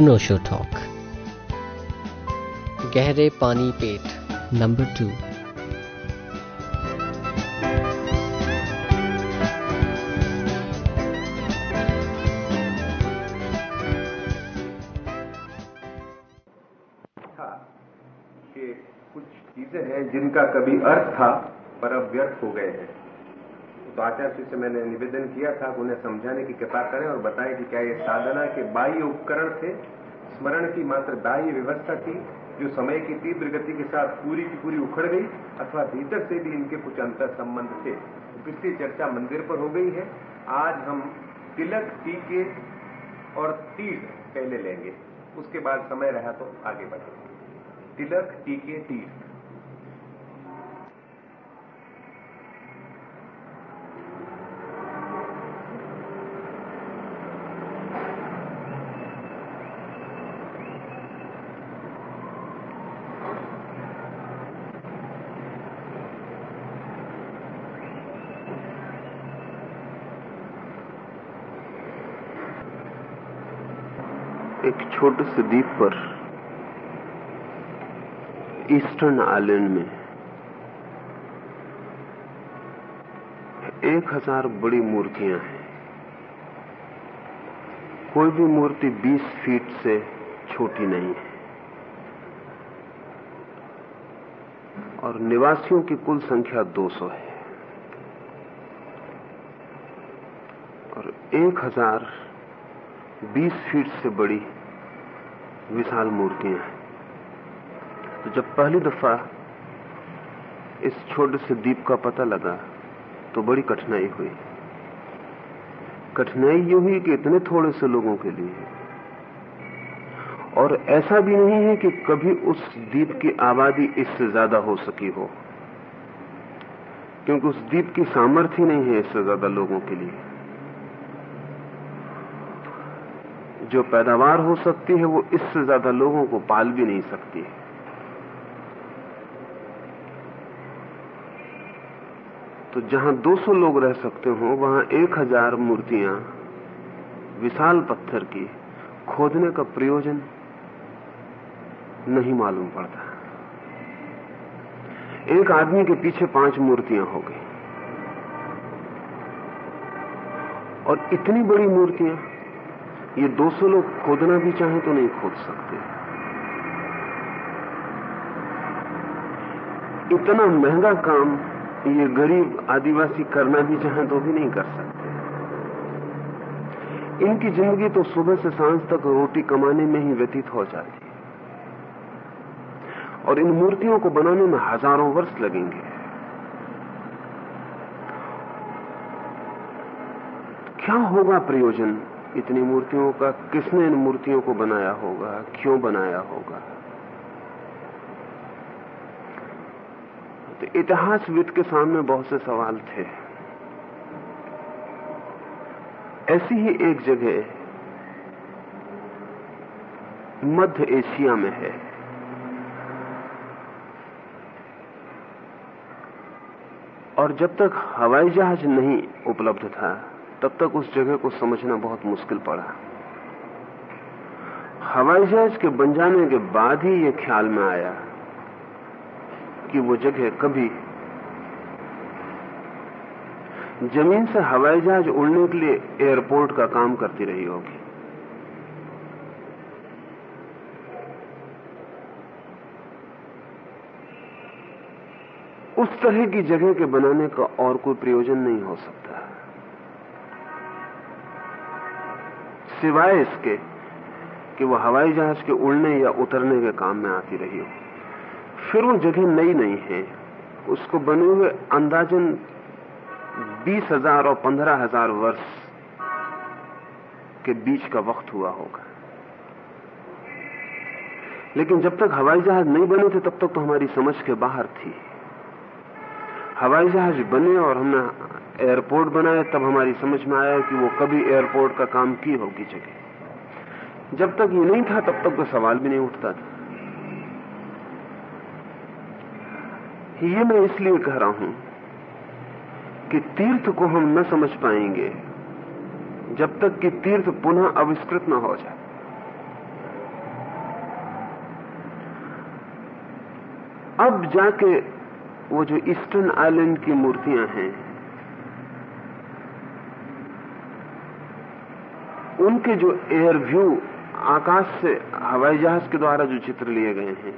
अनोशो talk. गहरे पानी पेट, number two. कुछ चीज़ें हैं जिनका कभी अर्थ था, पर अब व्यर्थ हो गए हैं। तो आचार्य जी से मैंने निवेदन किया था उन्हें समझाने की कृपा करें और बताएँ कि क्या ये साधना के बाह्य उपकरण थे, स्मरण की मात्र बाह्य व्यवस्था थी, जो समय की तीव्र गति के साथ पूरी की पूरी उखड़ गई, अथवा भीतर से भी इनके कुछ अंतर संबंध थे। पिछली चर्चा मंदिर पर हो गई है। आज हम तिलक, टीके और तीर पहले लेंगे। उसके बाद समय रहा तो आगे बढ़ेंगे तिलक, टीके, तीर एक छोटे से द्वीप पर, ईस्टर्न आइलैंड में, एक हज़ार बड़ी मूर्तियाँ हैं। कोई भी मूर्ति 20 फीट से छोटी नहीं है। और निवासियों की कुल संख्या 200 है। और एक हज़ार बीस फीट से बड़ी विशाल मूर्तियाँ हैं। तो जब पहली दफ़ा इस छोटे से द्वीप का पता लगा तो बड़ी कठिनाई हुई। कठिनाई ये हुई कि इतने थोड़े से लोगों के लिए। और ऐसा भी नहीं है कि कभी उस द्वीप की आबादी इससे ज़्यादा हो सकी हो, क्योंकि उस द्वीप की सामर्थ्य नहीं है इससे ज़्यादा लोगों के लिए। जो पैदावार हो सकती है, वो इससे ज़्यादा लोगों को पाल भी नहीं सकती है। तो जहाँ 200 लोग रह सकते हो, वहाँ 1000 मूर्तियाँ, विशाल पत्थर की, खोदने का प्रयोजन नहीं मालूम पड़ता। एक आदमी के पीछे पाँच मूर्तियाँ हो गई। और इतनी बड़ी मूर्तियाँ ये 200 लोग खोदना भी चाहें तो नहीं खोद सकते। इतना महँगा काम ये गरीब आदिवासी करना भी चाहें तो भी नहीं कर सकते। इनकी ज़िंदगी तो सुबह से साँझ तक रोटी कमाने में ही व्यतीत हो जाती है। और इन मूर्तियों को बनाने में हज़ारों वर्ष लगेंगे। क्या होगा प्रयोजन? इतनी मूर्तियों का, किसने इन मूर्तियों को बनाया होगा? क्यों बनाया होगा? तो इतिहासविद के सामने बहुत से सवाल थे। ऐसी ही एक जगह मध्य एशिया में है। और जब तक हवाई जहाज़ नहीं उपलब्ध था तब तक उस जगह को समझना बहुत मुश्किल पड़ा। हवाई जहाज़ के बन जाने के बाद ही यह ख्याल में आया कि वो जगह कभी ज़मीन से हवाई जहाज़ उड़ने के लिए एयरपोर्ट का काम करती रही होगी। उस तरह की जगह के बनाने का और कोई प्रयोजन नहीं हो सकता। सिवाय इसके कि वो हवाई जहाज़ के उड़ने या उतरने के काम में आती रही हो। फिर वो जगह नई नहीं है। उसको बने हुए अंदाजन बीस हज़ार और पंद्रह हज़ार वर्ष के बीच का वक्त हुआ होगा। लेकिन जब तक हवाई जहाज़ नहीं बने थे, तब तक तो हमारी समझ के बाहर थी। हवाई जहाज़ बने और हमने एयरपोर्ट बनाया, तब हमारी समझ में आया कि वो कभी एयरपोर्ट का काम की होगी जगह। जब तक ये नहीं था, तब तक कोई सवाल भी नहीं उठता था। ये मैं इसलिए कह रहा हूँ कि तीर्थ को हम न समझ पाएँगे, जब तक कि तीर्थ पुनः अविष्कृत न हो जाए। अब जाके वो जो ईस्टर्न आइलैंड की मूर्तियाँ हैं उनके जो एयर व्यू आकाश से हवाई जहाज़ के द्वारा जो चित्र लिए गए हैं,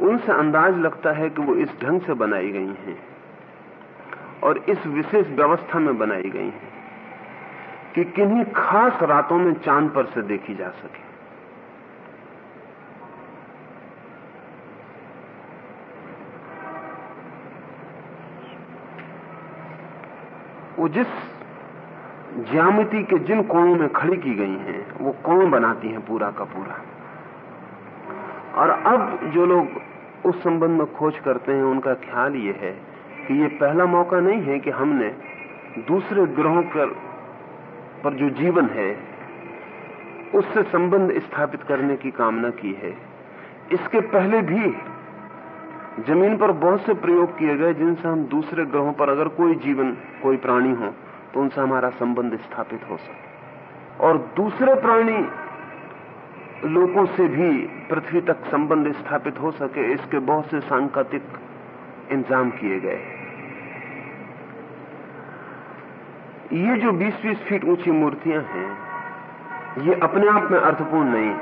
उनसे अंदाज लगता है कि वो इस ढंग से बनाई गई हैं और इस विशेष व्यवस्था में बनाई गई हैं कि किन्हीं खास रातों में चाँद पर से देखी जा सके। वो जिस ज्यामिति के जिन कोणों में खड़ी की गई हैं, वो कोण बनाती हैं पूरा का पूरा। और अब जो लोग उस संबंध में खोज करते हैं, उनका ख्याल ये है कि ये पहला मौका नहीं है कि हमने दूसरे ग्रहों पर पर जो जीवन है, उससे संबंध स्थापित करने की कामना की है। इसके पहले भी ज़मीन पर बहुत से प्रयोग किए गए, जिनसे हम दूसरे ग्रहों पर अगर कोई जीवन, कोई प्राणी हो तो उनसे हमारा संबंध स्थापित हो सके। और दूसरे प्राणी लोगों से भी पृथ्वी तक संबंध स्थापित हो सके, इसके बहुत से सांकेतिक इंतज़ाम किए गए ये जो 20-20 फीट ऊँची मूर्तियाँ हैं, ये अपने आप में अर्थपूर्ण नहीं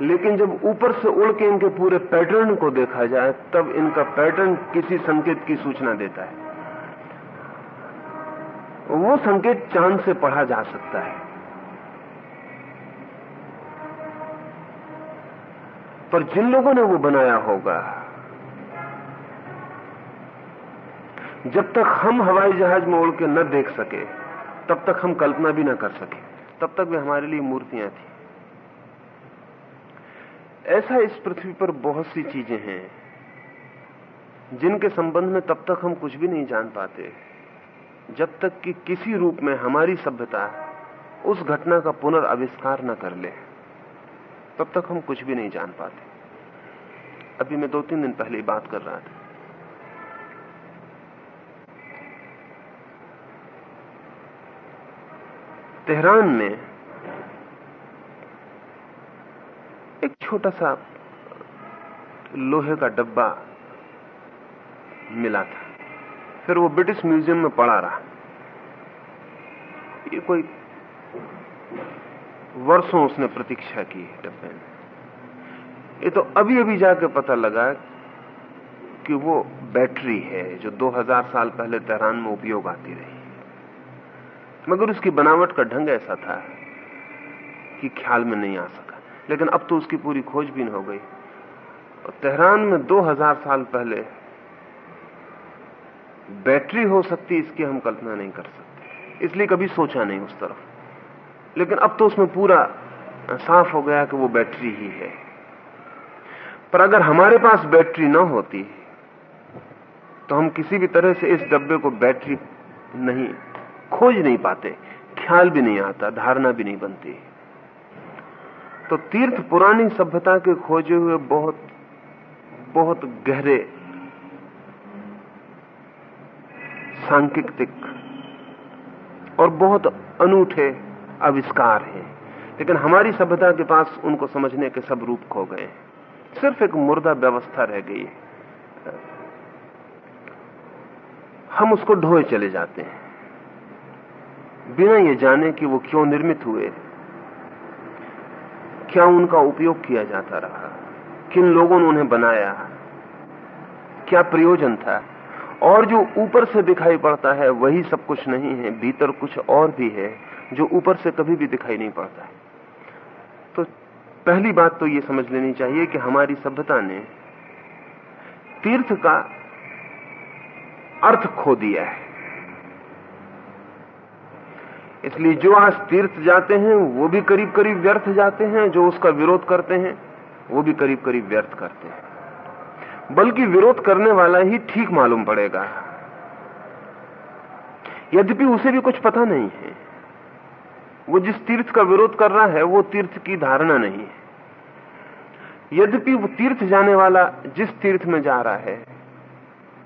लेकिन जब ऊपर से उड़ के इनके पूरे पैटर्न को देखा जाए, तब इनका पैटर्न किसी संकेत की सूचना देता है। वो संकेत चाँद से पढ़ा जा सकता है। पर जिन लोगों ने वो बनाया होगा, जब तक हम हवाई जहाज़ में उड़ के न देख सके, तब तक हम कल्पना भी न कर सके। तब तक वे हमारे लिए मूर्तियाँ थी। ऐसा इस पृथ्वी पर बहुत सी चीज़ें हैं, जिनके संबंध में तब तक हम कुछ भी नहीं जान पाते। जब तक कि किसी रूप में हमारी सभ्यता उस घटना का पुनर्विष्कार न कर ले, तब तक हम कुछ भी नहीं जान पाते। अभी मैं दो तीन दिन पहले बात कर रहा था। तेहरान में एक छोटा सा लोहे का डब्बा मिला था। फिर वो ब्रिटिश म्यूज़ियम में पड़ा रहा। ये कोई वर्षों उसने प्रतीक्षा की डब्बे में। ये तो अभी अभी जाके पता लगा कि वो बैटरी है जो 2000 साल पहले तेहरान में उपयोग आती रही। मगर उसकी बनावट का ढंग ऐसा था कि ख्याल में नहीं आ सका। लेकिन अब तो उसकी पूरी खोजबीन हो गई। और तेहरान में 2000 साल पहले बैटरी हो सकती इसकी हम कल्पना नहीं कर सकते। इसलिए कभी सोचा नहीं उस तरफ़। लेकिन अब तो उसमें पूरा साफ़ हो गया कि वो बैटरी ही है। पर अगर हमारे पास बैटरी ना होती तो हम किसी भी तरह से इस डब्बे को बैटरी नहीं, खोज नहीं पाते, ख्याल भी नहीं आता, धारणा भी नहीं बनती। तो तीर्थ पुरानी सभ्यता के खोजे हुए बहुत बहुत गहरे सांकेतिक और बहुत अनूठे आविष्कार हैं। लेकिन हमारी सभ्यता के पास उनको समझने के सब रूप खो गए सिर्फ़ एक मुर्दा व्यवस्था रह गई है। हम उसको ढोए चले जाते हैं। बिना ये जाने कि वो क्यों निर्मित हुए क्या उनका उपयोग किया जाता रहा? किन लोगों ने उन्हें बनाया? क्या प्रयोजन था? और जो ऊपर से दिखाई पड़ता है, वही सब कुछ नहीं है, भीतर कुछ और भी है, जो ऊपर से कभी भी दिखाई नहीं पड़ता है। तो पहली बात तो ये समझ लेनी चाहिए कि हमारी सभ्यता ने तीर्थ का अर्थ खो दिया है। इसलिए जो आज तीर्थ जाते हैं, वो भी करीब करीब व्यर्थ जाते हैं, जो उसका विरोध करते हैं, वो भी करीब करीब व्यर्थ करते हैं। बल्कि विरोध करने वाला ही ठीक मालूम पड़ेगा। यद्यपि उसे भी कुछ पता नहीं है। वो जिस तीर्थ का विरोध कर रहा है, वो तीर्थ की धारणा नहीं है। यद्यपि वो तीर्थ जाने वाला जिस तीर्थ में जा रहा है,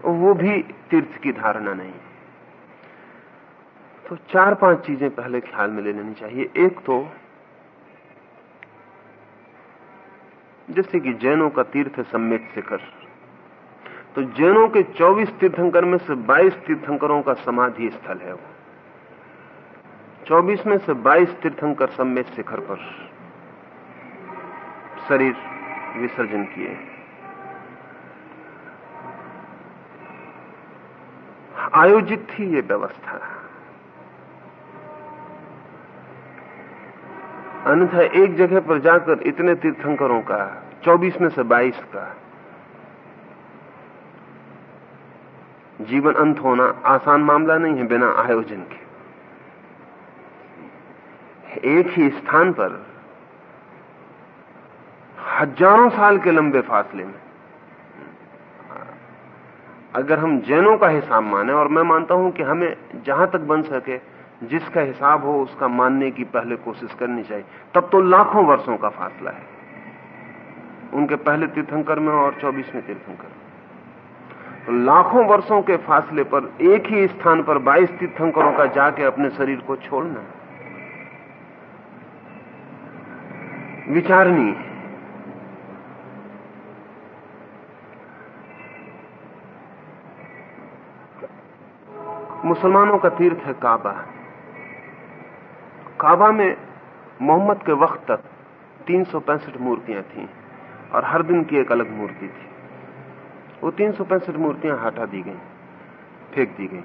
वो भी तीर्थ की धारणा नहीं है। तो चार पाँच चीज़ें पहले ख्याल में ले लेनी चाहिए। एक तो जैसे कि जैनों का तीर्थ है सम्मेत शिखर तो जैनों के 24 तीर्थंकर में से 22 तीर्थंकरों का समाधि स्थल है वो। 24 में से 22 तीर्थंकर सम्मेत शिखर पर शरीर विसर्जन किए। आयोजित थी ये व्यवस्था। अन्यथा एक जगह पर जाकर इतने तीर्थंकरों का 24 में से 22 का जीवन अंत होना आसान मामला नहीं है बिना आयोजन के। एक ही स्थान पर हज़ारों साल के लंबे फासले में, अगर हम जैनों का हिसाब माने, और मैं मानता हूँ कि हमें जहाँ तक बन सके, जिसका हिसाब हो, उसका मानने की पहले कोशिश करनी चाहिए। तब तो लाखों वर्षों का फासला है। उनके पहले तीर्थंकर में और चौबीसवें तीर्थंकर लाखों वर्षों के फासले पर एक ही स्थान पर 22 तीर्थंकरों का जाके अपने शरीर को छोड़ना। विचारनीय है मुसलमानों का तीर्थ है काबा। काबा में मोहम्मद के वक्त तक तीन सौ पैंसठ मूर्तियाँ थीं और हर दिन की एक अलग मूर्ति थी। वो तीन सौ पैंसठ मूर्तियाँ हटा दी गई, फेंक दी गई।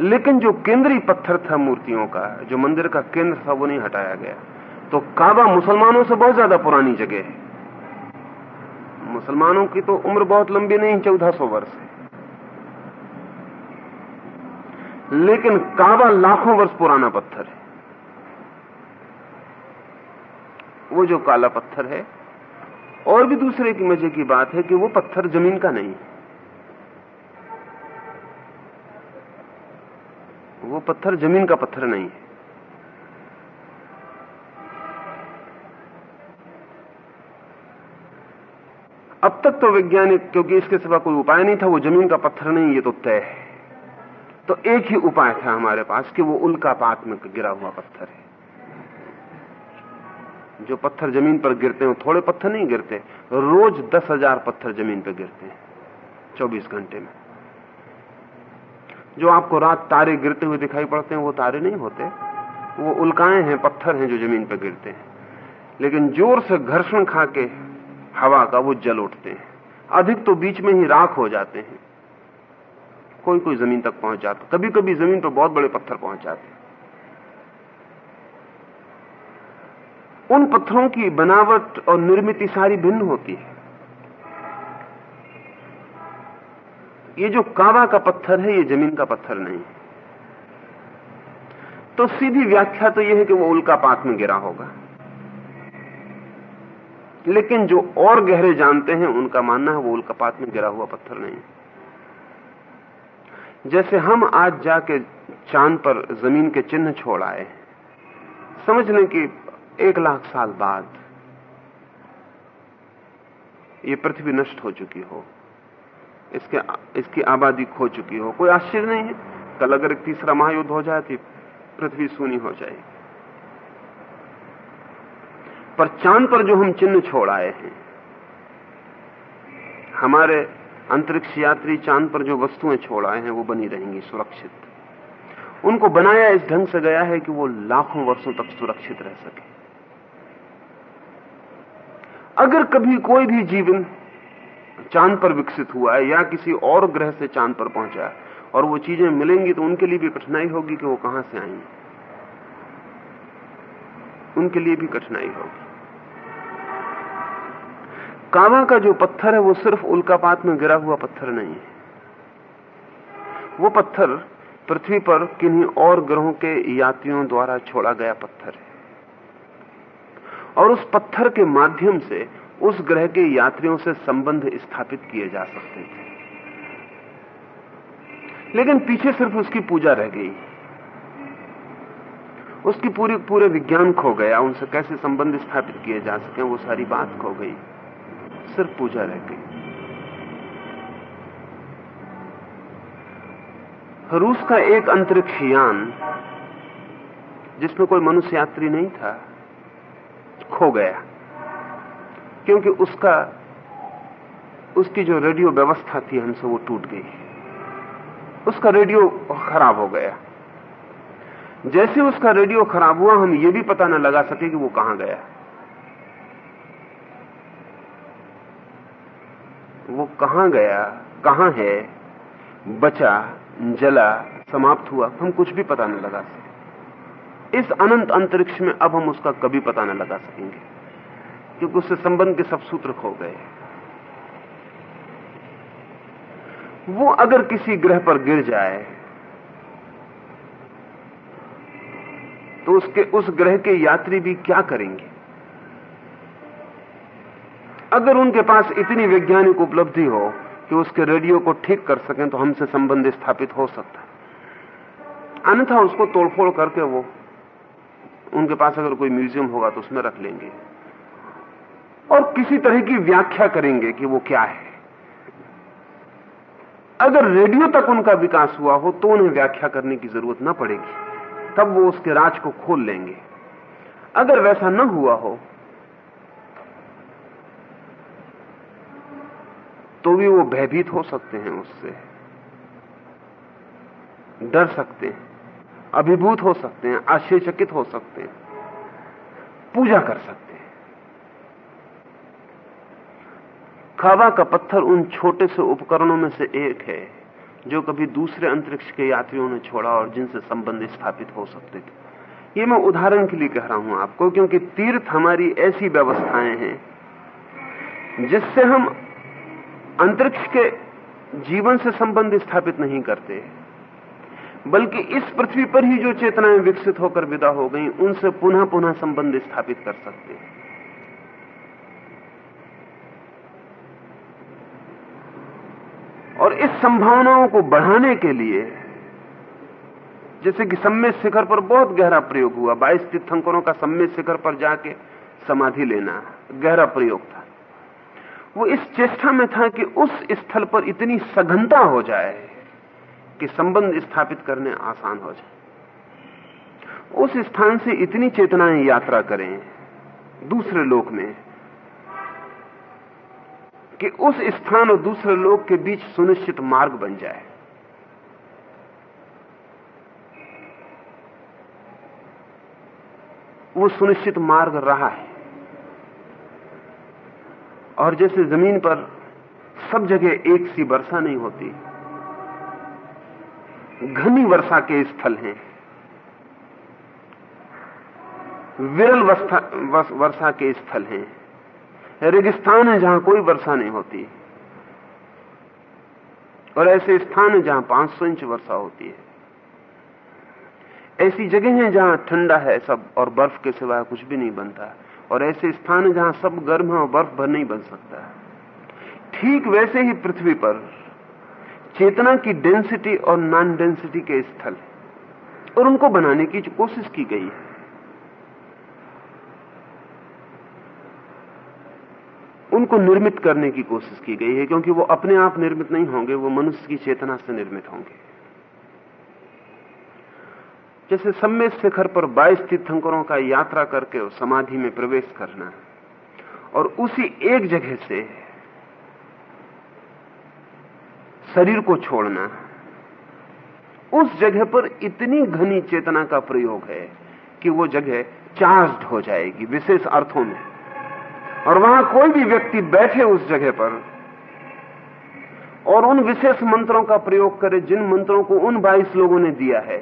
लेकिन जो केंद्रीय पत्थर था मूर्तियों का, जो मंदिर का केंद्र था, वो नहीं हटाया गया। तो काबा मुसलमानों से बहुत ज़्यादा पुरानी जगह है। मुसलमानों की तो उम्र बहुत लंबी नहीं, चौदह सौ वर्ष है। लेकिन काबा लाखों वर्ष पुराना पत्थर है। वो जो काला पत्थर है और भी दूसरे की मज़े की बात है कि वो पत्थर ज़मीन का नहीं है। वो पत्थर ज़मीन का पत्थर नहीं है। अब तक तो वैज्ञानिक, क्योंकि इसके सिवा कोई उपाय नहीं था, वो ज़मीन का पत्थर नहीं, ये तो तय है। तो एक ही उपाय था हमारे पास कि वो उल्का पात में गिरा हुआ पत्थर है। जो पत्थर ज़मीन पर गिरते हैं थोड़े पत्थर नहीं गिरते, रोज दस हज़ार पत्थर ज़मीन पर गिरते हैं, चौबीस घंटे में। जो आपको रात तारे गिरते हुए दिखाई पड़ते हैं, वो तारे नहीं होते। वो उल्काएँ हैं, पत्थर हैं जो ज़मीन पर गिरते हैं। लेकिन ज़ोर से घर्षण खा के हवा का वो जल उठते हैं। अधिक तो बीच में ही राख हो जाते हैं। कोई कोई ज़मीन तक पहुँच जाता कभी कभी ज़मीन पर बहुत बड़े पत्थर पहुँच जाते उन पत्थरों की बनावट और निर्मित सारी भिन्न होती है। ये जो काबा का पत्थर है, ये ज़मीन का पत्थर नहीं। तो सीधी व्याख्या तो यह है कि वो उल्का पात में गिरा होगा। लेकिन जो और गहरे जानते हैं, उनका मानना है वो उल्कापात में गिरा हुआ पत्थर नहीं। जैसे हम आज जाके चाँद पर ज़मीन के चिन्ह छोड़ आए समझ लें कि एक लाख साल बाद ये पृथ्वी नष्ट हो चुकी हो, इसके, इसकी आबादी खो चुकी हो, कोई आश्चर्य नहीं है? कल अगर एक तीसरा महायुद्ध हो जाए तो पृथ्वी सूनी हो जाएगी। पर चाँद पर जो हम चिन्ह छोड़ आए हैं, हमारे अंतरिक्ष यात्री चाँद पर जो वस्तुएँ छोड़ आए हैं, वो बनी रहेंगी सुरक्षित। उनको बनाया इस ढंग से गया है कि वो लाखों वर्षों तक सुरक्षित रह सके। अगर कभी कोई भी जीवन चाँद पर विकसित हुआ है या किसी और ग्रह से चाँद पर पहुँचा है और वो चीज़ें मिलेंगी तो उनके लिए भी कठिनाई होगी कि वो कहाँ से आएँगी। उनके लिए भी कठिनाई होगी। कामा का जो पत्थर है वो सिर्फ़ उल्कापात में गिरा हुआ पत्थर नहीं है। वो पत्थर पृथ्वी पर किन्हीं और ग्रहों के यात्रियों द्वारा छोड़ा गया पत्थर है। और उस पत्थर के माध्यम से उस ग्रह के यात्रियों से संबंध स्थापित किए जा सकते थे। लेकिन पीछे सिर्फ़ उसकी पूजा रह गई। उसकी पूरी, पूरे विज्ञान खो गया। उनसे कैसे संबंध स्थापित किए जा सके, वो सारी बात खो गई। सिर्फ़ पूजा रह गई। रूस का एक अंतरिक्ष यान, जिसमें कोई मनुष्य यात्री नहीं था खो गया। क्योंकि उसका, उसकी जो रेडियो व्यवस्था थी हमसे वो टूट गई। उसका रेडियो खराब हो गया। जैसे उसका रेडियो खराब हुआ, हम ये भी पता न लगा सके कि वो कहाँ गया। वो कहाँ गया, कहाँ है, बचा, जला, समाप्त हुआ, हम कुछ भी पता न लगा सके। इस अनंत अंतरिक्ष में अब हम उसका कभी पता न लगा सकेंगे, क्योंकि उससे संबंध के सब सूत्र खो गए वो अगर किसी ग्रह पर गिर जाए तो उसके उस ग्रह के यात्री भी क्या करेंगे? अगर उनके पास इतनी वैज्ञानिक उपलब्धि हो कि उसके रेडियो को ठीक कर सकें तो हमसे संबंध स्थापित हो सकता है। अन्यथा उसको तोड़फोड़ करके वो उनके पास अगर कोई म्यूज़ियम होगा तो उसमें रख लेंगे। और किसी तरह की व्याख्या करेंगे कि वो क्या है। अगर रेडियो तक उनका विकास हुआ हो तो उन्हें व्याख्या करने की ज़रूरत ना पड़ेगी। तब वो उसके राज को खोल लेंगे। अगर वैसा न हुआ हो तो भी वो भयभीत हो सकते हैं उससे। डर सकते हैं। अभिभूत हो सकते हैं, आश्चर्यचकित हो सकते हैं, पूजा कर सकते हैं। खाबा का पत्थर उन छोटे से उपकरणों में से एक है, जो कभी दूसरे अंतरिक्ष के यात्रियों ने छोड़ा और जिनसे संबंध स्थापित हो सकते थे। ये मैं उदाहरण के लिए कह रहा हूँ आपको, क्योंकि तीर्थ हमारी ऐसी व्यवस्थाएँ हैं, जिससे हम अंतरिक्ष के जीवन से संबंध स्थापित नहीं करते। बल्कि इस पृथ्वी पर ही जो चेतनाएँ विकसित होकर विदा हो गई, उनसे पुनः पुनः संबंध स्थापित कर सकते हैं। और इस संभावनाओं को बढ़ाने के लिए, जैसे कि सम्मेद शिखर पर बहुत गहरा प्रयोग हुआ, बाईस तीर्थंकरों का सम्मेद शिखर पर जाके समाधि लेना गहरा प्रयोग था। वो इस चेष्टा में था कि उस स्थल पर इतनी सघनता हो जाए कि संबंध स्थापित करने आसान हो जाए। उस स्थान से इतनी चेतनाएँ यात्रा करें, दूसरे लोक में, कि उस स्थान और दूसरे लोक के बीच सुनिश्चित मार्ग बन जाए। वो सुनिश्चित मार्ग रहा है। और जैसे ज़मीन पर सब जगह एक सी वर्षा नहीं होती घनी वर्षा के स्थल हैं। विरल वर्षा के स्थल हैं। रेगिस्तान है जहाँ कोई वर्षा नहीं होती। और ऐसे स्थान है जहाँ 500 इंच वर्षा होती है। ऐसी जगह है जहाँ ठंडा है सब और बर्फ़ के सिवाय कुछ भी नहीं बनता। और ऐसे स्थान है जहाँ सब गर्म है और बर्फ़ भर नहीं बन सकता। ठीक वैसे ही पृथ्वी पर चेतना की डेंसिटी और नॉन डेंसिटी के स्थल और उनको बनाने की जो कोशिश की गई है। उनको निर्मित करने की कोशिश की गई है, क्योंकि वो अपने आप निर्मित नहीं होंगे, वो मनुष्य की चेतना से निर्मित होंगे। जैसे सम्मेद शिखर पर बाईस तीर्थंकरों का यात्रा करके समाधि में प्रवेश करना और उसी एक जगह से शरीर को छोड़ना, उस जगह पर इतनी घनी चेतना का प्रयोग है कि वो जगह चार्ज हो जाएगी, विशेष अर्थों में। और वहाँ कोई भी व्यक्ति बैठे उस जगह पर और उन विशेष मंत्रों का प्रयोग करे, जिन मंत्रों को उन बाईस लोगों ने दिया है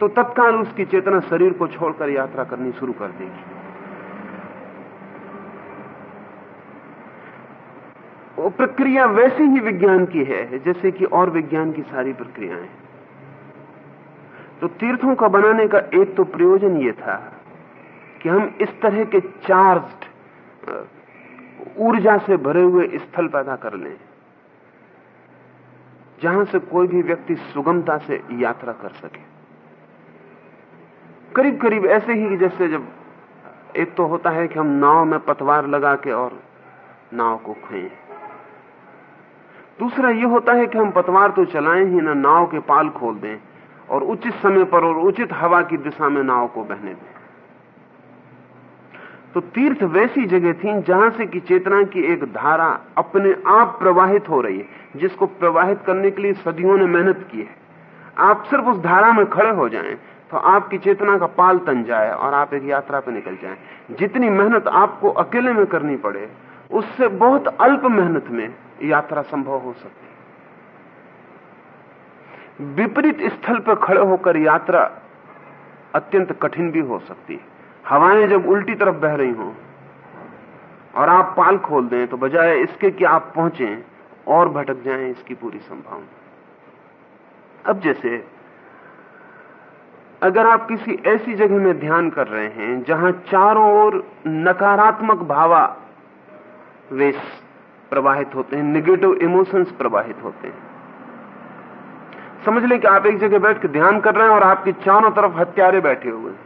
तो तत्काल उसकी चेतना शरीर को छोड़कर यात्रा करनी शुरू कर देगी। वो प्रक्रिया वैसी ही विज्ञान की है, जैसे कि और विज्ञान की सारी प्रक्रियाएँ तो तीर्थों का बनाने का एक तो प्रयोजन ये था कि हम इस तरह के चार्ज्ड ऊर्जा से भरे हुए स्थल पैदा कर लें, जहाँ से कोई भी व्यक्ति सुगमता से यात्रा कर सके। करीब करीब ऐसे ही जैसे जब, एक तो होता है कि हम नाव में पतवार लगा के और नाव को खें दूसरा यह होता है कि हम पतवार तो चलाएँ ही ना, नाव के पाल खोल दें और उचित समय पर और उचित हवा की दिशा में नाव को बहने दें। तो तीर्थ वैसी जगह थी जहाँ से कि चेतना की एक धारा अपने आप प्रवाहित हो रही है, जिसको प्रवाहित करने के लिए सदियों ने मेहनत की है। आप सिर्फ़ उस धारा में खड़े हो जाएँ तो आपकी चेतना का पाल तन जाए और आप एक यात्रा पर निकल जाएँ। जितनी मेहनत आपको अकेले में करनी पड़े उससे बहुत अल्प मेहनत में यात्रा संभव हो सकती है। विपरीत स्थल पर खड़े होकर यात्रा अत्यंत कठिन भी हो सकती है। हवाएँ जब उल्टी तरफ़ बह रही हों और आप पाल खोल दें तो बजाय इसके कि आप पहुँचे, और भटक जाएँ इसकी पूरी संभावना। अब जैसे, अगर आप किसी ऐसी जगह में ध्यान कर रहे हैं, जहाँ चारों ओर नकारात्मक भावा वेश प्रवाहित होते हैं निगेटिव इमोशंस प्रवाहित होते हैं। समझ लें कि आप एक जगह बैठ के ध्यान कर रहे हैं और आपके चारों तरफ़ हत्यारे बैठे हुए हैं।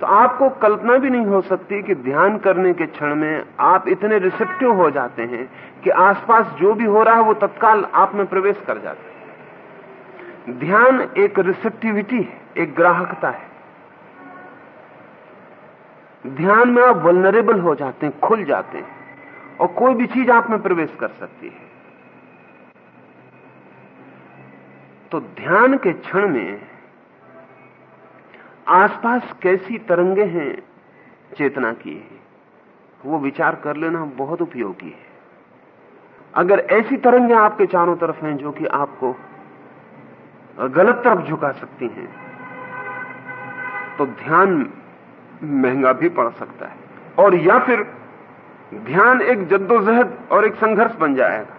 तो आपको कल्पना भी नहीं हो सकती कि ध्यान करने के क्षण में आप इतने रिसेप्टिव हो जाते हैं कि आसपास जो भी हो रहा है वो तत्काल आप में प्रवेश कर जाता है। ध्यान एक रिसेप्टिविटी है, एक ग्राहकता है। ध्यान में आप वलनरेबल हो जाते हैं, खुल जाते हैं और कोई भी चीज़ आप में प्रवेश कर सकती है। तो ध्यान के क्षण में आसपास कैसी तरंगे हैं, चेतना की वो विचार कर लेना बहुत उपयोगी है। अगर ऐसी तरंगे आपके चारों तरफ़ हैं जो कि आपको गलत तरफ़ झुका सकती हैं तो ध्यान महँगा भी पड़ सकता है। और या फिर ध्यान एक जद्दोजहद और एक संघर्ष बन जाएगा।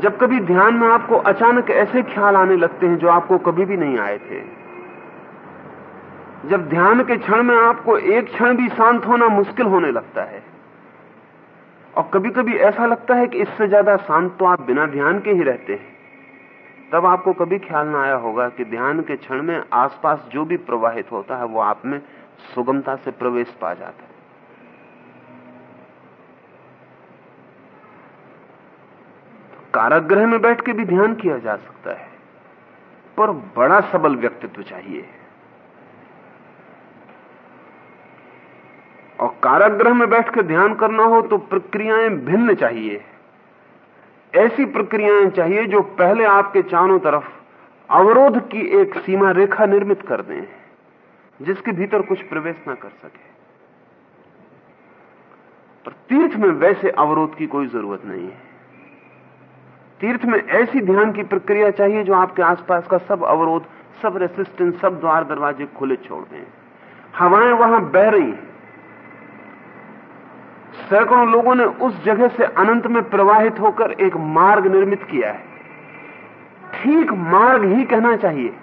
जब कभी ध्यान में आपको अचानक ऐसे ख्याल आने लगते हैं जो आपको कभी भी नहीं आए थे। जब ध्यान के क्षण में आपको एक क्षण भी शांत होना मुश्किल होने लगता है। और कभी कभी ऐसा लगता है कि इससे ज़्यादा शांत तो आप बिना ध्यान के ही रहते हैं। तब आपको कभी ख्याल ना आया होगा कि ध्यान के क्षण में आसपास जो भी प्रवाहित होता है वो आप में सुगमता से प्रवेश पा जाता है। कारागृह में बैठ के भी ध्यान किया जा सकता है, पर बड़ा सबल व्यक्तित्व चाहिए। और कारागृह में बैठ के ध्यान करना हो तो प्रक्रियाएँ भिन्न चाहिए। ऐसी प्रक्रियाएँ चाहिए जो पहले आपके चारों तरफ़ अवरोध की एक सीमा रेखा निर्मित कर दें, जिसके भीतर कुछ प्रवेश ना कर सके। पर तीर्थ में वैसे अवरोध की कोई ज़रूरत नहीं है। तीर्थ में ऐसी ध्यान की प्रक्रिया चाहिए जो आपके आसपास का सब अवरोध, सब रेसिस्टेंस सब द्वार दरवाजे खुले छोड़ दें। हवाएँ वहाँ बह रही हैं। सैकड़ों लोगों ने उस जगह से अनंत में प्रवाहित होकर एक मार्ग निर्मित किया है। ठीक मार्ग ही कहना चाहिए।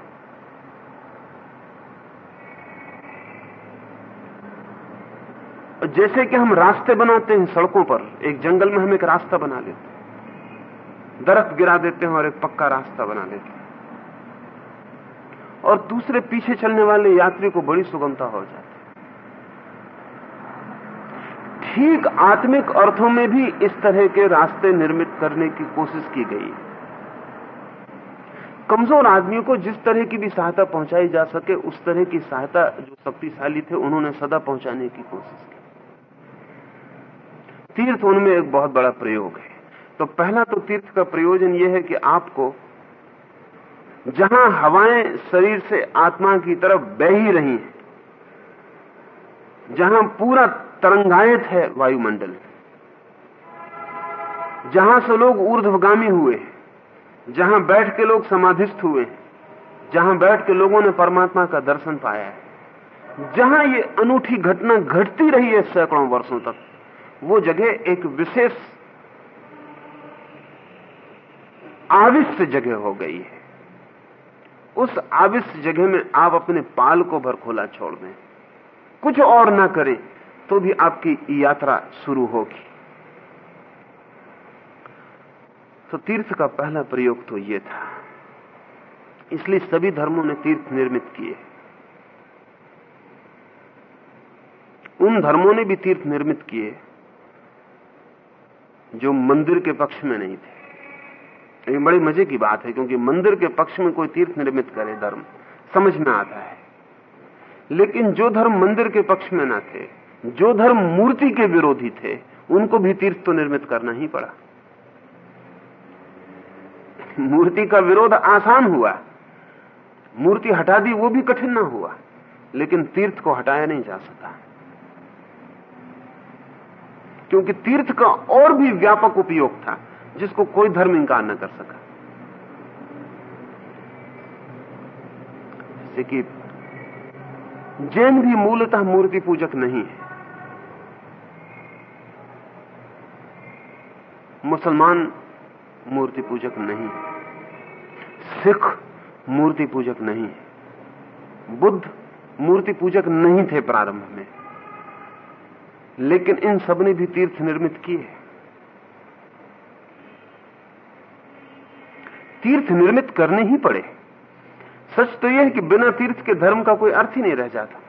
जैसे कि हम रास्ते बनाते हैं सड़कों पर, एक जंगल में हम एक रास्ता बना लेते हैं। दरख्त गिरा देते हैं और एक पक्का रास्ता बना लेते हैं। और दूसरे पीछे चलने वाले यात्री को बड़ी सुगमता हो जाती ठीक आत्मिक अर्थों में भी इस तरह के रास्ते निर्मित करने की कोशिश की गई कमज़ोर आदमियों को जिस तरह की भी सहायता पहुंचाई जा सके, उस तरह की सहायता जो शक्तिशाली थे, उन्होंने सदा पहुँचाने की कोशिश की। तीर्थ उनमें एक बहुत बड़ा प्रयोग है। तो पहला तो तीर्थ का प्रयोजन यह है कि आपको जहाँ हवाएँ शरीर से आत्मा की तरफ़ बह ही रही हैं जहाँ पूरा तरंगायत है वायुमंडल। जहाँ से लोग ऊर्ध्वगामी हुए जहाँ बैठ के लोग समाधिस्थ हुए जहाँ बैठ के लोगों ने परमात्मा का दर्शन पाया है, जहाँ ये अनूठी घटना घटती रही है सैकड़ों वर्षों तक, वो जगह एक विशेष आविष्ट जगह हो गई है। उस आविष्ट जगह में आप अपने पाल को भर खोला छोड़ दें। कुछ और ना करें तो भी आपकी यात्रा शुरू होगी। तो तीर्थ का पहला प्रयोग तो यह था। इसलिए सभी धर्मों ने तीर्थ निर्मित किए। उन धर्मों ने भी तीर्थ निर्मित किए, जो मंदिर के पक्ष में नहीं थे। एक बड़ी मज़े की बात है, क्योंकि मंदिर के पक्ष में कोई तीर्थ निर्मित करे धर्म, समझ में आता है। लेकिन जो धर्म मंदिर के पक्ष में न थे, जो धर्म मूर्ति के विरोधी थे, उनको भी तीर्थ तो निर्मित करना ही पड़ा। मूर्ति का विरोध आसान हुआ। मूर्ति हटा दी, वो भी कठिन ना हुआ, लेकिन तीर्थ को हटाया नहीं जा सका। क्योंकि तीर्थ का और भी व्यापक उपयोग था, जिसको कोई धर्म इंकार न कर सका। जैसे कि जैन भी मूलतः मूर्ति पूजक नहीं है। मुसलमान मूर्ति पूजक नहीं सिख मूर्ति पूजक नहीं है। बुद्ध मूर्ति पूजक नहीं थे प्रारंभ में। लेकिन इन सबने भी तीर्थ निर्मित किए। तीर्थ निर्मित करने ही पड़े। सच तो यह है कि बिना तीर्थ के धर्म का कोई अर्थ ही नहीं रह जाता।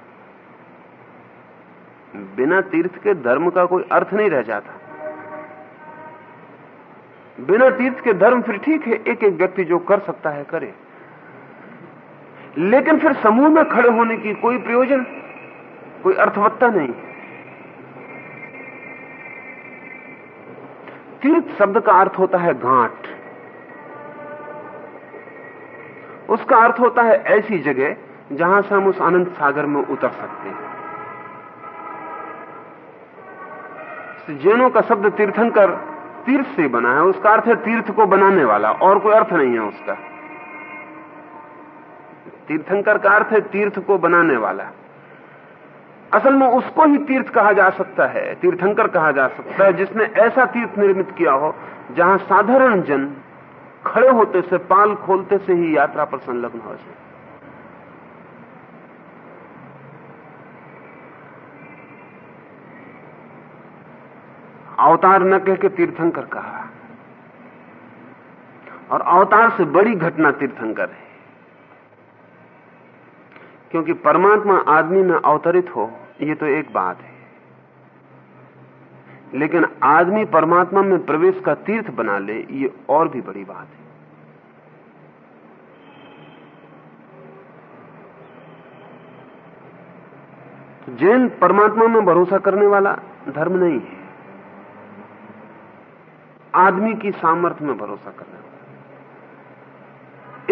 बिना तीर्थ के धर्म का कोई अर्थ नहीं रह जाता। बिना तीर्थ के धर्म फिर ठीक है एक एक व्यक्ति जो कर सकता है, करे। लेकिन फिर समूह में खड़े होने की कोई प्रयोजन, कोई अर्थवत्ता नहीं। तीर्थ शब्द का अर्थ होता है घाट उसका अर्थ होता है ऐसी जगह जहाँ से हम उस अनंत सागर में उतर सकते हैं। जैनों का शब्द तीर्थंकर तीर्थ से बना है, उसका अर्थ है तीर्थ को बनाने वाला, और कोई अर्थ नहीं है उसका। तीर्थंकर का अर्थ है तीर्थ को बनाने वाला। असल में उसको ही तीर्थ कहा जा सकता है, तीर्थंकर कहा जा सकता है, जिसने ऐसा तीर्थ निर्मित किया हो जहाँ साधारण जन खड़े होते से, पाल खोलते से ही यात्रा पर संलग्न हो जाए। अवतार न कह के तीर्थंकर कहा। और अवतार से बड़ी घटना तीर्थंकर है। क्योंकि परमात्मा आदमी में अवतरित हो, ये तो एक बात है। लेकिन आदमी परमात्मा में प्रवेश का तीर्थ बना ले, ये और भी बड़ी बात है। तो जैन परमात्मा में भरोसा करने वाला धर्म नहीं है। आदमी की सामर्थ्य में भरोसा करने वाला।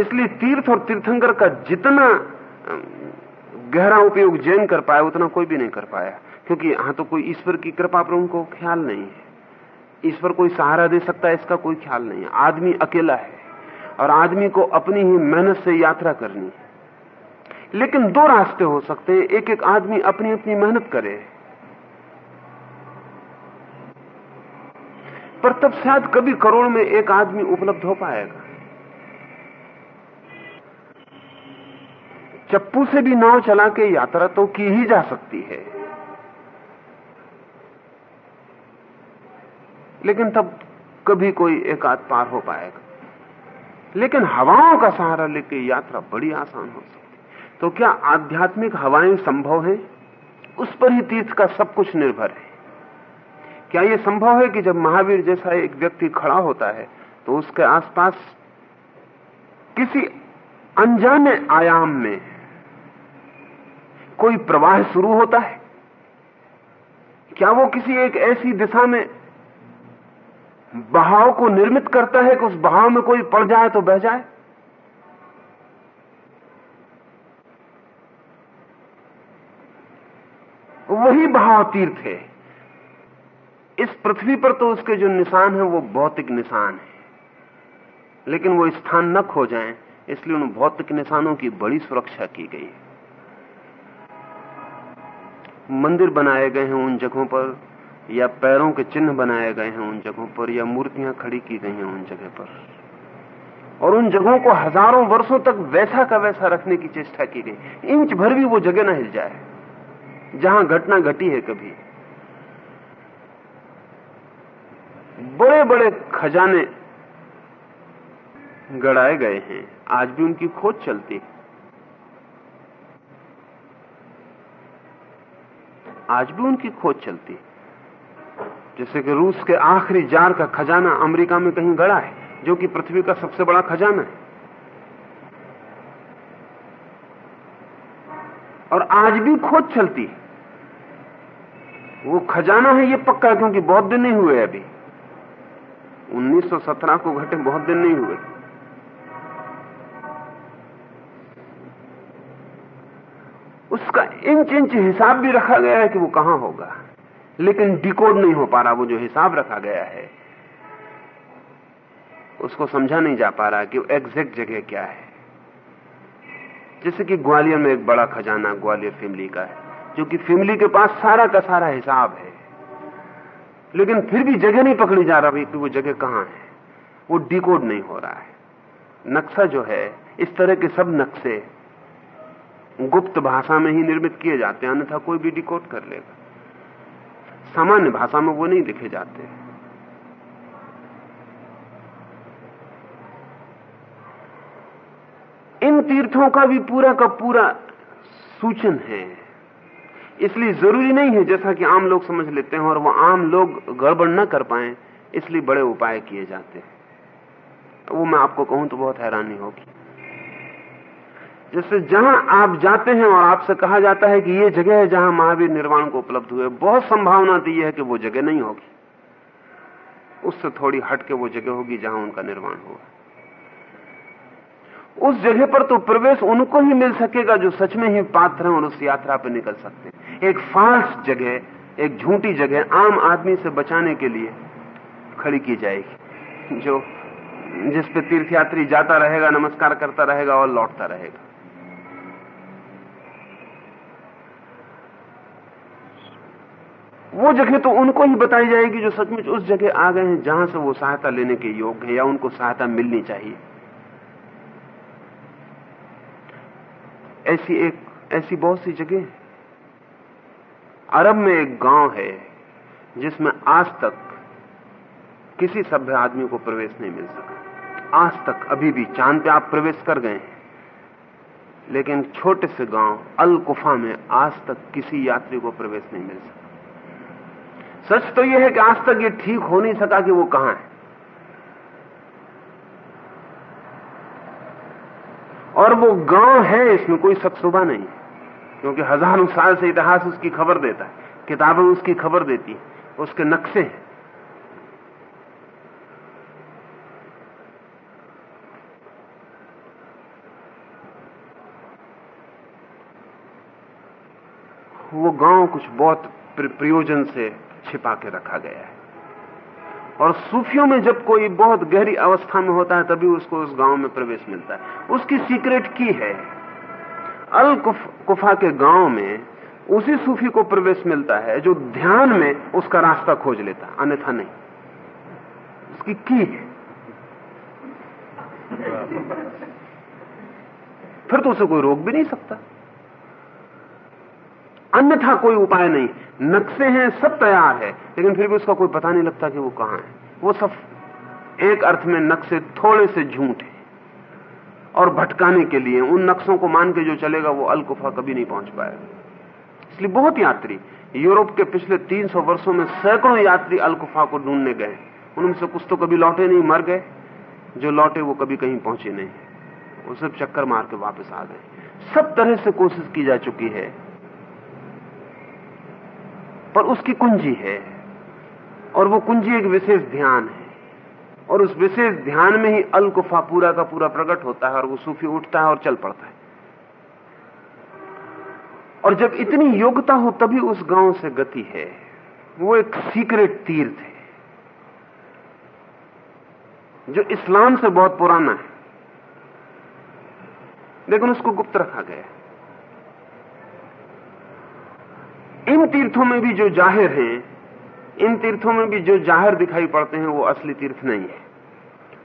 इसलिए तीर्थ और तीर्थंकर का जितना गहरा उपयोग जैन कर पाया, उतना कोई भी नहीं कर पाया। क्योंकि यहाँ तो कोई ईश्वर की कृपा पर उनको ख्याल नहीं है। ईश्वर कोई सहारा दे सकता है, इसका कोई ख्याल नहीं है। आदमी अकेला है और आदमी को अपनी ही मेहनत से यात्रा करनी है। लेकिन दो रास्ते हो सकते हैं। एक एक आदमी अपनी अपनी मेहनत करे। पर तब शायद कभी करोड़ में एक आदमी उपलब्ध हो पाएगा। चप्पू से भी नाव चला के यात्रा तो की ही जा सकती है। लेकिन तब कभी कोई एक आध पार हो पाएगा। लेकिन हवाओं का सहारा लेके यात्रा बड़ी आसान हो सकती है। तो क्या आध्यात्मिक हवाएँ संभव है? उस पर ही तीर्थ का सब कुछ निर्भर है। क्या यह संभव है कि जब महावीर जैसा एक व्यक्ति खड़ा होता है तो उसके आसपास किसी अनजाने आयाम में कोई प्रवाह शुरू होता है? क्या वो किसी एक ऐसी दिशा में बहाव को निर्मित करता है कि उस बहाव में कोई पड़ जाए तो बह जाए। वही बहाव तीर्थ है। इस पृथ्वी पर तो उसके जो निशान है, वो भौतिक निशान है। लेकिन वो स्थान न खो जाए, इसलिए उन भौतिक निशानों की बड़ी सुरक्षा की गई है। मंदिर बनाए गए हैं उन जगहों पर या पैरों के चिन्ह बनाए गए हैं उन जगहों पर, या मूर्तियाँ खड़ी की गई हैं उन जगह पर। और उन जगहों को हज़ारों वर्षों तक वैसा का वैसा रखने की चेष्टा की गई। इंच भर भी वो जगह ना हिल जाए, जहाँ घटना घटी है कभी। बड़े बड़े खजाने गड़ाए गए हैं। आज भी उनकी खोज चलती है। आज भी उनकी खोज चलती है। जैसे कि रूस के आखिरी जार का खजाना अमेरिका में कहीं गड़ा है, जो कि पृथ्वी का सबसे बड़ा खजाना है। और आज भी खोज चलती है। वो खजाना है ये पक्का, क्योंकि बहुत दिन नहीं हुए अभी। 1917 को घटे, बहुत दिन नहीं हुए। उसका इंच इंच हिसाब भी रखा गया है कि वो कहाँ होगा। लेकिन डिकोड नहीं हो पा रहा, वो जो हिसाब रखा गया है, उसको समझा नहीं जा पा रहा कि एग्जैक्ट जगह क्या है। जैसे कि ग्वालियर में एक बड़ा खजाना ग्वालियर फैमिली का है, जो कि फैमिली के पास सारा का सारा हिसाब है। लेकिन फिर भी जगह नहीं पकड़ी जा रहा कि वो जगह कहाँ है। वो डिकोड नहीं हो रहा है। नक्शा जो है, इस तरह के सब नक्शे गुप्त भाषा में ही निर्मित किए जाते हैं, अन्यथा कोई भी डिकोड कर लेगा। सामान्य भाषा में वो नहीं लिखे जाते। इन तीर्थों का भी पूरा का पूरा सूचन है। इसलिए ज़रूरी नहीं है जैसा कि आम लोग समझ लेते हैं और वो आम लोग गड़बड़ न कर पाए, इसलिए बड़े उपाय किए जाते हैं। वो मैं आपको कहूँ तो बहुत हैरानी होगी। जैसे जहाँ आप जाते हैं और आपसे कहा जाता है कि ये जगह है जहाँ महावीर निर्वाण को उपलब्ध हुए, बहुत संभावना तो यह है कि वो जगह नहीं होगी। उससे थोड़ी हट के वो जगह होगी जहाँ उनका निर्माण हुआ उस जगह पर तो प्रवेश उनको ही मिल सकेगा जो सच में ही पात्र हैं और उस यात्रा पर निकल सकते हैं। एक फाल्स जगह, एक झूठी जगह आम आदमी से बचाने के लिए खड़ी की जाएगी, जो जिस पे तीर्थयात्री जाता रहेगा, नमस्कार करता रहेगा और लौटता रहेगा। वो जगह तो उनको ही बताई जाएगी जो सचमुच उस जगह आ गए हैं जहाँ से वो सहायता लेने के योग्य है या उनको सहायता मिलनी चाहिए। ऐसी एक, ऐसी बहुत सी जगह अरब में एक गाँव है जिसमें आज तक किसी सभ्य आदमी को प्रवेश नहीं मिल सका। आज तक अभी भी चाँद पे आप प्रवेश कर गए लेकिन छोटे से गाँव अल कुफा में आज तक किसी यात्री को प्रवेश नहीं मिल सका। सच तो यह है कि आज तक ये ठीक हो नहीं सका कि वो कहाँ है। और वो गाँव है, इसमें कोई सुबह नहीं है, क्योंकि हज़ारों साल से इतिहास उसकी खबर देता है, किताबें उसकी खबर देती उसके नक्शे हैं। वो गाँव कुछ बहुत प्रयोजन से छिपा के रखा गया है। और सूफियों में जब कोई बहुत गहरी अवस्था में होता है तभी उसको उस गाँव में प्रवेश मिलता है। उसकी सीक्रेट की है? अल कुफ, कुफा के गाँव में उसी सूफी को प्रवेश मिलता है जो ध्यान में उसका रास्ता खोज लेता अन्यथा नहीं। उसकी की है? फिर तो उसे कोई रोक भी नहीं सकता। अन्यथा कोई उपाय नहीं। नक्शे हैं, सब तैयार है, लेकिन फिर भी उसका कोई पता नहीं लगता कि वो कहाँ है। वो सब एक अर्थ में नक्शे थोड़े से झूठ है। और भटकाने के लिए, उन नक्शों को मान के जो चलेगा, वो अलकुफा कभी नहीं पहुँच पाएगा। इसलिए बहुत यात्री यूरोप के पिछले 300 वर्षों में सैकड़ों यात्री अलकुफा को ढूँढने गए। उनमें से कुछ तो कभी लौटे नहीं, मर गए। जो लौटे, वो कभी कहीं पहुँचे नहीं। वो सिर्फ़ चक्कर मार के वापस आ गए। सब तरह से कोशिश की जा चुकी है। पर उसकी कुंजी है। और वो कुंजी एक विशेष ध्यान है। और उस विशेष ध्यान में ही अल कुफा पूरा का पूरा प्रकट होता है और वो सूफी उठता है और चल पड़ता है। और जब इतनी योग्यता हो तभी उस गाँव से गति है। वो एक सीक्रेट तीर्थ है। जो इस्लाम से बहुत पुराना है। लेकिन उसको गुप्त रखा गया है। इन तीर्थों में भी जो ज़ाहिर हैं, इन तीर्थों में भी जो ज़ाहिर दिखाई पड़ते हैं, वो असली तीर्थ नहीं है।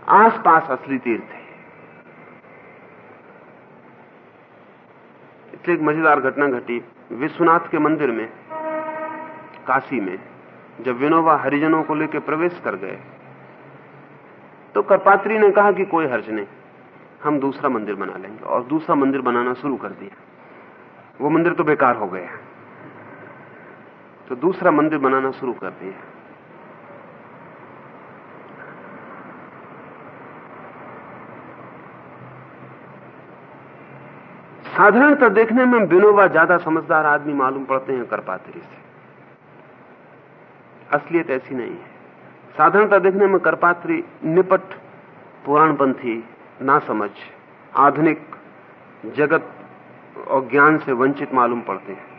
आसपास असली तीर्थ है। इसलिए एक मज़ेदार घटना घटी विश्वनाथ के मंदिर में, काशी में, जब विनोबा हरिजनों को लेकर प्रवेश कर गए। तो करपात्री ने कहा कि कोई हर्ज नहीं, हम दूसरा मंदिर बना लेंगे। और दूसरा मंदिर बनाना शुरू कर दिया। वो मंदिर तो बेकार हो गया। तो दूसरा मंदिर बनाना शुरू कर दिया साधारणतः देखने में बिनोबा ज़्यादा समझदार आदमी मालूम पड़ते हैं करपात्री से। असलियत ऐसी नहीं है। साधारणतः देखने में करपात्री निपट, पुराणपंथी, ना समझ, आधुनिक जगत और ज्ञान से वंचित मालूम पड़ते हैं।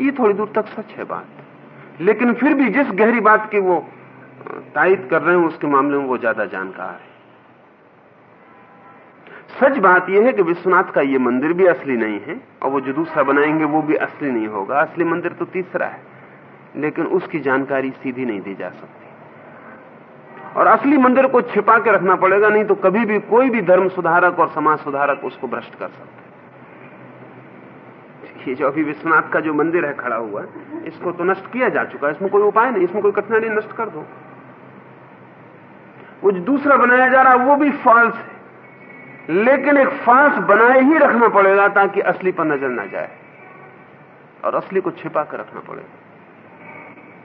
ये थोड़ी दूर तक सच है बात। लेकिन फिर भी जिस गहरी बात की वो तायद कर रहे हैं, उसके मामले में वो ज़्यादा जानकार है। सच बात यह है कि विश्वनाथ का ये मंदिर भी असली नहीं है, और वो जो दूसरा बनाएँगे वो भी असली नहीं होगा। असली मंदिर तो तीसरा है, लेकिन उसकी जानकारी सीधी नहीं दी जा सकती। और असली मंदिर को छिपा के रखना पड़ेगा, नहीं तो कभी भी कोई भी धर्म सुधारक और समाज सुधारक उसको भ्रष्ट कर सकता ये जो अभी विश्वनाथ का जो मंदिर है खड़ा हुआ, इसको तो नष्ट किया जा चुका है, इसमें कोई उपाय नहीं, इसमें कोई कठिनाई नष्ट कर दो। वो जो दूसरा बनाया जा रहा है, वो भी फॉल्स है। लेकिन एक फॉल्स बनाए ही रखना पड़ेगा ताकि असली पर नज़र ना जाए। और असली को छिपा कर रखना पड़ेगा।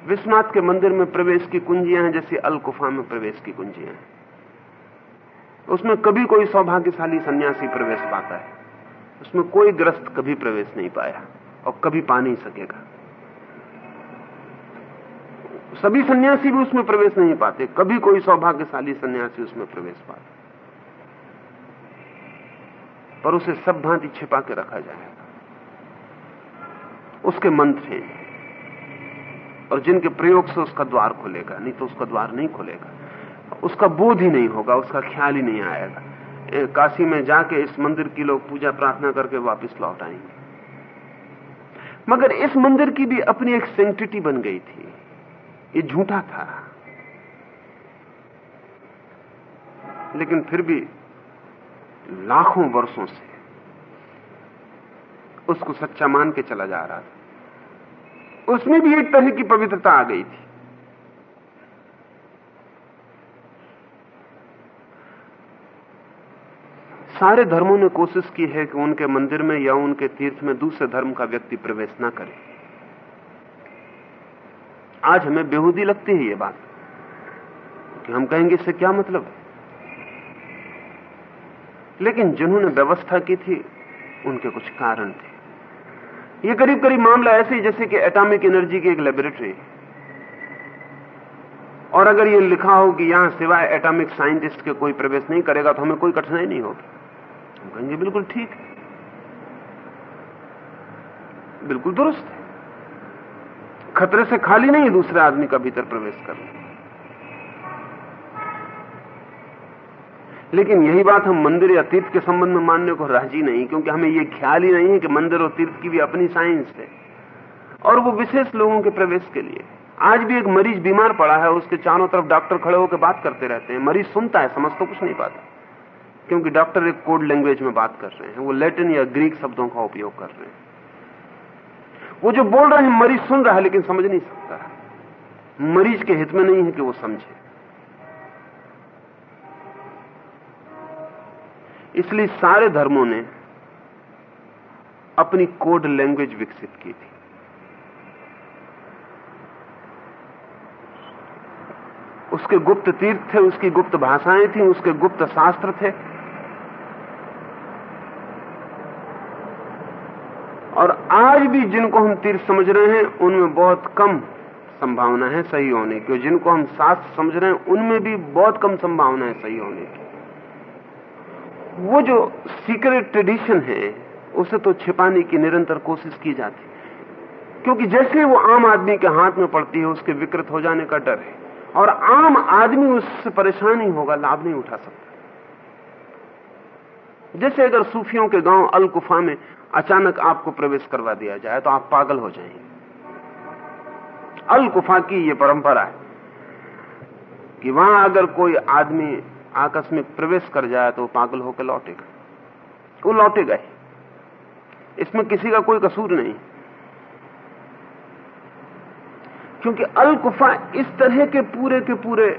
विश्वनाथ के मंदिर में प्रवेश की कुंजियाँ हैं, जैसे अल गुफा में प्रवेश की कुंजियाँ हैं। उसमें कभी कोई सौभाग्यशाली सन्यासी प्रवेश पाता है। उसमें कोई ग्रस्त कभी प्रवेश नहीं पाया और कभी पा नहीं सकेगा। सभी सन्यासी भी उसमें प्रवेश नहीं पाते, कभी कोई सौभाग्यशाली सन्यासी उसमें प्रवेश पाता। पर उसे सब भांति छिपा के रखा जाएगा। उसके मंत्र हैं, और जिनके प्रयोग से उसका द्वार खुलेगा, नहीं तो उसका द्वार नहीं खुलेगा। उसका बोध ही नहीं होगा, उसका ख्याल ही नहीं आएगा। काशी में जाके इस मंदिर की लोग पूजा प्रार्थना करके वापस लौट आएँगे। मगर इस मंदिर की भी अपनी एक सेंटिटी बन गई थी। ये झूठा था। लेकिन फिर भी लाखों वर्षों से उसको सच्चा मान के चला जा रहा था। उसमें भी एक तरह की पवित्रता आ गई थी। सारे धर्मों ने कोशिश की है कि उनके मंदिर में या उनके तीर्थ में दूसरे धर्म का व्यक्ति प्रवेश न करे। आज हमें बेहूदी लगती है ये बात। कि हम कहेंगे, इससे क्या मतलब है? लेकिन जिन्होंने व्यवस्था की थी, उनके कुछ कारण थे। ये करीब करीब मामला ऐसे ही जैसे कि एटॉमिक एनर्जी की एक लेबोरेटरी और अगर ये लिखा हो कि यहाँ सिवाय एटॉमिक साइंटिस्ट के कोई प्रवेश नहीं करेगा तो हमें कोई कठिनाई नहीं होगी। कहेंगे, बिल्कुल ठीक है। बिल्कुल दुरुस्त है। खतरे से खाली नहीं दूसरे आदमी का भीतर प्रवेश करना। लेकिन यही बात हम मंदिर या तीर्थ के संबंध में मानने को राज़ी नहीं, क्योंकि हमें यह ख्याल ही नहीं है कि मंदिर और तीर्थ की भी अपनी साइंस है। और वो विशेष लोगों के प्रवेश के लिए। आज भी एक मरीज़ बीमार पड़ा है, उसके चारों तरफ़ डॉक्टर खड़े होकर बात करते रहते हैं। मरीज़ सुनता है, समझ तो कुछ नहीं पाता। क्योंकि डॉक्टर एक कोड लैंग्वेज में बात कर रहे हैं, वो लैटिन या ग्रीक शब्दों का उपयोग कर रहे हैं। वो जो बोल रहे हैं, मरीज़ सुन रहा है, लेकिन समझ नहीं सकता। मरीज़ के हित में नहीं है कि वो समझे। इसलिए सारे धर्मों ने अपनी कोड लैंग्वेज विकसित की थी। उसके गुप्त तीर्थ थे, उसकी गुप्त भाषाएँ थी, उसके गुप्त शास्त्र थे। और आज भी जिनको हम तीर्थ समझ रहे हैं, उनमें बहुत कम संभावना है सही होने की। जिनको हम शास्त्र समझ रहे हैं, उनमें भी बहुत कम संभावना है सही होने की। वो जो सीक्रेट ट्रेडिशन है, उसे तो छिपाने की निरंतर कोशिश की जाती है। क्योंकि जैसे वो आम आदमी के हाथ में पड़ती है, उसके विकृत हो जाने का डर है। और आम आदमी उससे परेशान ही होगा, लाभ नहीं उठा सकता। जैसे अगर सूफियों के गाँव अल गुफा में अचानक आपको प्रवेश करवा दिया जाए तो आप पागल हो जाएँगे। अल गुफा की ये परंपरा है कि वहाँ अगर कोई आदमी आकस्मिक प्रवेश कर जाए तो पागल होकर लौटेगा। वो लौटेगा ही। इसमें किसी का कोई कसूर नहीं। क्योंकि अल गुफा इस तरह के पूरे के पूरे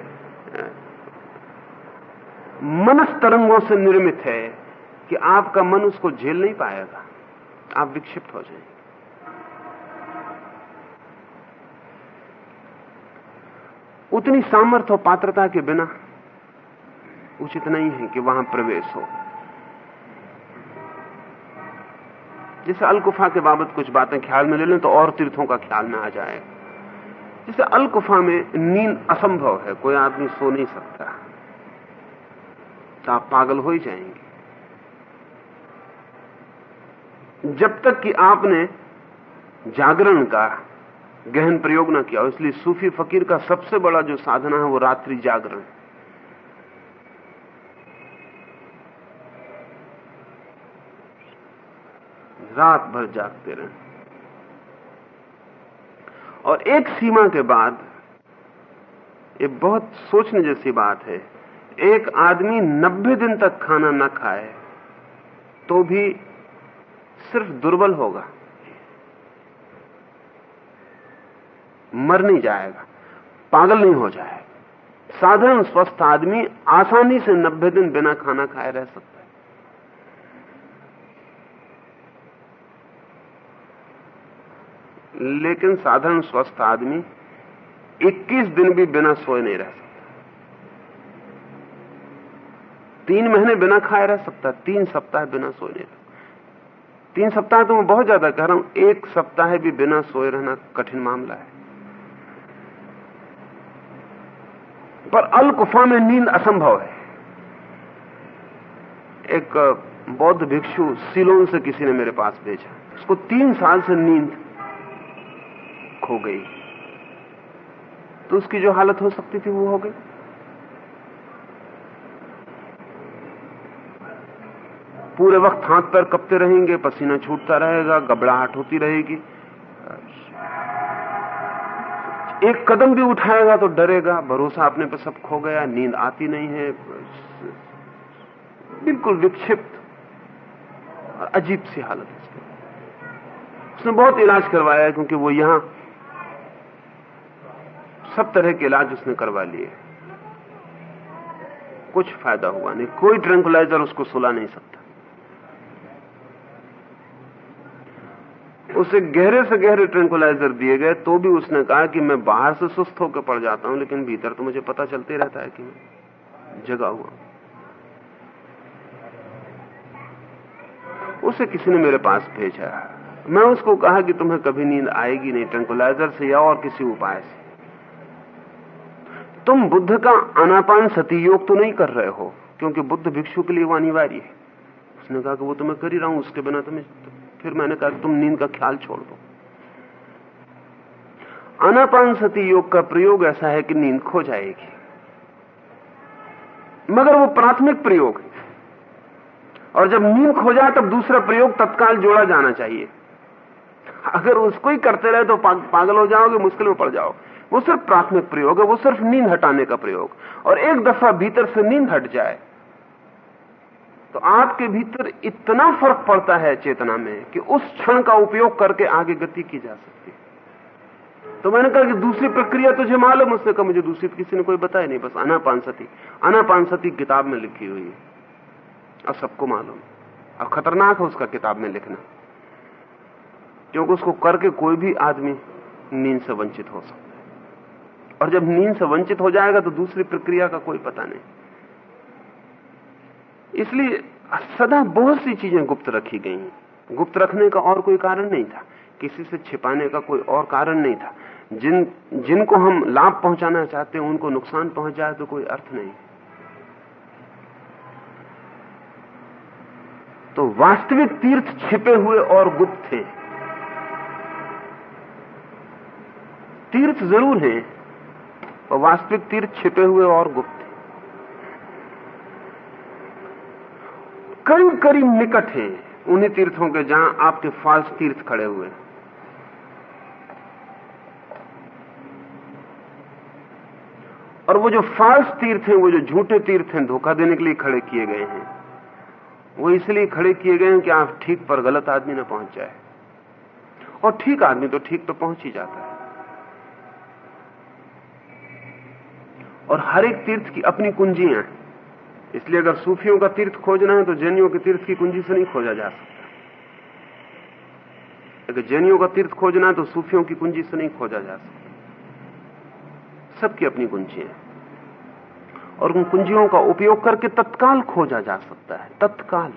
मनस तरंगों से निर्मित है कि आपका मन उसको झेल नहीं पाएगा। आप विक्षिप्त हो जाएँगे। उतनी सामर्थ्य और पात्रता के बिना उचित नहीं है कि वहाँ प्रवेश हो। जैसे अलकुफा के बाबत कुछ बातें ख्याल में ले लें तो और तीर्थों का ख्याल में आ जाएगा जैसे अलकुफा में नींद असंभव है, कोई आदमी सो नहीं सकता। तो आप पागल हो ही जाएँगे। जब तक कि आपने जागरण का गहन प्रयोग ना किया, इसलिए सूफी फकीर का सबसे बड़ा जो साधना है, वो रात्रि जागरण। रात भर जागते रहे। और एक सीमा के बाद, ये बहुत सोचने जैसी बात है, एक आदमी नब्बे दिन तक खाना न खाए तो भी सिर्फ़ दुर्बल होगा। मर नहीं जाएगा। पागल नहीं हो जाएगा। साधारण स्वस्थ आदमी आसानी से नब्बे दिन बिना खाना खाए रह सकता है। लेकिन साधारण स्वस्थ आदमी 21 दिन भी बिना सोए नहीं रह सकता। तीन महीने बिना खाए रह सकता तीन सप्ताह बिना सोए नहीं रह तीन सप्ताह तो मैं बहुत ज़्यादा कह रहा हूँ, एक सप्ताह भी बिना सोए रहना कठिन मामला है। पर अल गुफा में नींद असंभव है। एक बौद्ध भिक्षु सिलोन से किसी ने मेरे पास भेजा। उसको तीन साल से नींद खो गई। तो उसकी जो हालत हो सकती थी वो हो गई। पूरे वक्त हाथ पैर कपते रहेंगे, पसीना छूटता रहेगा, घबराहट होती रहेगी। एक कदम भी उठाएगा तो डरेगा, भरोसा अपने पर सब खो गया, नींद आती नहीं है, बिल्कुल विक्षिप्त अजीब सी हालत उसकी उसने बहुत इलाज करवाया क्योंकि वो यहाँ सब तरह के इलाज उसने करवा लिए। कुछ फ़ायदा हुआ नहीं, कोई ट्रैंकुलाइजर उसको सुला नहीं सकता। उसे गहरे से गहरे ट्रैंकुलाइजर दिए गए तो भी उसने कहा कि मैं बाहर से सुस्त होकर पड़ जाता हूँ, लेकिन भीतर तो मुझे पता चलते रहता है कि मैं जगा हुआ उसे किसी ने मेरे पास भेजा। मैं उसको कहा कि तुम्हें कभी नींद आएगी नहीं ट्रैंकुलाइजर से या और किसी उपाय से। तुम बुद्ध का अनापान सती योग तो नहीं कर रहे हो, क्योंकि बुद्ध भिक्षु के लिए वो अनिवार्य है। उसने कहा कि वो तो मैं कर ही रहा हूँ, उसके बिना तुम्हें तो फिर मैंने कहा तुम नींद का ख्याल छोड़ दो। अनापान सती योग का प्रयोग ऐसा है कि नींद खो जाएगी। मगर वो प्राथमिक प्रयोग है। और जब नींद खो जाए, तब दूसरा प्रयोग तत्काल जोड़ा जाना चाहिए। अगर उसको ही करते रहे तो पागल हो जाओगे, मुश्किल में पड़ जाओ वो सिर्फ़ प्राथमिक प्रयोग है, वो सिर्फ़ नींद हटाने का प्रयोग। और एक दफ़ा भीतर से नींद हट जाए तो आपके भीतर इतना फ़र्क पड़ता है चेतना में कि उस क्षण का उपयोग करके आगे गति की जा सकती है। तो मैंने कहा कि दूसरी प्रक्रिया तुझे मालूम उसने कहा, मुझे दूसरी किसी ने कोई बताया नहीं, बस अनापान सती अनापान सती किताब में लिखी हुई है। और सबको मालूम। अब खतरनाक है उसका किताब में लिखना। क्योंकि उसको करके कोई भी आदमी नींद से वंचित हो सकता है। और जब नींद से वंचित हो जाएगा तो दूसरी प्रक्रिया का कोई पता नहीं। इसलिए सदा बहुत सी चीज़ें गुप्त रखी गई गुप्त रखने का और कोई कारण नहीं था। किसी से छिपाने का कोई और कारण नहीं था। जिन, जिनको हम लाभ पहुंचाना चाहते हैं, उनको नुकसान पहुँच जाए तो कोई अर्थ नहीं। तो वास्तविक तीर्थ छिपे हुए और गुप्त थे। तीर्थ ज़रूर हैं और वास्तविक तीर्थ छिपे हुए और गुप्त करीब करीब निकट हैं, उन्हीं तीर्थों के जहाँ आपके फाल्स तीर्थ खड़े हुए हैं। और वो जो फाल्स तीर्थ हैं, वो जो झूठे तीर्थ हैं, धोखा देने के लिए खड़े किए गए हैं। वो इसलिए खड़े किए गए हैं कि आप ठीक पर गलत आदमी ना पहुँच जाए। और ठीक आदमी तो ठीक तो पहुँच ही जाता है। और हर एक तीर्थ की अपनी कुंजियाँ हैं। इसलिए अगर सूफियों का तीर्थ खोजना है तो जैनियों के तीर्थ की कुंजी से नहीं खोजा जा सकता। अगर जैनियों का तीर्थ खोजना है तो सूफियों की कुंजी से नहीं खोजा जा सकता। सबकी अपनी कुंजी है। और उन कुंजियों का उपयोग करके तत्काल खोजा जा सकता है। तत्काल।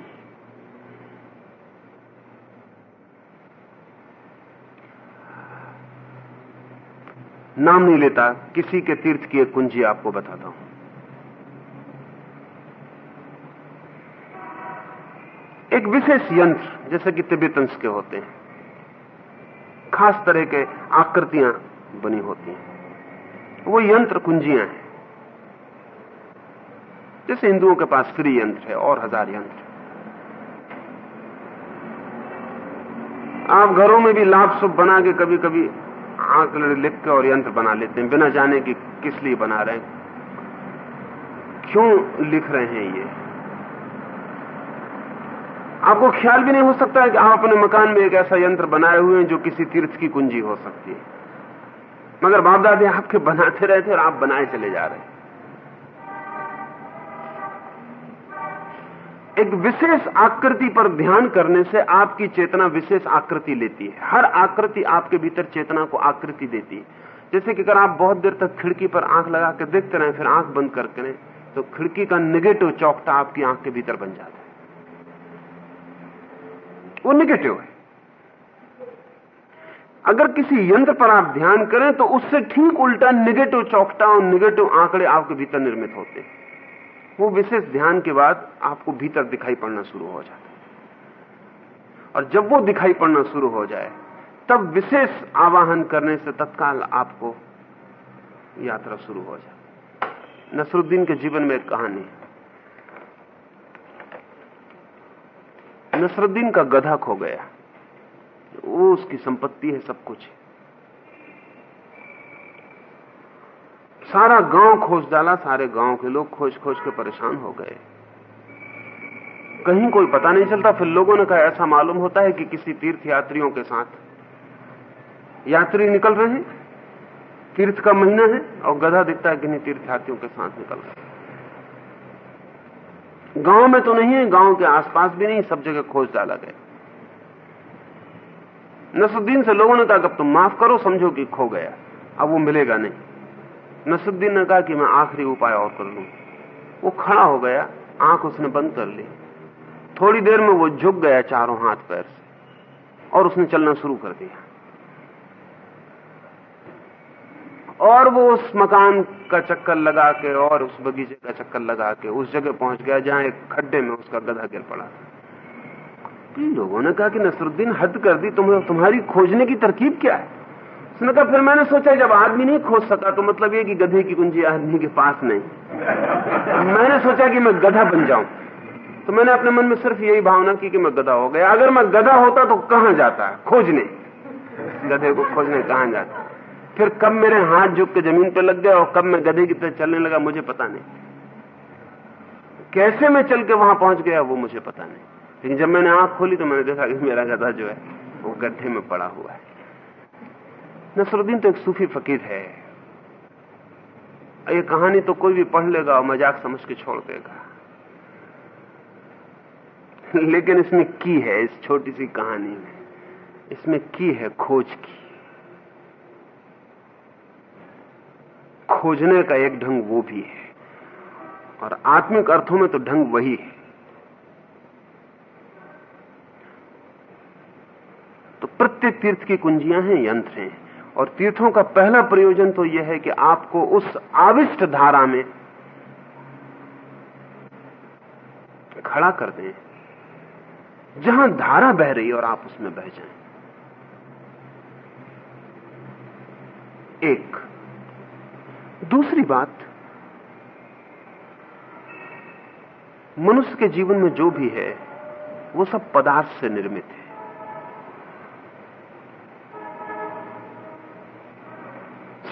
नाम नहीं लेता, किसी के तीर्थ की एक कुंजी आपको बताता हूँ। एक विशेष यंत्र, जैसे कि तिब्बतंस के होते हैं। खास तरह के आकृतियाँ बनी होती हैं। वो यंत्र कुंजियाँ हैं। जैसे हिंदुओं के पास फ्री यंत्र है, और हज़ार यंत्र। आप घरों में भी लाभ शुभ बना के कभी कभी आँख लिख के और यंत्र बना लेते हैं, बिना जाने कि किस लिए बना रहे हैं। क्यों लिख रहे हैं ये? आपको ख्याल भी नहीं हो सकता है कि आप अपने मकान में एक ऐसा यंत्र बनाए हुए हैं जो किसी तीर्थ की कुंजी हो सकती है। मगर बाप दादी आपके बनाते रहे थे और आप बनाए चले जा रहे हैं। एक विशेष आकृति पर ध्यान करने से आपकी चेतना विशेष आकृति लेती है। हर आकृति आपके भीतर चेतना को आकृति देती है। जैसे कि अगर आप बहुत देर तक खिड़की पर आँख लगा के देखते रहे, फिर आँख बंद करके तो खिड़की का निगेटिव चौकटा आपकी आँख के भीतर बन जाता है। वो निगेटिव है। अगर किसी यंत्र पर आप ध्यान करें तो उससे ठीक उल्टा निगेटिव चौकटा और निगेटिव आंकड़े आपके भीतर निर्मित होते हैं। वो विशेष ध्यान के बाद आपको भीतर दिखाई पड़ना शुरू हो जाता है। और जब वो दिखाई पड़ना शुरू हो जाए, तब विशेष आवाहन करने से तत्काल आपको यात्रा शुरू हो जाए नसरुद्दीन के जीवन में एक कहानी है। नसरुद्दीन का गधा खो गया। वो उसकी संपत्ति है, सब कुछ है। सारा गाँव खोज डाला, सारे गाँव के लोग खोज खोज के परेशान हो गए। कहीं कोई पता नहीं चलता, फिर लोगों ने कहा, ऐसा मालूम होता है कि किसी तीर्थ यात्रियों के साथ यात्री निकल रहे हैं, तीर्थ का महीना है, और गधा दिखता है किन्हीं तीर्थ यात्रियों के साथ निकल रहे गाँव में तो नहीं है, गाँव के आसपास भी नहीं, सब जगह खोज डाला गया। नसुद्दीन से लोगों ने कहा अब तुम माफ़ करो, समझो कि खो गया, अब वो मिलेगा नहीं। नसुद्दीन ने कहा कि मैं आखिरी उपाय और कर लू। वो खड़ा हो गया, आँख उसने बंद कर ली। थोड़ी देर में वो झुक गया चारों हाथ पैर से, और उसने चलना शुरू कर दिया। और वो उस मकान का चक्कर लगा के और उस बगीचे का चक्कर लगा के उस जगह पहुँच गया जहाँ एक खड्डे में उसका गधा गिर पड़ा। लोगों ने कहा कि नसरुद्दीन हद कर दी तुम्हें तुम्हारी खोजने की तरकीब क्या है? उसने कहा, फिर मैंने सोचा, जब आदमी नहीं खोज सका तो मतलब ये कि गधे की कुंजी आदमी के पास नहीं। मैंने सोचा कि मैं गधा बन जाऊँ। तो मैंने अपने मन में सिर्फ़ यही भावना की कि मैं गधा हो गया। अगर मैं गधा होता तो कहाँ जाता? खोजने। गधे को खोजने कहाँ जाता? फिर कब मेरे हाथ झुक के ज़मीन पर लग गए और कब मैं गधे की तरह चलने लगा मुझे पता नहीं। कैसे मैं चल के वहाँ पहुँच गया वो मुझे पता नहीं। लेकिन जब मैंने आँख खोली तो मैंने देखा कि मेरा गधा जो है, वो गड्ढे में पड़ा हुआ है। नसरुद्दीन तो एक सूफी फकीर है। ये कहानी तो कोई भी पढ़ लेगा और मज़ाक समझ के छोड़ देगा। लेकिन इसमें की है, इस छोटी सी कहानी में। इसमें की है खोज की। खोजने का एक ढंग वो भी है। और आत्मिक अर्थों में तो ढंग वही है। तो प्रत्येक तीर्थ की कुंजियाँ हैं, यंत्र हैं। और तीर्थों का पहला प्रयोजन तो यह है कि आपको उस आविष्ट धारा में खड़ा कर दें, जहाँ धारा बह रही और आप उसमें बह जाएँ। एक दूसरी बात, मनुष्य के जीवन में जो भी है, वो सब पदार्थ से निर्मित है।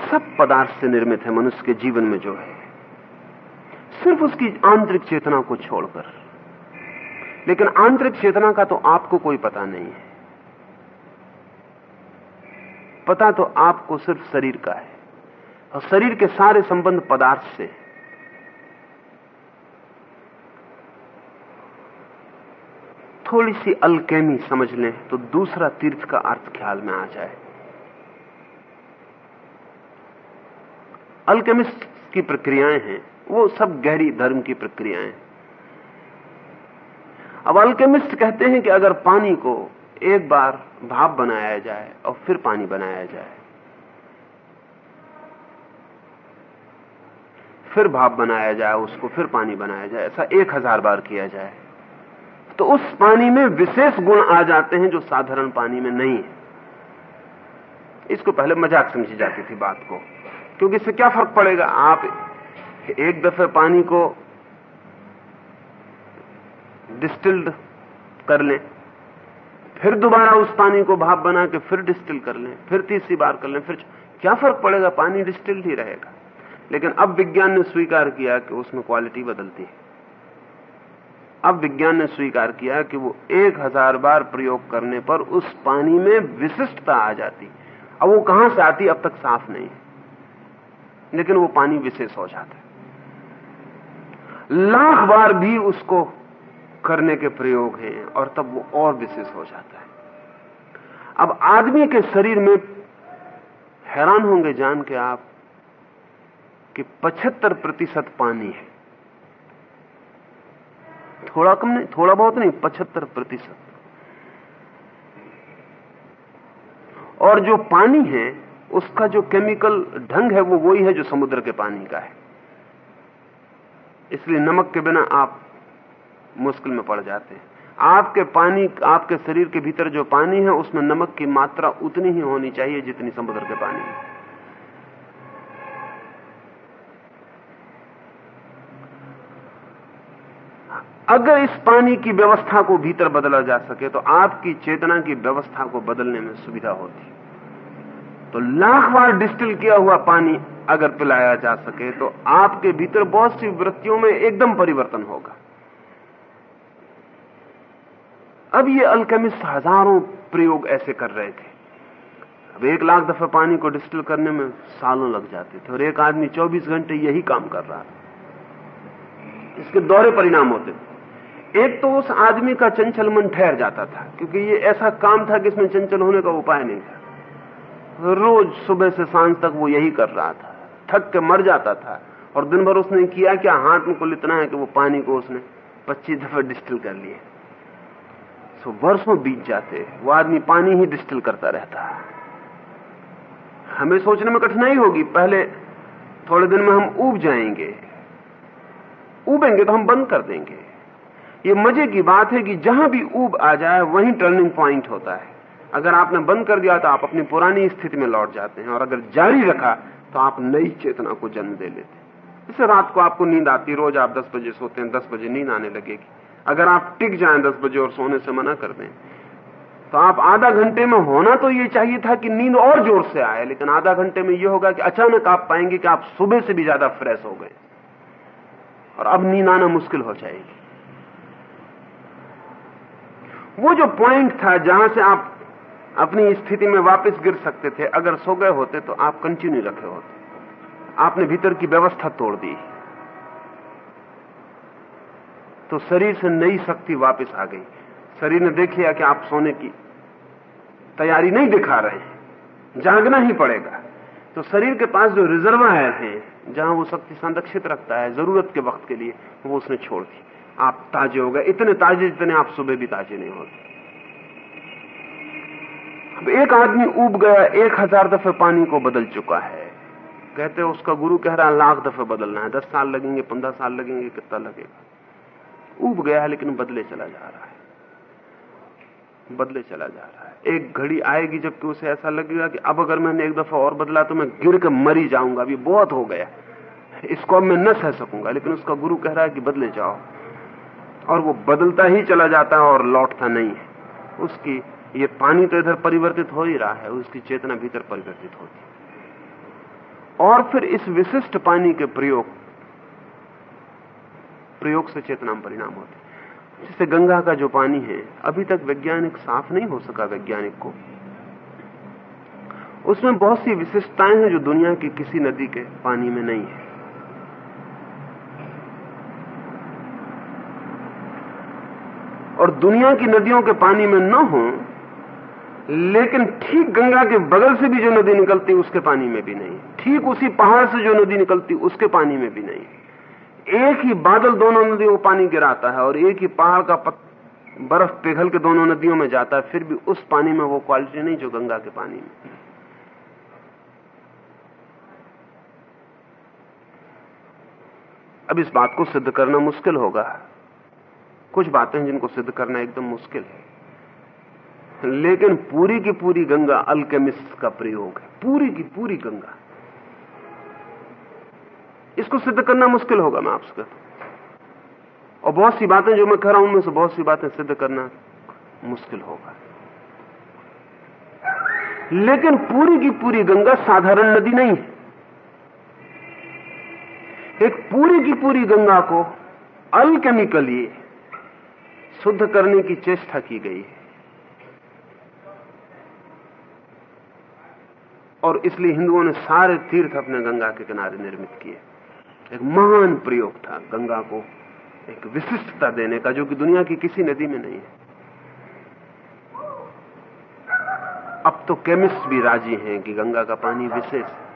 सब पदार्थ से निर्मित है मनुष्य के जीवन में जो है। सिर्फ़ उसकी आंतरिक चेतना को छोड़कर। लेकिन आंतरिक चेतना का तो आपको कोई पता नहीं है। पता तो आपको सिर्फ़ शरीर का है। और शरीर के सारे संबंध पदार्थ से। थोड़ी सी अलकेमी समझ लें तो दूसरा तीर्थ का अर्थ ख्याल में आ जाए। अल्केमिस्ट की प्रक्रियाएँ हैं, वो सब गहरी धर्म की प्रक्रियाएँ अब अल्केमिस्ट कहते हैं कि अगर पानी को एक बार भाप बनाया जाए और फिर पानी बनाया जाए फिर भाप बनाया जाए, उसको फिर पानी बनाया जाए, ऐसा एक हज़ार बार किया जाए। तो उस पानी में विशेष गुण आ जाते हैं जो साधारण पानी में नहीं है। इसको पहले मज़ाक समझी जाती थी बात को, क्योंकि इससे क्या फ़र्क पड़ेगा? आप एक दफे पानी को डिस्टिल्ड कर लें, फिर दोबारा उस पानी को भाप बना के फिर डिस्टिल कर लें, फिर तीसरी बार कर लें, फिर क्या फ़र्क पड़ेगा? पानी डिस्टिल्ड ही रहेगा। लेकिन अब विज्ञान ने स्वीकार किया कि उसमें क्वालिटी बदलती है। अब विज्ञान ने स्वीकार किया कि वो एक हज़ार बार प्रयोग करने पर उस पानी में विशिष्टता आ जाती। अब वो कहाँ से आती, अब तक साफ़ नहीं है। लेकिन वो पानी विशेष हो जाता है। लाख बार भी उसको करने के प्रयोग हैं और तब वो और विशेष हो जाता है। अब आदमी के शरीर में हैरान होंगे जान के आप कि 75 प्रतिशत पानी है। थोड़ा कम नहीं, थोड़ा बहुत नहीं 75 प्रतिशत। और जो पानी है, उसका जो केमिकल ढंग है, वो वही है जो समुद्र के पानी का है। इसलिए नमक के बिना आप मुश्किल में पड़ जाते हैं। आपके पानी, आपके शरीर के भीतर जो पानी है, उसमें नमक की मात्रा उतनी ही होनी चाहिए जितनी समुद्र के पानी में। अगर इस पानी की व्यवस्था को भीतर बदला जा सके तो आपकी चेतना की व्यवस्था को बदलने में सुविधा होती। तो लाख बार डिस्टिल किया हुआ पानी अगर पिलाया जा सके तो आपके भीतर बहुत सी वृत्तियों में एकदम परिवर्तन होगा। अब ये अल्केमिस्ट हज़ारों प्रयोग ऐसे कर रहे थे। अब एक लाख दफे पानी को डिस्टिल करने में सालों लग जाते थे, और एक आदमी 24 घंटे यही काम कर रहा था। इसके दोहरे परिणाम होते थे। एक तो उस आदमी का चंचल मन ठहर जाता था, क्योंकि ये ऐसा काम था कि इसमें चंचल होने का उपाय नहीं था। रोज सुबह से साँझ तक वो यही कर रहा था, थक के मर जाता था, और दिन भर उसने किया क्या, हाथ में कुल इतना है कि वो पानी को उसने पच्चीस दफे डिस्टिल कर लिए। सो वर्षों बीत जाते, वो आदमी पानी ही डिस्टिल करता रहता। है हमें सोचने में कठिनाई होगी, पहले थोड़े दिन में हम उब जाएँगे। उबेंगे तो हम बंद कर देंगे। ये मज़े की बात है कि जहाँ भी ऊब आ जाए, वहीं टर्निंग प्वाइंट होता है। अगर आपने बंद कर दिया तो आप अपनी पुरानी स्थिति में लौट जाते हैं, और अगर जारी रखा तो आप नई चेतना को जन्म दे लेते हैं। जैसे रात को आपको नींद आती, रोज आप दस बजे सोते हैं, दस बजे नींद आने लगेगी। अगर आप टिक जाएँ दस बजे और सोने से मना कर दें तो आप आधा घंटे में होना तो ये चाहिए था कि नींद और ज़ोर से आए, लेकिन आधा घंटे में यह होगा कि अचानक आप पाएँगे कि आप सुबह से भी ज़्यादा फ्रेश हो गए। और अब नींद आना मुश्किल हो जाएगी। वो जो पॉइंट था जहाँ से आप अपनी स्थिति में वापस गिर सकते थे, अगर सो गए होते तो आप कंटिन्यू रखे होते। आपने भीतर की व्यवस्था तोड़ दी। तो शरीर से नई शक्ति वापस आ गई। शरीर ने देख लिया कि आप सोने की तैयारी नहीं दिखा रहे जागना ही पड़ेगा। तो शरीर के पास जो रिजर्वायर है, जहाँ वो शक्ति संरक्षित रखता है, ज़रूरत के वक्त के लिए, वो उसने छोड़ दी। आप ताजे हो गए। इतने ताजे जितने आप सुबह भी ताजे नहीं होते। अब एक आदमी उब गया, एक हज़ार दफे पानी को बदल चुका है। कहते हैं उसका गुरु कह रहा है, लाख दफे बदलना है। दस साल लगेंगे, पंद्रह साल लगेंगे, कितना लगेगा? उब गया है, लेकिन बदले चला जा रहा है। बदले चला जा रहा है। एक घड़ी आएगी जबकि उसे ऐसा लगेगा कि अब अगर मैंने एक दफ़ा और बदला तो मैं गिर कर मरी जाऊँगा। अभी बहुत हो गया। इसको अब मैं न सह सकूँगा, लेकिन उसका गुरु कह रहा है कि बदले जाओ। और वो बदलता ही चला जाता है और लौटता नहीं है। उसकी, ये पानी तो इधर परिवर्तित हो ही रहा है, उसकी चेतना भीतर परिवर्तित होती और फिर इस विशिष्ट पानी के प्रयोग प्रयोग से चेतना में परिणाम होते जैसे गंगा का जो पानी है, अभी तक वैज्ञानिक साफ़ नहीं हो सका वैज्ञानिक को। उसमें बहुत सी विशिष्टताएँ हैं जो दुनिया की किसी नदी के पानी में नहीं है। और दुनिया की नदियों के पानी में न हो लेकिन ठीक गंगा के बगल से भी जो नदी निकलती उसके पानी में भी नहीं। ठीक उसी पहाड़ से जो नदी निकलती उसके पानी में भी नहीं। एक ही बादल दोनों नदियों को पानी गिराता है और एक ही पहाड़ का पत, बर्फ़ पिघल के दोनों नदियों में जाता है फिर भी उस पानी में वो क्वालिटी नहीं जो गंगा के पानी में। अब इस बात को सिद्ध करना मुश्किल होगा। कुछ बातें जिनको सिद्ध करना एकदम मुश्किल है। लेकिन पूरी की पूरी गंगा अल्केमिस्ट का प्रयोग है। पूरी की पूरी गंगा। इसको सिद्ध करना मुश्किल होगा, मैं आपसे कहता और बहुत सी बातें जो मैं कह रहा हूँ, उनमें से बहुत सी बातें सिद्ध करना मुश्किल होगा। लेकिन पूरी की पूरी गंगा साधारण नदी नहीं है। एक पूरी की पूरी गंगा को अल्केमिकली शुद्ध करने की चेष्टा की गई है। और इसलिए हिंदुओं ने सारे तीर्थ अपने गंगा के किनारे निर्मित किए। एक महान प्रयोग था गंगा को एक विशिष्टता देने का, जो कि दुनिया की किसी नदी में नहीं है। अब तो केमिस्ट भी राज़ी हैं कि गंगा का पानी विशेष है।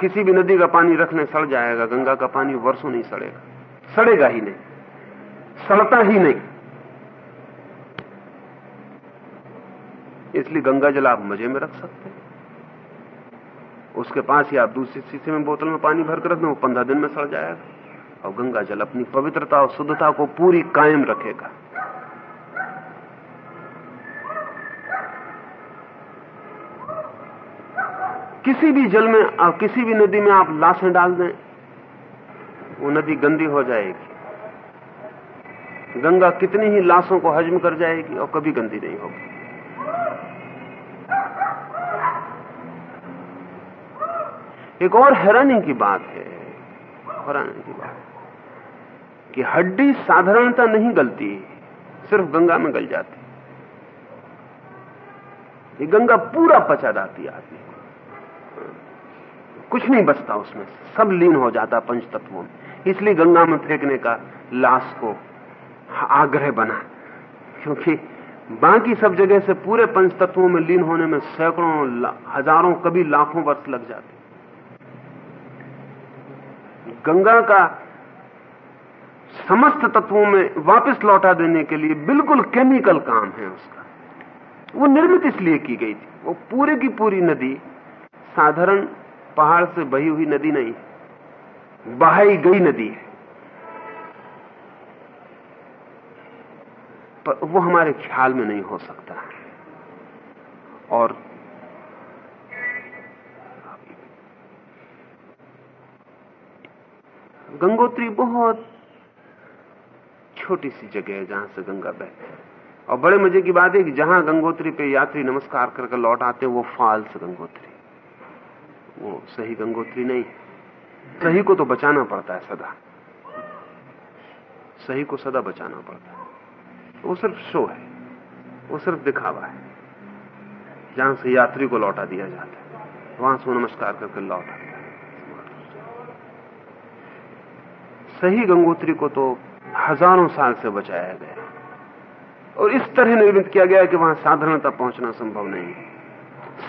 किसी भी नदी का पानी रखने सड़ जाएगा, गंगा का पानी वर्षों नहीं सड़ेगा। सड़ेगा ही नहीं। सड़ता ही नहीं। इसलिए गंगा जल आप मज़े में रख सकते हैं। उसके पास ही आप दूसरी शीशे में बोतल में पानी भर कर रख दें, वो पंद्रह दिन में सड़ जाएगा। और गंगा जल अपनी पवित्रता और शुद्धता को पूरी कायम रखेगा। किसी भी जल में किसी भी नदी में आप लाशें डाल दें, वो नदी गंदी हो जाएगी। गंगा कितनी ही लाशों को हजम कर जाएगी और कभी गंदी नहीं होगी। एक और हैरानी की बात है, हैरानी की बात कि हड्डी साधारणता नहीं गलती, सिर्फ़ गंगा में गल जाती। ये गंगा पूरा पचा जाती आदमी कुछ नहीं बचता उसमें, सब लीन हो जाता पंच तत्वों में। इसलिए गंगा में फेंकने का लाश को आग्रह बना। क्योंकि बाकी सब जगह से पूरे पंच तत्वों में लीन होने में सैकड़ों हज़ारों, कभी लाखों वर्ष लग जाते। गंगा का समस्त तत्वों में वापस लौटा देने के लिए बिल्कुल केमिकल काम है उसका। वो निर्मित इसलिए की गई थी। वो पूरे की पूरी नदी साधारण पहाड़ से बही हुई नदी नहीं, बहाई गई नदी है। पर वो हमारे ख्याल में नहीं हो सकता। और गंगोत्री बहुत छोटी सी जगह है जहाँ से गंगा बहती है। और बड़े मज़े की बात है कि जहाँ गंगोत्री पे यात्री नमस्कार करके लौट आते हैं, वो फाल्स गंगोत्री। वो सही गंगोत्री नहीं सही को तो बचाना पड़ता है सदा। सही को सदा बचाना पड़ता है। वो सिर्फ़ शो है। वो सिर्फ़ दिखावा है। जहाँ से यात्री को लौटा दिया जाता है। वहाँ से नमस्कार करके लौट आता है। सही गंगोत्री को तो हज़ारों साल से बचाया गया और इस तरह निर्मित किया गया कि वहाँ साधारणता पहुँचना संभव नहीं है।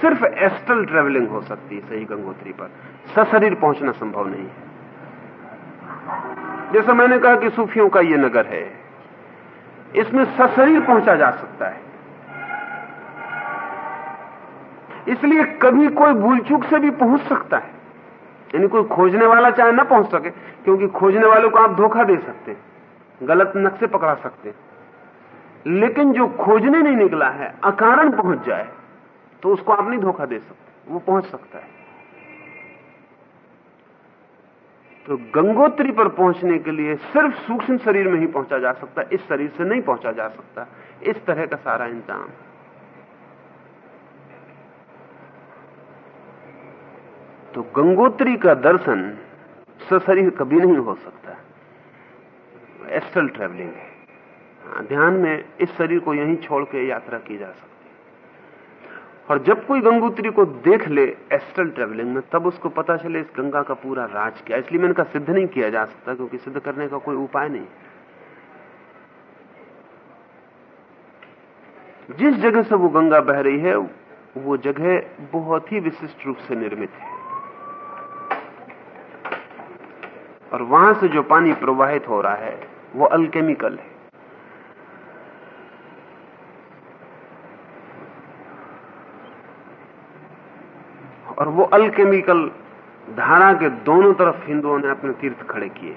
सिर्फ़ एस्टल ट्रेवलिंग हो सकती है सही गंगोत्री पर। सशरीर पहुँचना संभव नहीं है। जैसा मैंने कहा कि सूफियों का यह नगर है। इसमें सशरीर पहुँचा जा सकता है। इसलिए कभी कोई भूल चूक से भी पहुँच सकता है। यानी कोई खोजने वाला चाहे ना पहुँच सके, क्योंकि खोजने वालों को आप धोखा दे सकते हैं, गलत नक्शे पकड़ा सकते हैं। लेकिन जो खोजने नहीं निकला है, अकारण पहुँच जाए तो उसको आप नहीं धोखा दे सकते, वो पहुँच सकता है। तो गंगोत्री पर पहुँचने के लिए सिर्फ़ सूक्ष्म शरीर में ही पहुँचा जा सकता इस शरीर से नहीं पहुँचा जा सकता। इस तरह का सारा इंतज़ाम। तो गंगोत्री का दर्शन सशरीर कभी नहीं हो सकता। एस्ट्रल ट्रेवलिंग है। हाँ, ध्यान में इस शरीर को यहीं छोड़ के यात्रा की जा सकती और जब कोई गंगोत्री को देख ले एस्ट्रल ट्रेवलिंग में, तब उसको पता चले इस गंगा का पूरा राज क्या इसलिए मैंने कहा सिद्ध नहीं किया जा सकता, क्योंकि सिद्ध करने का कोई उपाय नहीं। जिस जगह से वो गंगा बह रही है, वो जगह बहुत ही विशिष्ट रूप से निर्मित है। और वहाँ से जो पानी प्रवाहित हो रहा है, वो अल्केमिकल है। और वो अल्केमिकल धारा के दोनों तरफ़ हिंदुओं ने अपने तीर्थ खड़े किए।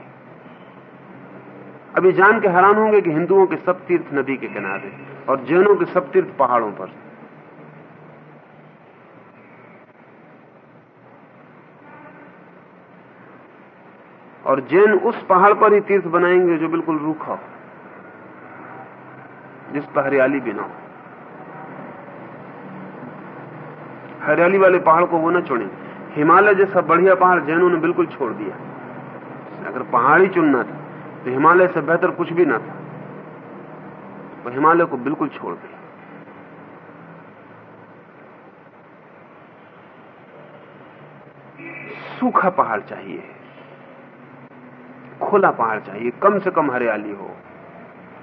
अभी जान के हैरान होंगे कि हिंदुओं के सब तीर्थ नदी के किनारे और जैनों के सब तीर्थ पहाड़ों पर। और जैन उस पहाड़ पर ही तीर्थ बनाएँगे जो बिल्कुल रूखा हो, जिस पर हरियाली भी ना हो। हरियाली वाले पहाड़ को वो न छोड़े हिमालय जैसा बढ़िया पहाड़ जैनों ने बिल्कुल छोड़ दिया। अगर पहाड़ ही चुनना था तो हिमालय से बेहतर कुछ भी ना था। वो हिमालय को बिल्कुल छोड़ दिया सूखा पहाड़ चाहिए। खुला पहाड़ चाहिए। कम से कम हरियाली हो।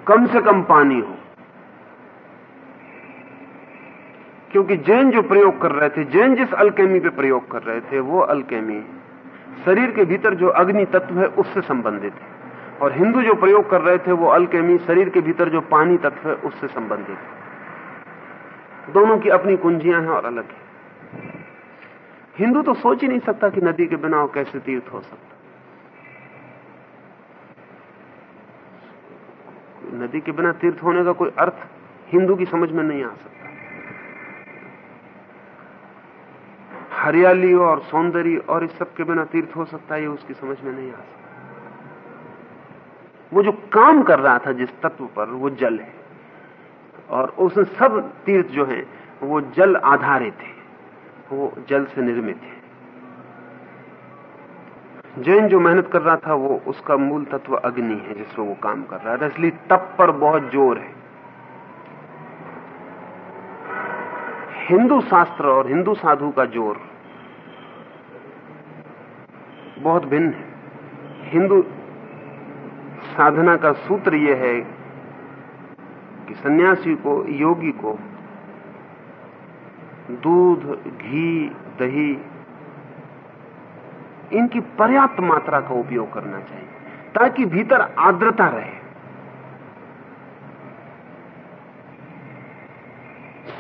कम से कम पानी हो। क्योंकि जैन जो प्रयोग कर रहे थे, जैन जिस अल्केमी पे प्रयोग कर रहे थे, वो अल्केमी शरीर के भीतर जो अग्नि तत्व है, उससे संबंधित है। और हिंदू जो प्रयोग कर रहे थे, वो अल्केमी शरीर के भीतर जो पानी तत्व है, उससे संबंधित है। दोनों की अपनी कुंजियाँ हैं और अलग है। हिंदू तो सोच ही नहीं सकता कि नदी के बिना कैसे तीर्थ हो सकता। नदी के बिना तीर्थ होने का कोई अर्थ हिंदू की समझ में नहीं आ सकता। हरियाली और सौंदर्य और इस सब के बिना तीर्थ हो सकता है, ये उसकी समझ में नहीं आ सकता। वो जो काम कर रहा था, जिस तत्व पर, वो जल है। और उसमें सब तीर्थ जो है, वो जल आधारित है। वो जल से निर्मित है। जैन जो मेहनत कर रहा था, वो उसका मूल तत्व अग्नि है, जिसमें वो काम कर रहा था इसलिए तप पर बहुत ज़ोर है। हिंदू शास्त्र और हिंदू साधु का ज़ोर बहुत भिन्न है। हिंदू साधना का सूत्र यह है कि सन्यासी को, योगी को दूध, घी, दही, इनकी पर्याप्त मात्रा का उपयोग करना चाहिए, ताकि भीतर आर्द्रता रहे।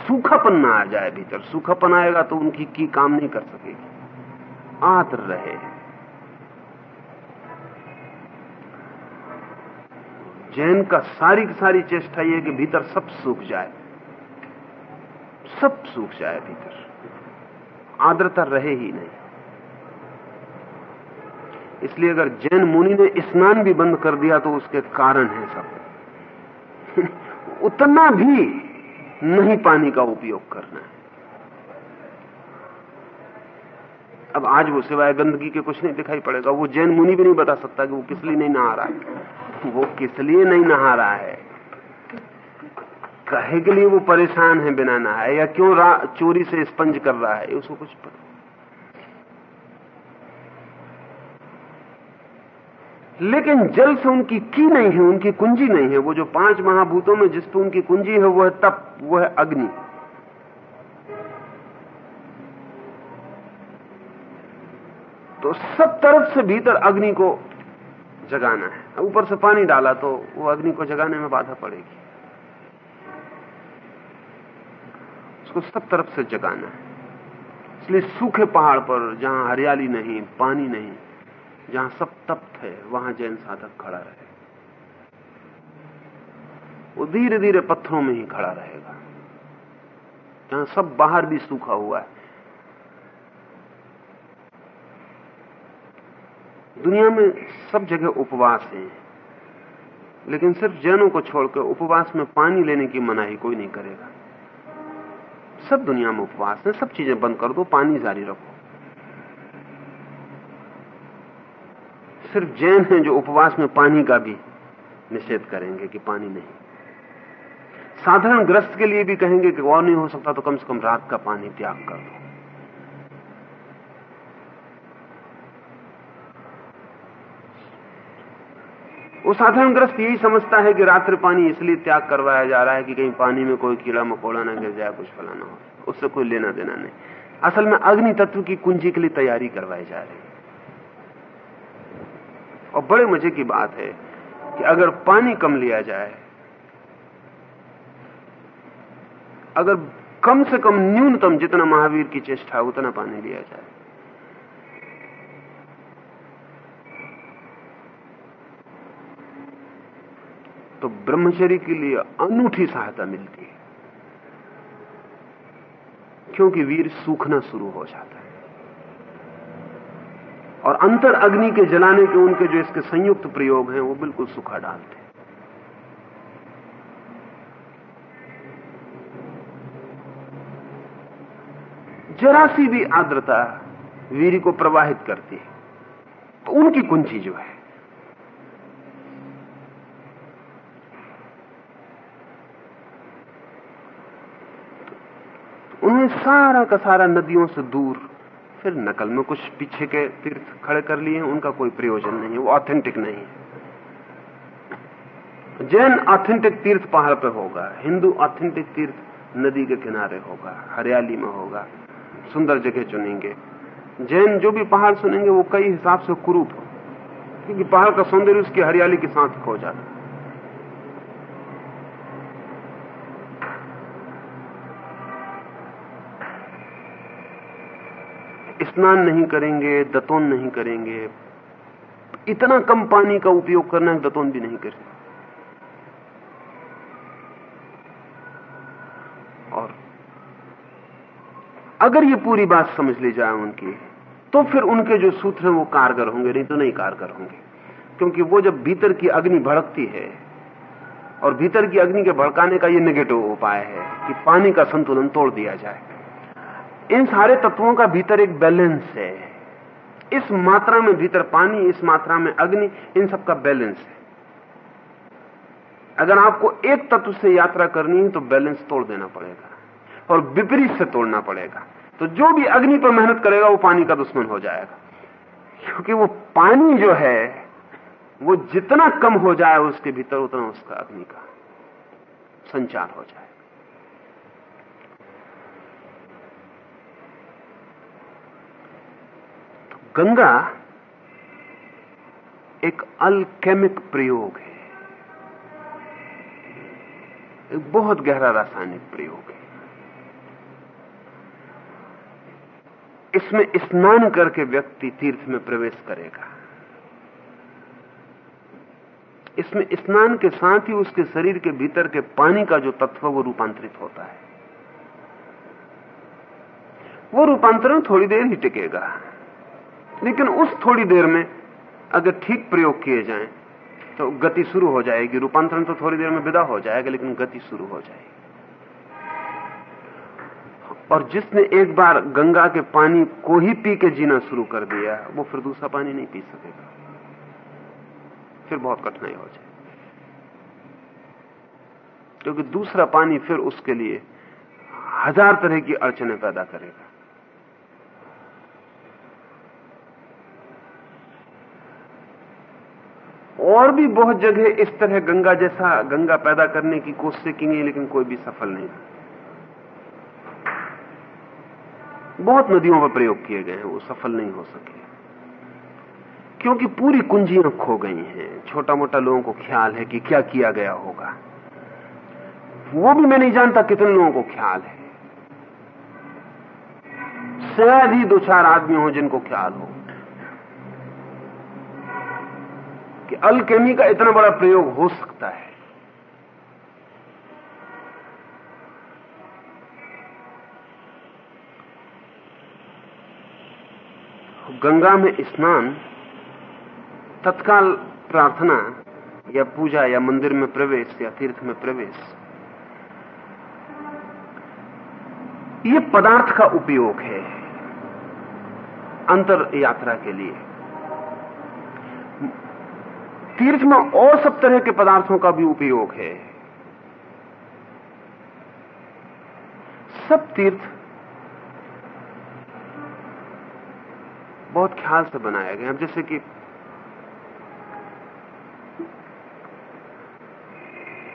सूखापन ना आ जाए भीतर सूखापन आएगा तो उनकी की काम नहीं कर सकेगी। आद्र रहे। जैन का सारी की सारी चेष्टा यह कि भीतर सब सूख जाए। सब सूख जाए भीतर। आर्द्रता रहे ही नहीं। इसलिए अगर जैन मुनि ने स्नान भी बंद कर दिया तो उसके कारण है सब। उतना भी नहीं पानी का उपयोग करना है। अब आज वो सिवाय गंदगी के कुछ नहीं दिखाई पड़ेगा। वो जैन मुनि भी नहीं बता सकता कि वो किस लिए नहीं नहा रहा है। वो किस लिए नहीं नहा रहा है। कहे के लिए वो परेशान है बिना नहाए, या क्यों चोरी से स्पंज कर रहा है, उसको कुछ पता लेकिन जल से उनकी की नहीं है, उनकी कुंजी नहीं है। वो जो पाँच महाभूतों में जिस पर उनकी कुंजी है, वो है तप, वो है अग्नि। तो सब तरफ़ से भीतर अग्नि को जगाना है। ऊपर से पानी डाला तो वो अग्नि को जगाने में बाधा पड़ेगी। उसको सब तरफ़ से जगाना है। इसलिए सूखे पहाड़ पर जहाँ हरियाली नहीं, पानी नहीं जहाँ सब तप्त है, वहाँ जैन साधक खड़ा रहे वो धीरे धीरे पत्थरों में ही खड़ा रहेगा। जहाँ सब बाहर भी सूखा हुआ है। दुनिया में सब जगह उपवास है, लेकिन सिर्फ़ जैनों को छोड़कर उपवास में पानी लेने की मनाही कोई नहीं करेगा। सब दुनिया में उपवास है, सब चीज़ें बंद कर दो, पानी जारी रखो। सिर्फ़ जैन हैं जो उपवास में पानी का भी निषेध करेंगे कि पानी नहीं। साधारण ग्रस्त के लिए भी कहेंगे कि और नहीं हो सकता तो कम से कम रात का पानी त्याग कर दो। वो साधारण ग्रस्त यही समझता है कि रात्रि पानी इसलिए त्याग करवाया जा रहा है कि कहीं पानी में कोई कीड़ा मकोड़ा ना गिर जाए, कुछ फलाना हो। उससे कोई लेना देना नहीं। असल में अग्नि तत्व की कुंजी के लिए तैयारी करवाई जा रही है। और बड़े मज़े की बात है कि अगर पानी कम लिया जाए, अगर कम से कम न्यूनतम जितना महावीर की चेष्टा, उतना पानी लिया जाए। तो ब्रह्मचर्य के लिए अनूठी सहायता मिलती है, क्योंकि वीर सूखना शुरू हो जाता है। और अंतर अग्नि के जलाने के उनके जो इसके संयुक्त प्रयोग हैं, वो बिल्कुल सुखा डालते हैं। जरा सी भी आर्द्रता वीर को प्रवाहित करती है तो उनकी कुंजी जो है उन्हें सारा का सारा नदियों से दूर फिर नकल में कुछ पीछे के तीर्थ खड़े कर लिए हैं, उनका कोई प्रयोजन नहीं है, वो ऑथेंटिक नहीं है। जैन ऑथेंटिक तीर्थ पहाड़ पे होगा, हिंदू ऑथेंटिक तीर्थ नदी के किनारे होगा, हरियाली में होगा, सुंदर जगह चुनेंगे। जैन जो भी पहाड़ सुनेंगे, वो कई हिसाब से कुरूप हो, क्योंकि पहाड़ का सौंदर्य उसकी हरियाली के साथ खो जाता है स्नान नहीं करेंगे, दतोन नहीं करेंगे। इतना कम पानी का उपयोग करना है, दतोन भी नहीं करेंगे। और अगर ये पूरी बात समझ ली जाए उनकी तो फिर उनके जो सूत्र हैं वो कारगर होंगे, नहीं तो नहीं कारगर होंगे। क्योंकि वो जब भीतर की अग्नि भड़कती है, और भीतर की अग्नि के भड़काने का ये नेगेटिव उपाय है कि पानी का संतुलन तोड़ दिया जाए। इन सारे तत्वों का भीतर एक बैलेंस है। इस मात्रा में भीतर पानी, इस मात्रा में अग्नि, इन सब का बैलेंस है। अगर आपको एक तत्व से यात्रा करनी है तो बैलेंस तोड़ देना पड़ेगा और विपरीत से तोड़ना पड़ेगा। तो जो भी अग्नि पर मेहनत करेगा, वो पानी का दुश्मन हो जाएगा। क्योंकि वो पानी जो है, वो जितना कम हो जाए उसके भीतर, उतना उसका अग्नि का संचार हो जाए तो गंगा एक अल्केमिक प्रयोग है। एक बहुत गहरा रासायनिक प्रयोग है। इसमें स्नान करके व्यक्ति तीर्थ में प्रवेश करेगा। इसमें स्नान के साथ ही उसके शरीर के भीतर के पानी का जो तत्व वो रूपांतरित होता है। वो रूपांतरण थोड़ी देर ही टिकेगा। लेकिन उस थोड़ी देर में अगर ठीक प्रयोग किए जाएँ तो गति शुरू हो जाएगी। रूपांतरण तो थोड़ी देर में विदा हो जाएगा, लेकिन गति शुरू हो जाएगी। और जिसने एक बार गंगा के पानी को ही पी के जीना शुरू कर दिया, वो फिर दूसरा पानी नहीं पी सकेगा। फिर बहुत कठिनाई हो जाए क्योंकि दूसरा पानी फिर उसके लिए हज़ार तरह की अड़चने पैदा करेगा। और भी बहुत जगह इस तरह गंगा जैसा गंगा पैदा करने की कोशिश की गई लेकिन कोई भी सफल नहीं बहुत नदियों पर प्रयोग किए गए हैं, वो सफल नहीं हो सके। क्योंकि पूरी कुंजियाँ खो गई हैं। छोटा मोटा लोगों को ख्याल है कि क्या किया गया होगा। वो भी मैं नहीं जानता कितने लोगों को ख्याल है। शायद ही दो चार आदमी हो जिनको ख्याल हो। कि अल्केमी का इतना बड़ा प्रयोग हो सकता है। गंगा में स्नान, तत्काल प्रार्थना या पूजा या मंदिर में प्रवेश या तीर्थ में प्रवेश, ये पदार्थ का उपयोग है अंतर यात्रा के लिए। तीर्थ में और सब तरह के पदार्थों का भी उपयोग है। सब तीर्थ बहुत ख्याल से बनाए गए अब जैसे कि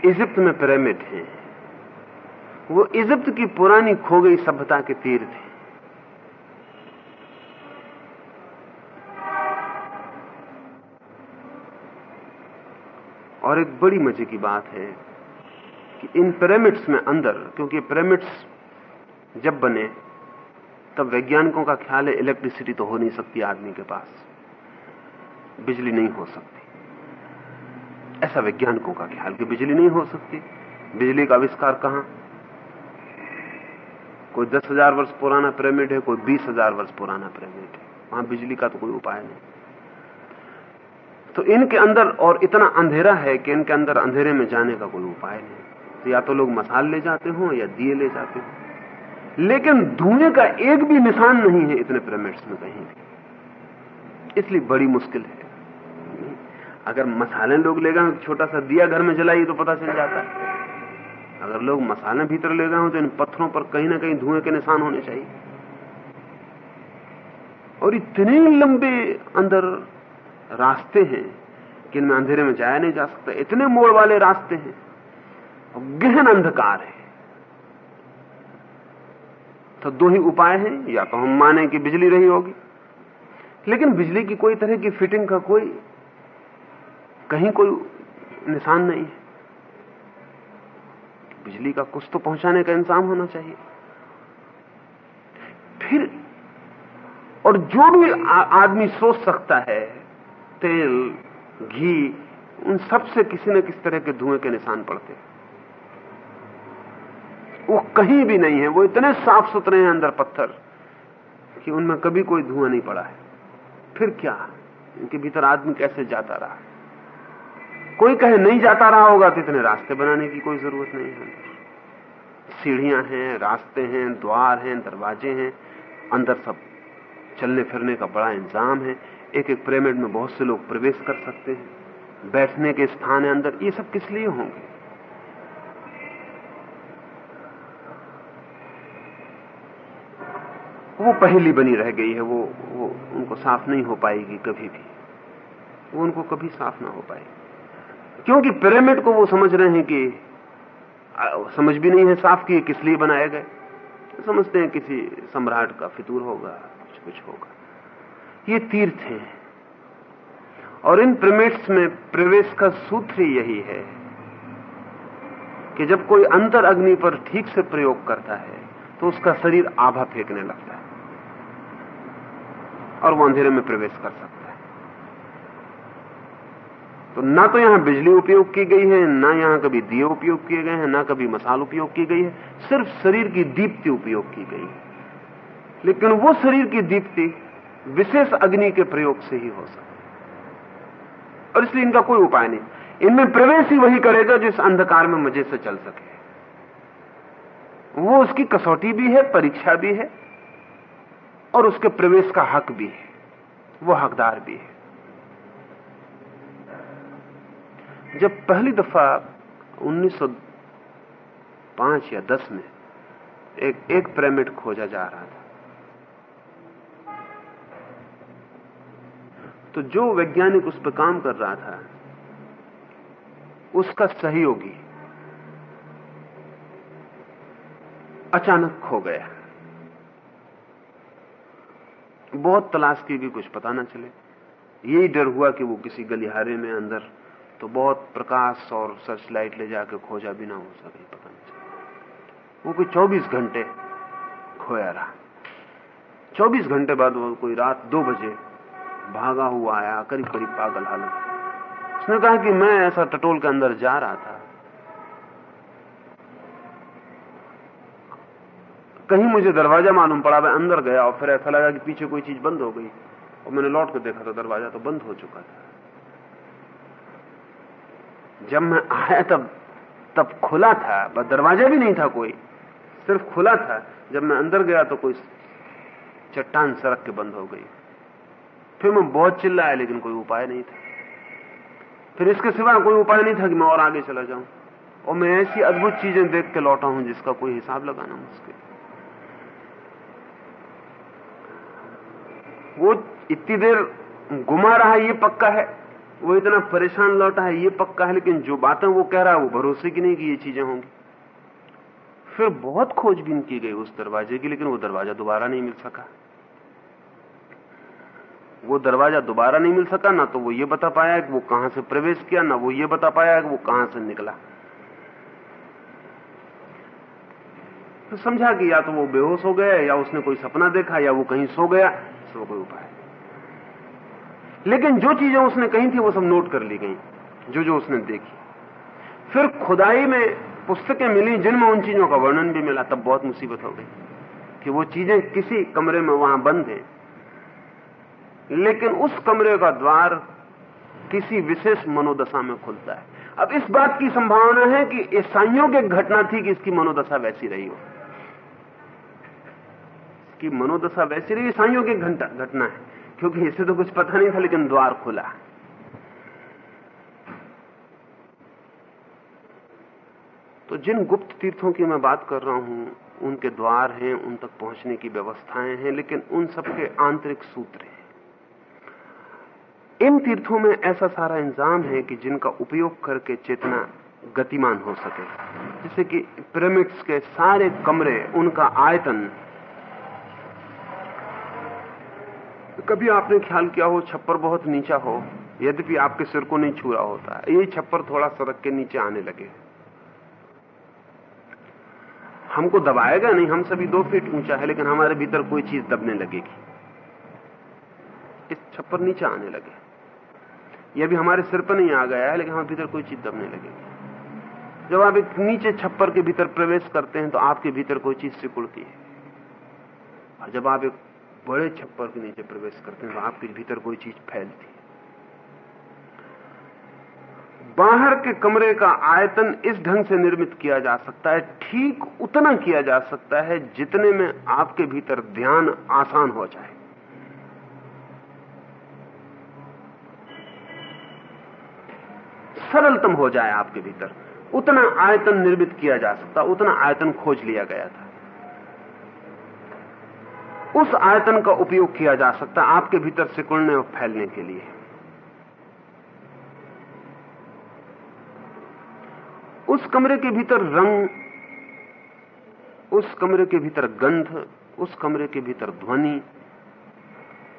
इजिप्त में पिरामिड हैं। वो इजिप्त की पुरानी खो गई सभ्यता के तीर्थ हैं। और एक बड़ी मज़े की बात है कि इन पिरामिड्स में अंदर, क्योंकि पिरामिड्स जब बने, तब वैज्ञानिकों का ख्याल है इलेक्ट्रिसिटी तो हो नहीं सकती आदमी के पास। बिजली नहीं हो सकती। ऐसा वैज्ञानिकों का ख्याल कि बिजली नहीं हो सकती। बिजली का आविष्कार कहाँ? कोई दस हज़ार वर्ष पुराना पिरामिड है, कोई बीस हज़ार वर्ष पुराना पिरामिड है। वहाँ बिजली का तो कोई उपाय नहीं। तो इनके अंदर और इतना अंधेरा है कि इनके अंदर अंधेरे में जाने का कोई उपाय नहीं। तो या तो लोग मसाल ले जाते हो या दिए ले जाते हो। लेकिन धुएँ का एक भी निशान नहीं है इतने पिरामिड्स में कहीं इसलिए बड़ी मुश्किल है। अगर मसाले लोग ले गए छोटा सा दिया घर में जलाइए तो पता चल जाता। है अगर लोग मसाले भीतर ले गए हो तो इन पत्थरों पर कहीं ना कहीं धुएँ के निशान होने चाहिए। और इतने लंबे अंदर रास्ते हैं कि इनमें अंधेरे में जाया नहीं जा सकता। इतने मोड़ वाले रास्ते हैं। गहन अंधकार है। तो दो ही उपाय हैं, या तो हम माने कि बिजली रही होगी। लेकिन बिजली की कोई तरह की फिटिंग का कोई, कहीं कोई निशान नहीं है। बिजली का कुछ तो पहुँचाने का इंतज़ाम होना चाहिए। फिर, और जो भी आदमी सोच सकता है तेल घी, उन सबसे किसी न किसी तरह के धुएँ के निशान पड़ते हैं। वो कहीं भी नहीं है, वो इतने साफ़ सुथरे हैं अंदर पत्थर कि उनमें कभी कोई धुआँ नहीं पड़ा है। फिर क्या? इनके भीतर आदमी कैसे जाता रहा? कोई कहे नहीं जाता रहा होगा तो इतने रास्ते बनाने की कोई ज़रूरत नहीं है। सीढ़ियाँ हैं, रास्ते हैं, द्वार हैं, दरवाजे हैं, अंदर सब चलने फिरने का बड़ा इंतज़ाम है। एक एक पिरामिड में बहुत से लोग प्रवेश कर सकते हैं। बैठने के स्थान है अंदर। ये सब किस लिए होंगे? वो पहली बनी रह गई है। वो वो उनको साफ़ नहीं हो पाएगी कभी भी। वो उनको कभी साफ़ ना हो पाएगी क्योंकि पिरामिड को वो समझ रहे हैं कि समझ भी नहीं है साफ़ कि किस लिए बनाए गए। समझते हैं किसी सम्राट का फितूर होगा कुछ कुछ होगा। ये तीर्थ है। और इन प्रिमेट्स में प्रवेश का सूत्र यही है कि जब कोई अंतर अग्नि पर ठीक से प्रयोग करता है तो उसका शरीर आभा फेंकने लगता है और वो अंधेरे में प्रवेश कर सकता है। तो ना तो यहाँ बिजली उपयोग की गई है, ना यहाँ कभी दिए उपयोग किए गए हैं, ना कभी मसाल उपयोग की गई है, सिर्फ़ शरीर की दीप्ति उपयोग की गई है। लेकिन वो शरीर की दीप्ति विशेष अग्नि के प्रयोग से ही हो सकती और इसलिए इनका कोई उपाय नहीं। इनमें प्रवेश ही वही करेगा जो इस अंधकार में मज़े से चल सके। वो उसकी कसौटी भी है, परीक्षा भी है, और उसके प्रवेश का हक भी है। वो हकदार भी है। जब पहली दफ़ा 1905 या 10 में एक एक पिरामिड खोजा जा रहा था तो जो वैज्ञानिक उस पर काम कर रहा था, उसका सहयोगी अचानक खो गया। बहुत तलाश की भी कुछ पता ना चले। यही डर हुआ कि वो किसी गलिहारे में अंदर तो बहुत प्रकाश और सर्च लाइट ले जाकर खोजा भी ना हो सके, पता नहीं चला। वो कोई 24 घंटे खोया रहा। 24 घंटे बाद वो कोई रात दो बजे भागा हुआ आया करीब करीब पागल हालत। उसने कहा कि मैं ऐसा टटोल के अंदर जा रहा था। कहीं मुझे दरवाज़ा मालूम पड़ा, मैं अंदर गया और फिर ऐसा लगा कि पीछे कोई चीज़ बंद हो गई। और मैंने लौट कर देखा तो दरवाज़ा तो बंद हो चुका था। जब मैं आया तब तब खुला था बस दरवाज़ा भी नहीं था कोई। सिर्फ़ खुला था। जब मैं अंदर गया तो कोई चट्टान सड़क के बंद हो गई। फिर मैं बहुत चिल्लाया, लेकिन कोई उपाय नहीं था। फिर इसके सिवा कोई उपाय नहीं था कि मैं और आगे चला जाऊँ। और मैं ऐसी अद्भुत चीज़ें देख के लौटा हूँ जिसका कोई हिसाब लगाना मुश्किल वो इतनी देर घुमा रहा है ये पक्का है, वो इतना परेशान लौटा है, ये पक्का है, लेकिन जो बातें वो कह रहा है वो भरोसे की नहीं कि ये चीज़ें होंगी। फिर बहुत खोजबीन की गई उस दरवाजे की, लेकिन वो दरवाज़ा दोबारा नहीं मिल सका। वो दरवाज़ा दोबारा नहीं मिल सका, ना तो वो ये बता पाया कि वो कहाँ से प्रवेश किया, ना वो ये बता पाया कि वो कहाँ से निकला। तो समझा कि या तो वो बेहोश हो गया, या उसने कोई सपना देखा, या वो कहीं सो गया इसमें कोई उपाय लेकिन जो चीज़ें उसने कही थी, वो सब नोट कर ली गई, जो जो उसने देखी। फिर खुदाई में पुस्तकें मिली, जिनमें उन चीज़ों का वर्णन भी मिला, तब बहुत मुसीबत हो गई कि वो चीज़ें किसी कमरे में वहाँ बंद हैं। लेकिन उस कमरे का द्वार किसी विशेष मनोदशा में खुलता है। अब इस बात की संभावना है कि ईसाइयों की घटना थी कि इसकी मनोदशा वैसी रही हो। इसकी मनोदशा वैसी रही, ईसाइयों की घटना है। क्योंकि इसे तो कुछ पता नहीं था, लेकिन द्वार खुला तो जिन गुप्त तीर्थों की मैं बात कर रहा हूँ, उनके द्वार हैं, उन तक पहुँचने की व्यवस्थाएँ हैं, लेकिन उन सबके आंतरिक सूत्र इन तीर्थों में ऐसा सारा इंतज़ाम है कि जिनका उपयोग करके चेतना गतिमान हो सके। जैसे कि पिरामिड्स के सारे कमरे, उनका आयतन। कभी आपने ख्याल किया हो, छप्पर बहुत नीचा हो, यद्यपि आपके सिर को नहीं छू रहा होता यही छप्पर थोड़ा सड़क के नीचे आने लगे। हमको दबाएगा नहीं, हम सभी दो फीट ऊँचा है, लेकिन हमारे भीतर कोई चीज़ दबने लगेगी। इस छप्पर नीचे आने लगे। यह भी हमारे सिर पर नहीं आ गया है, लेकिन हमारे भीतर कोई चीज़ दबने लगेगी जब आप एक नीचे छप्पर के भीतर प्रवेश करते हैं तो आपके भीतर कोई चीज़ सिकुड़ती है। और जब आप एक बड़े छप्पर के नीचे प्रवेश करते हैं तो आपके भीतर कोई चीज़ फैलती है। बाहर के कमरे का आयतन इस ढंग से निर्मित किया जा सकता है, ठीक उतना किया जा सकता है, जितने में आपके भीतर ध्यान आसान हो जाए। सरलतम हो जाए आपके भीतर। उतना आयतन निर्मित किया जा सकता, उतना आयतन खोज लिया गया था। उस आयतन का उपयोग किया जा सकता आपके भीतर सिकुड़ने और फैलने के लिए। उस कमरे के भीतर रंग, उस कमरे के भीतर गंध, उस कमरे के भीतर ध्वनि,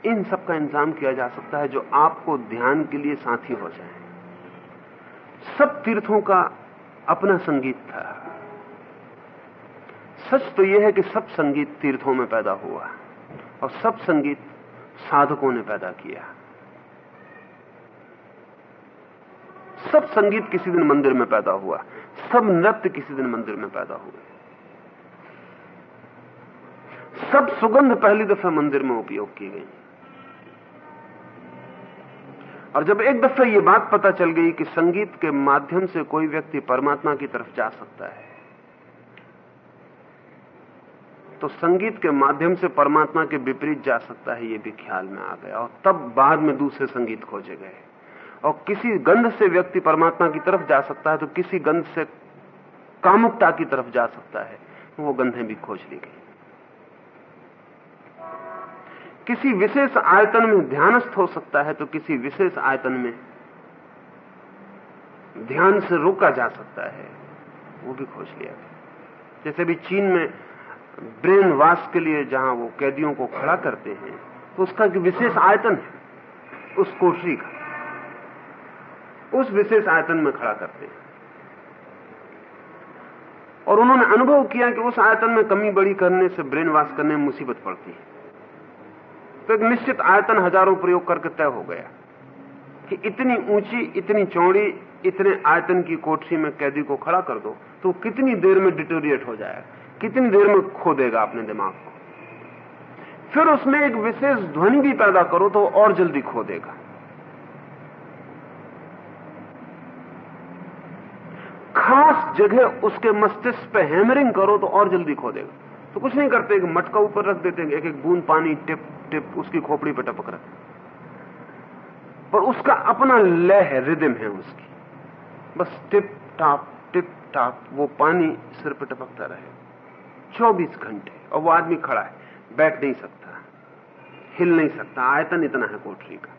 इन सब का इंतज़ाम किया जा सकता है जो आपको ध्यान के लिए साथी हो जाए। सब तीर्थों का अपना संगीत था। सच तो यह है कि सब संगीत तीर्थों में पैदा हुआ और सब संगीत साधकों ने पैदा किया। सब संगीत किसी दिन मंदिर में पैदा हुआ, सब नृत्य किसी दिन मंदिर में पैदा हुए। सब सुगंध पहली दफे मंदिर में उपयोग की गई। और जब एक दफे ये बात पता चल गई कि संगीत के माध्यम से कोई व्यक्ति परमात्मा की तरफ़ जा सकता है तो संगीत के माध्यम से परमात्मा के विपरीत जा सकता है, ये भी ख्याल में आ गया। और तब बाद में दूसरे संगीत खोजे गए। और किसी गंध से व्यक्ति परमात्मा की तरफ़ जा सकता है तो किसी गंध से कामुकता की तरफ़ जा सकता है, वो गंधे भी खोज ली गई। किसी विशेष आयतन में ध्यानस्थ हो सकता है तो किसी विशेष आयतन में ध्यान से रोका जा सकता है। वो भी खोज लिया गया। जैसे भी चीन में ब्रेन वाश के लिए जहाँ वो कैदियों को खड़ा करते हैं तो उसका एक विशेष आयतन है, उस कोठरी का। उस विशेष आयतन में खड़ा करते हैं। और उन्होंने अनुभव किया कि उस आयतन में कमी बड़ी करने से ब्रेन वाश करने में मुसीबत पड़ती है। तो एक निश्चित आयतन हज़ारों प्रयोग करके तय हो गया कि इतनी ऊँची, इतनी चौड़ी, इतने आयतन की कोठरी में कैदी को खड़ा कर दो तो कितनी देर में डिटोरिएट हो जाएगा? कितनी देर में खो देगा अपने दिमाग को? फिर उसमें एक विशेष ध्वनि भी पैदा करो तो और जल्दी खो देगा। खास जगह उसके मस्तिष्क पे हैमरिंग करो तो और जल्दी खो देगा। तो कुछ नहीं करते, एक मटका ऊपर रख देते हैं एक एक बूंद पानी, टिप टिप, उसकी खोपड़ी पर टपक रहे पर उसका अपना लय है, रिदम है उसकी। बस टिप, टाप टिप, टाप, वो पानी सिर पर टपकता रहे। 24 घंटे, और वो आदमी खड़ा है, बैठ नहीं सकता, हिल नहीं सकता, आयतन इतना है कोठरी का।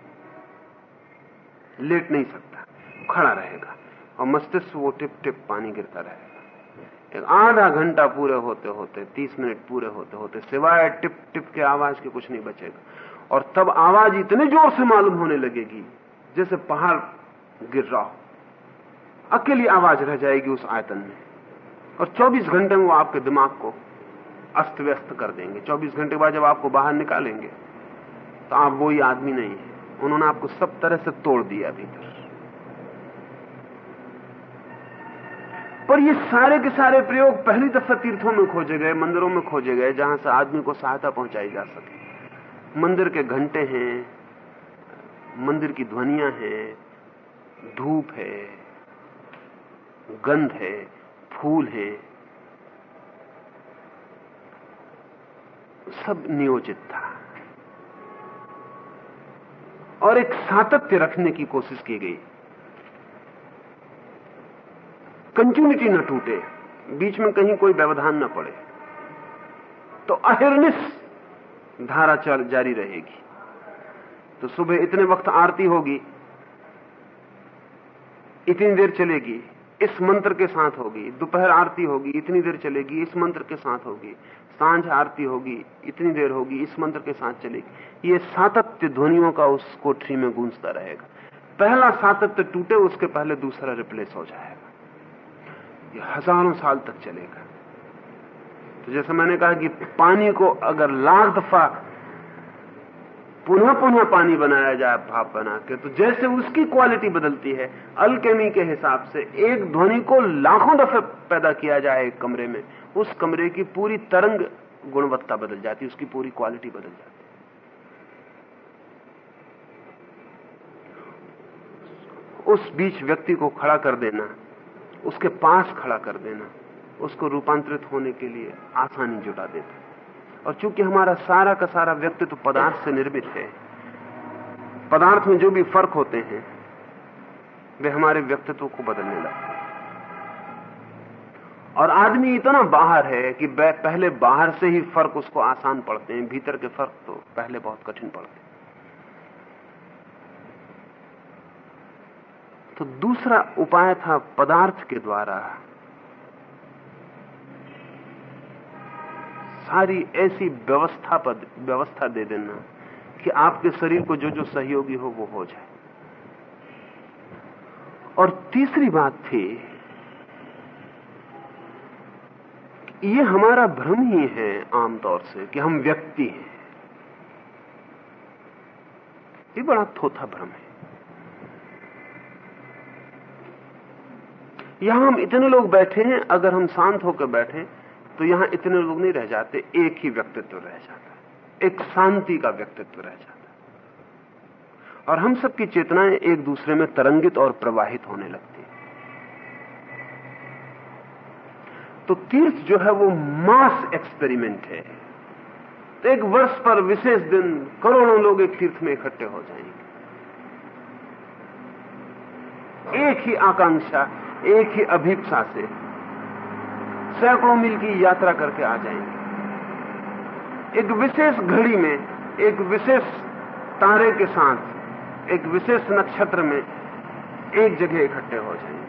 लेट नहीं सकता, खड़ा रहेगा, और मस्तिष्क वो टिप टिप, पानी गिरता रहेगा एक आधा घंटा पूरे होते होते, तीस मिनट पूरे होते होते, सिवाय टिप टिप के आवाज़ के कुछ नहीं बचेगा। और तब आवाज़ इतने ज़ोर से मालूम होने लगेगी, जैसे पहाड़ गिर रहा हो। अकेली आवाज़ रह जाएगी उस आयतन में। और 24 घंटे में वो आपके दिमाग को अस्त व्यस्त कर देंगे। 24 घंटे बाद जब आपको बाहर निकालेंगे तो आप वही आदमी नहीं है। उन्होंने आपको सब तरह से तोड़ दिया भीतर पर ये सारे के सारे प्रयोग पहली दफ़ा तीर्थों में खोजे गए, मंदिरों में खोजे गए, जहाँ से आदमी को सहायता पहुंचाई जा सके। मंदिर के घंटे हैं, मंदिर की ध्वनिया हैं, धूप है, गंध है, फूल है, सब नियोजित था। और एक सातत्य रखने की कोशिश की गई। कंटिन्यूटी न टूटे, बीच में कहीं कोई व्यवधान न पड़े तो अहिर्निश धारा चल जारी रहेगी। तो सुबह इतने वक्त आरती होगी, इतनी देर चलेगी, इस मंत्र के साथ होगी, दोपहर आरती होगी, इतनी देर चलेगी, इस मंत्र के साथ होगी, साँझ आरती होगी, इतनी देर होगी, इस मंत्र के साथ चलेगी। ये सातत्य ध्वनियों का उस कोठरी में गूंजता रहेगा। पहला सातत्य टूटे, उसके पहले दूसरा रिप्लेस हो जाएगा। ये हज़ारों साल तक चलेगा। तो जैसे मैंने कहा कि पानी को अगर लाख दफ़ा पुनः पुनः पानी बनाया जाए, भाप बना के तो जैसे उसकी क्वालिटी बदलती है अल्केमी के हिसाब से एक ध्वनि को लाखों दफे पैदा किया जाए एक कमरे में, उस कमरे की पूरी तरंग गुणवत्ता बदल जाती है, उसकी पूरी क्वालिटी बदल जाती उस बीच व्यक्ति को खड़ा कर देना उसके पास खड़ा कर देना, उसको रूपांतरित होने के लिए आसानी जुटा देता। और चूँकि हमारा सारा का सारा व्यक्तित्व पदार्थ से निर्मित है, पदार्थ में जो भी फ़र्क होते हैं, वे हमारे व्यक्तित्व को बदलने लगते हैं। और आदमी इतना बाहर है कि पहले बाहर से ही फ़र्क उसको आसान पड़ते हैं, भीतर के फ़र्क तो पहले बहुत कठिन पड़ते हैं। तो दूसरा उपाय था पदार्थ के द्वारा। सारी ऐसी व्यवस्था पद, व्यवस्था दे देना कि आपके शरीर को जो जो सहयोगी हो, वो हो जाए। और तीसरी बात थी, ये हमारा भ्रम ही है आमतौर से कि हम व्यक्ति हैं। ये बड़ा थोथा भ्रम है। यहाँ हम इतने लोग बैठे हैं, अगर हम शांत होकर बैठे तो यहाँ इतने लोग नहीं रह जाते, एक ही व्यक्तित्व रह जाता है। एक शांति का व्यक्तित्व रह जाता है। और हम सबकी चेतनाएँ एक दूसरे में तरंगित और प्रवाहित होने लगती है। तो तीर्थ जो है, वो मास एक्सपेरिमेंट है। तो एक वर्ष पर विशेष दिन करोड़ों लोग एक तीर्थ में इकट्ठे हो जाएँगे। एक ही आकांक्षा एक ही अभिप्सा से सैकड़ों मील की यात्रा करके आ जाएँगे। एक विशेष घड़ी में, एक विशेष तारे के साथ, एक विशेष नक्षत्र में एक जगह इकट्ठे हो जाएँगे।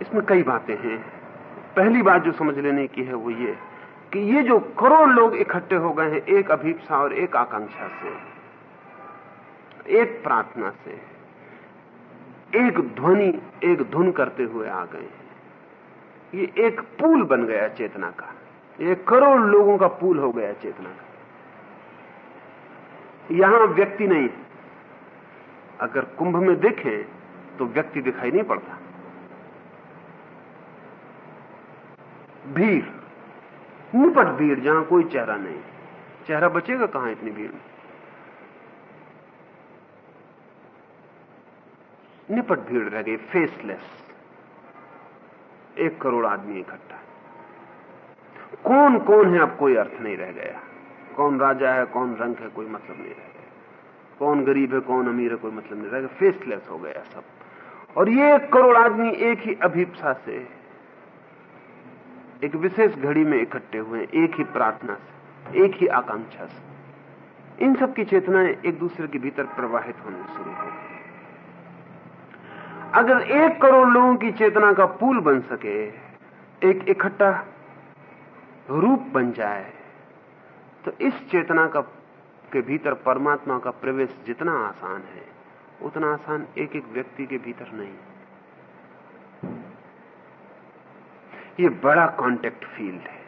इसमें कई बातें हैं। पहली बात जो समझ लेने की है वो ये कि ये जो करोड़ लोग इकट्ठे हो गए हैं, एक अभिप्सा और एक आकांक्षा से एक प्रार्थना से एक ध्वनि, एक धुन करते हुए आ गए ये एक पुल बन गया चेतना का। ये करोड़ लोगों का पुल हो गया चेतना का। यहाँ व्यक्ति नहीं अगर कुंभ में देखें तो व्यक्ति दिखाई नहीं पड़ता। भीड़, निपट भीड़, जहाँ कोई चेहरा नहीं। चेहरा बचेगा कहाँ इतनी भीड़ में? निपट भीड़ रह गई फेसलेस एक करोड़ आदमी इकट्ठा कौन कौन है अब कोई अर्थ नहीं रह गया? कौन राजा है, कौन रंग है, कोई मतलब नहीं रह गया। कौन गरीब है, कौन अमीर है, कोई मतलब नहीं रह गया। फेसलेस हो गया सब। और ये एक करोड़ आदमी एक ही अभिप्सा से, एक विशेष घड़ी में इकट्ठे हुए एक ही प्रार्थना से, एक ही आकांक्षा से। इन सब की चेतनाएँ एक दूसरे के भीतर प्रवाहित होने शुरू हो गई। अगर एक करोड़ लोगों की चेतना का पुल बन सके, एक इकट्ठा रूप बन जाए तो इस चेतना का के भीतर परमात्मा का प्रवेश जितना आसान है, उतना आसान एक एक व्यक्ति के भीतर नहीं। ये बड़ा कांटेक्ट फ़ील्ड है।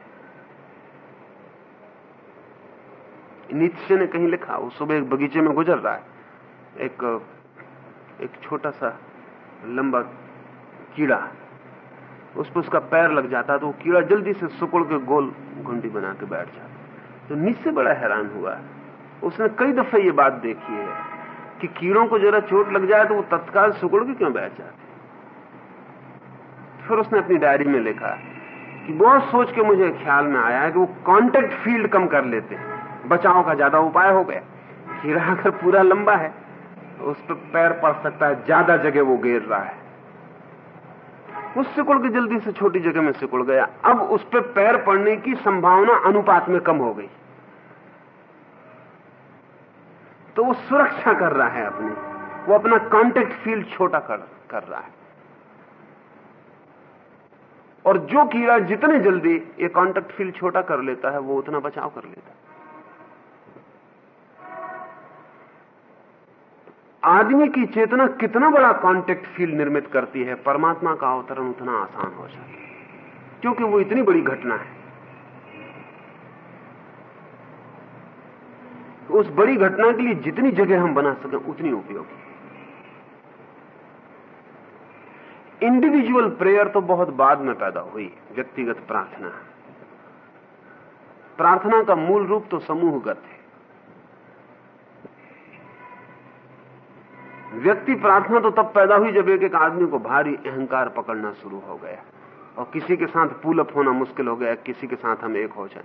नीचे ने कहीं लिखा, वो सुबह एक बगीचे में गुजर रहा है, एक एक छोटा सा लंबा कीड़ा उस पर उसका पैर लग जाता तो वो कीड़ा जल्दी से सुकुड़ के गोल घुंडी बना के बैठ जाता तो नीचे बड़ा हैरान हुआ उसने कई दफे ये बात देखी है कि कीड़ों को जरा चोट लग जाए तो वो तत्काल सुकुड़ के क्यों बैठ जाते फिर उसने अपनी डायरी में लिखा कि बहुत सोच के मुझे ख्याल में आया कि वो कांटेक्ट फ़ील्ड कम कर लेते हैं। बचाव का ज़्यादा उपाय हो गया। कीड़ा अगर पूरा लंबा है उस पर पैर पड़ सकता है ज़्यादा जगह वो घेर रहा है। वो सिकुड़ के जल्दी से छोटी जगह में सिकुड़ गया। अब उस पर पैर पड़ने की संभावना अनुपात में कम हो गई। तो वो सुरक्षा कर रहा है अपनी। वो अपना कांटेक्ट फ़ील्ड छोटा कर, कर रहा है। और जो कीड़ा जितने जल्दी ये कांटेक्ट फ़ील्ड छोटा कर लेता है वो उतना बचाव कर लेता है। आदमी की चेतना कितना बड़ा कांटेक्ट फ़ील्ड निर्मित करती है, परमात्मा का अवतरण उतना आसान हो जाता है, क्योंकि वो इतनी बड़ी घटना है। उस बड़ी घटना के लिए जितनी जगह हम बना सकें, उतनी उपयोगी इंडिविजुअल प्रेयर तो बहुत बाद में पैदा हुई, व्यक्तिगत प्रार्थना। प्रार्थना का मूल रूप तो समूहगत है। व्यक्ति प्रार्थना तो तब पैदा हुई जब एक एक आदमी को भारी अहंकार पकड़ना शुरू हो गया। और किसी के साथ पुलअप होना मुश्किल हो गया, किसी के साथ हम एक हो जाए।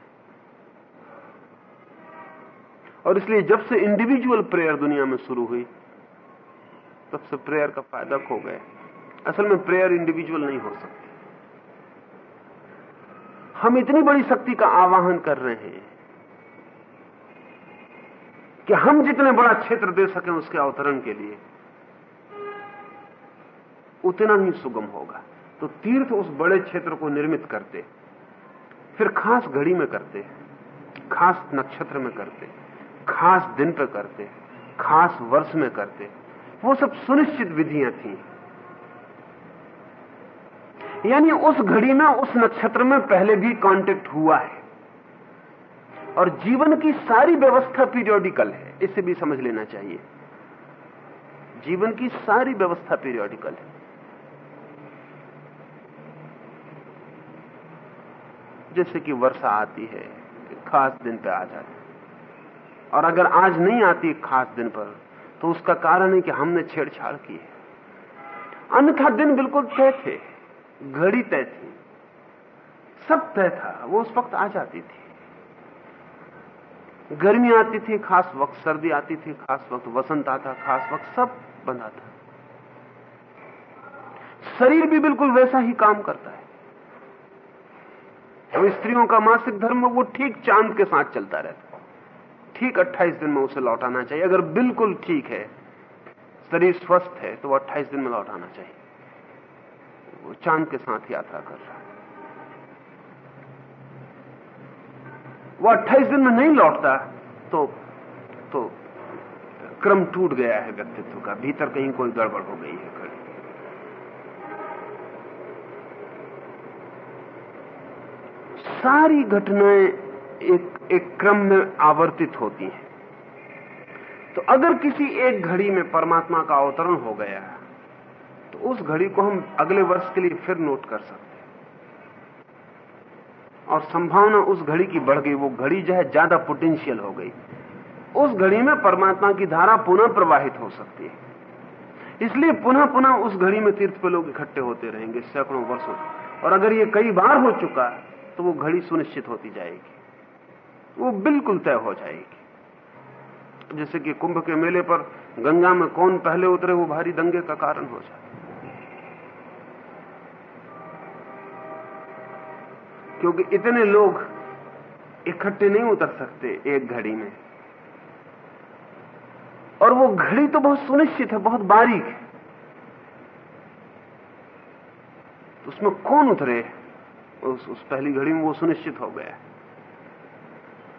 और इसलिए जब से इंडिविजुअल प्रेयर दुनिया में शुरू हुई, तब से प्रेयर का फ़ायदा खो गया। असल में प्रेयर इंडिविजुअल नहीं हो सकती। हम इतनी बड़ी शक्ति का आवाहन कर रहे हैं कि हम जितने बड़ा क्षेत्र दे सकें उसके अवतरण के लिए उतना ही सुगम होगा। तो तीर्थ उस बड़े क्षेत्र को निर्मित करते, फिर खास घड़ी में करते, खास नक्षत्र में करते, खास दिन पर करते, खास वर्ष में करते। वो सब सुनिश्चित विधियाँ थी। यानी उस घड़ी में, उस नक्षत्र में पहले भी कांटेक्ट हुआ है। और जीवन की सारी व्यवस्था पीरियोडिकल है। इसे भी समझ लेना चाहिए। जीवन की सारी व्यवस्था पीरियोडिकल है। जैसे कि वर्षा आती है खास दिन पे आ जाती है। और अगर आज नहीं आती खास दिन पर तो उसका कारण है कि हमने छेड़छाड़ की है। अन्यथा दिन बिल्कुल तय थे, घड़ी तय थी। सब तय था, वो उस वक्त आ जाती थी। गर्मी आती थी, खास वक्त सर्दी आती थी, खास वक्त वसंत आता, खास वक्त सब बंधा था शरीर भी बिल्कुल वैसा ही काम करता है। तो स्त्रियों का मासिक धर्म वो ठीक चाँद के साथ चलता रहता ठीक 28 दिन में उसे लौटाना चाहिए। अगर बिल्कुल ठीक है, शरीर स्वस्थ है तो वो 28 दिन में लौटाना चाहिए। वो चाँद के साथ यात्रा कर रहा है। वो 28 दिन में नहीं लौटता तो तो क्रम टूट गया है व्यक्तित्व का। भीतर कहीं कोई गड़बड़ हो गई है घड़ी सारी घटनाएँ एक एक क्रम में आवर्तित होती हैं। तो अगर किसी एक घड़ी में परमात्मा का अवतरण हो गया तो उस घड़ी को हम अगले वर्ष के लिए फिर नोट कर सकते हैं। और संभावना उस घड़ी की बढ़ गई, वो घड़ी जो है ज़्यादा पोटेंशियल हो गई। उस घड़ी में परमात्मा की धारा पुनः प्रवाहित हो सकती है। इसलिए पुनः पुनः उस घड़ी में तीर्थ पे लोग इकट्ठे होते रहेंगे, सैकड़ों वर्षों और अगर ये कई बार हो चुका तो वो घड़ी सुनिश्चित होती जाएगी। वो बिल्कुल तय हो जाएगी। जैसे कि कुंभ के मेले पर गंगा में कौन पहले उतरे, वो भारी दंगे का कारण हो जाए क्योंकि इतने लोग इकट्ठे नहीं उतर सकते एक घड़ी में। और वो घड़ी तो बहुत सुनिश्चित है, बहुत बारीक है। तो उसमें कौन उतरे? उस, उस पहली घड़ी में वो सुनिश्चित हो गया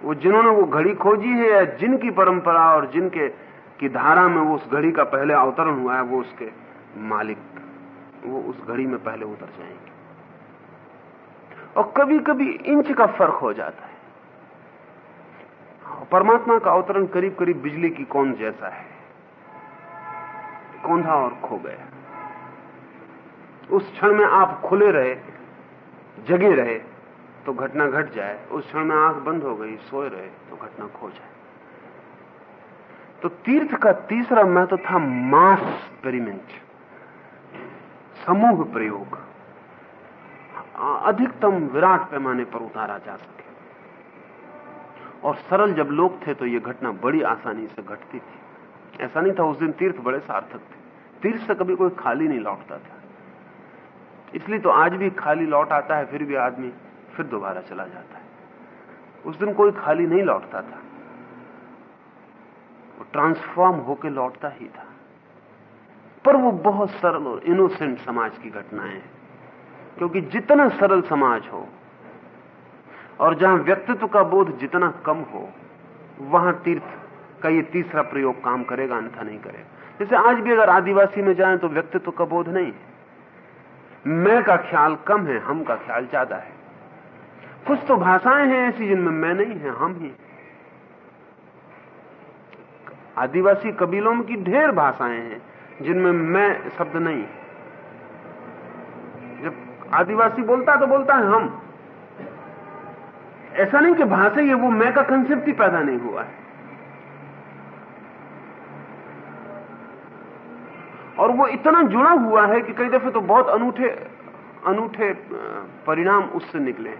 वो जिन्होंने वो घड़ी खोजी है या जिनकी परंपरा और जिनके की धारा में वो उस घड़ी का पहले अवतरण हुआ है वो उसके मालिक वो उस घड़ी में पहले उतर जाएँगे। और कभी कभी इंच का फ़र्क हो जाता है। परमात्मा का अवतरण करीब करीब बिजली की कौन जैसा है। कौंधा और खो गया। उस क्षण में आप खुले रहे जगे रहे तो घटना घट जाए। उस क्षण में आँख बंद हो गई, सोए रहे तो घटना खो जाए। तो तीर्थ का तीसरा महत्व था मास एक्सपेरिमेंट समूह प्रयोग। अधिकतम विराट पैमाने पर उतारा जा सके। और सरल जब लोग थे तो यह घटना बड़ी आसानी से घटती थी। ऐसा नहीं था उस दिन तीर्थ बड़े सार्थक थे। तीर्थ से कभी कोई खाली नहीं लौटता था। इसलिए तो आज भी खाली लौट आता है, फिर भी आदमी फिर दोबारा चला जाता है। उस दिन कोई खाली नहीं लौटता था। वो ट्रांसफॉर्म होकर लौटता ही था। पर वो बहुत सरल और इनोसेंट समाज की घटनाएँ हैं। क्योंकि जितना सरल समाज हो, और जहाँ व्यक्तित्व का बोध जितना कम हो, वहाँ तीर्थ का ये तीसरा प्रयोग काम करेगा, अन्यथा नहीं करेगा। जैसे आज भी अगर आदिवासी में जाएँ तो व्यक्तित्व का बोध नहीं है। मैं का ख्याल कम है, हम का ख्याल ज़्यादा है। कुछ तो भाषाएँ हैं ऐसी जिनमें मैं नहीं है, हम ही। आदिवासी कबीलों की ढेर भाषाएँ हैं, जिनमें मैं शब्द नहीं। जब आदिवासी बोलता है तो बोलता है हम। ऐसा नहीं कि भाषा ये वो मैं का कंसेप्ट ही पैदा नहीं हुआ है। और वो इतना जुड़ा हुआ है कि कई दफे तो बहुत अनूठे अनूठे परिणाम उससे निकले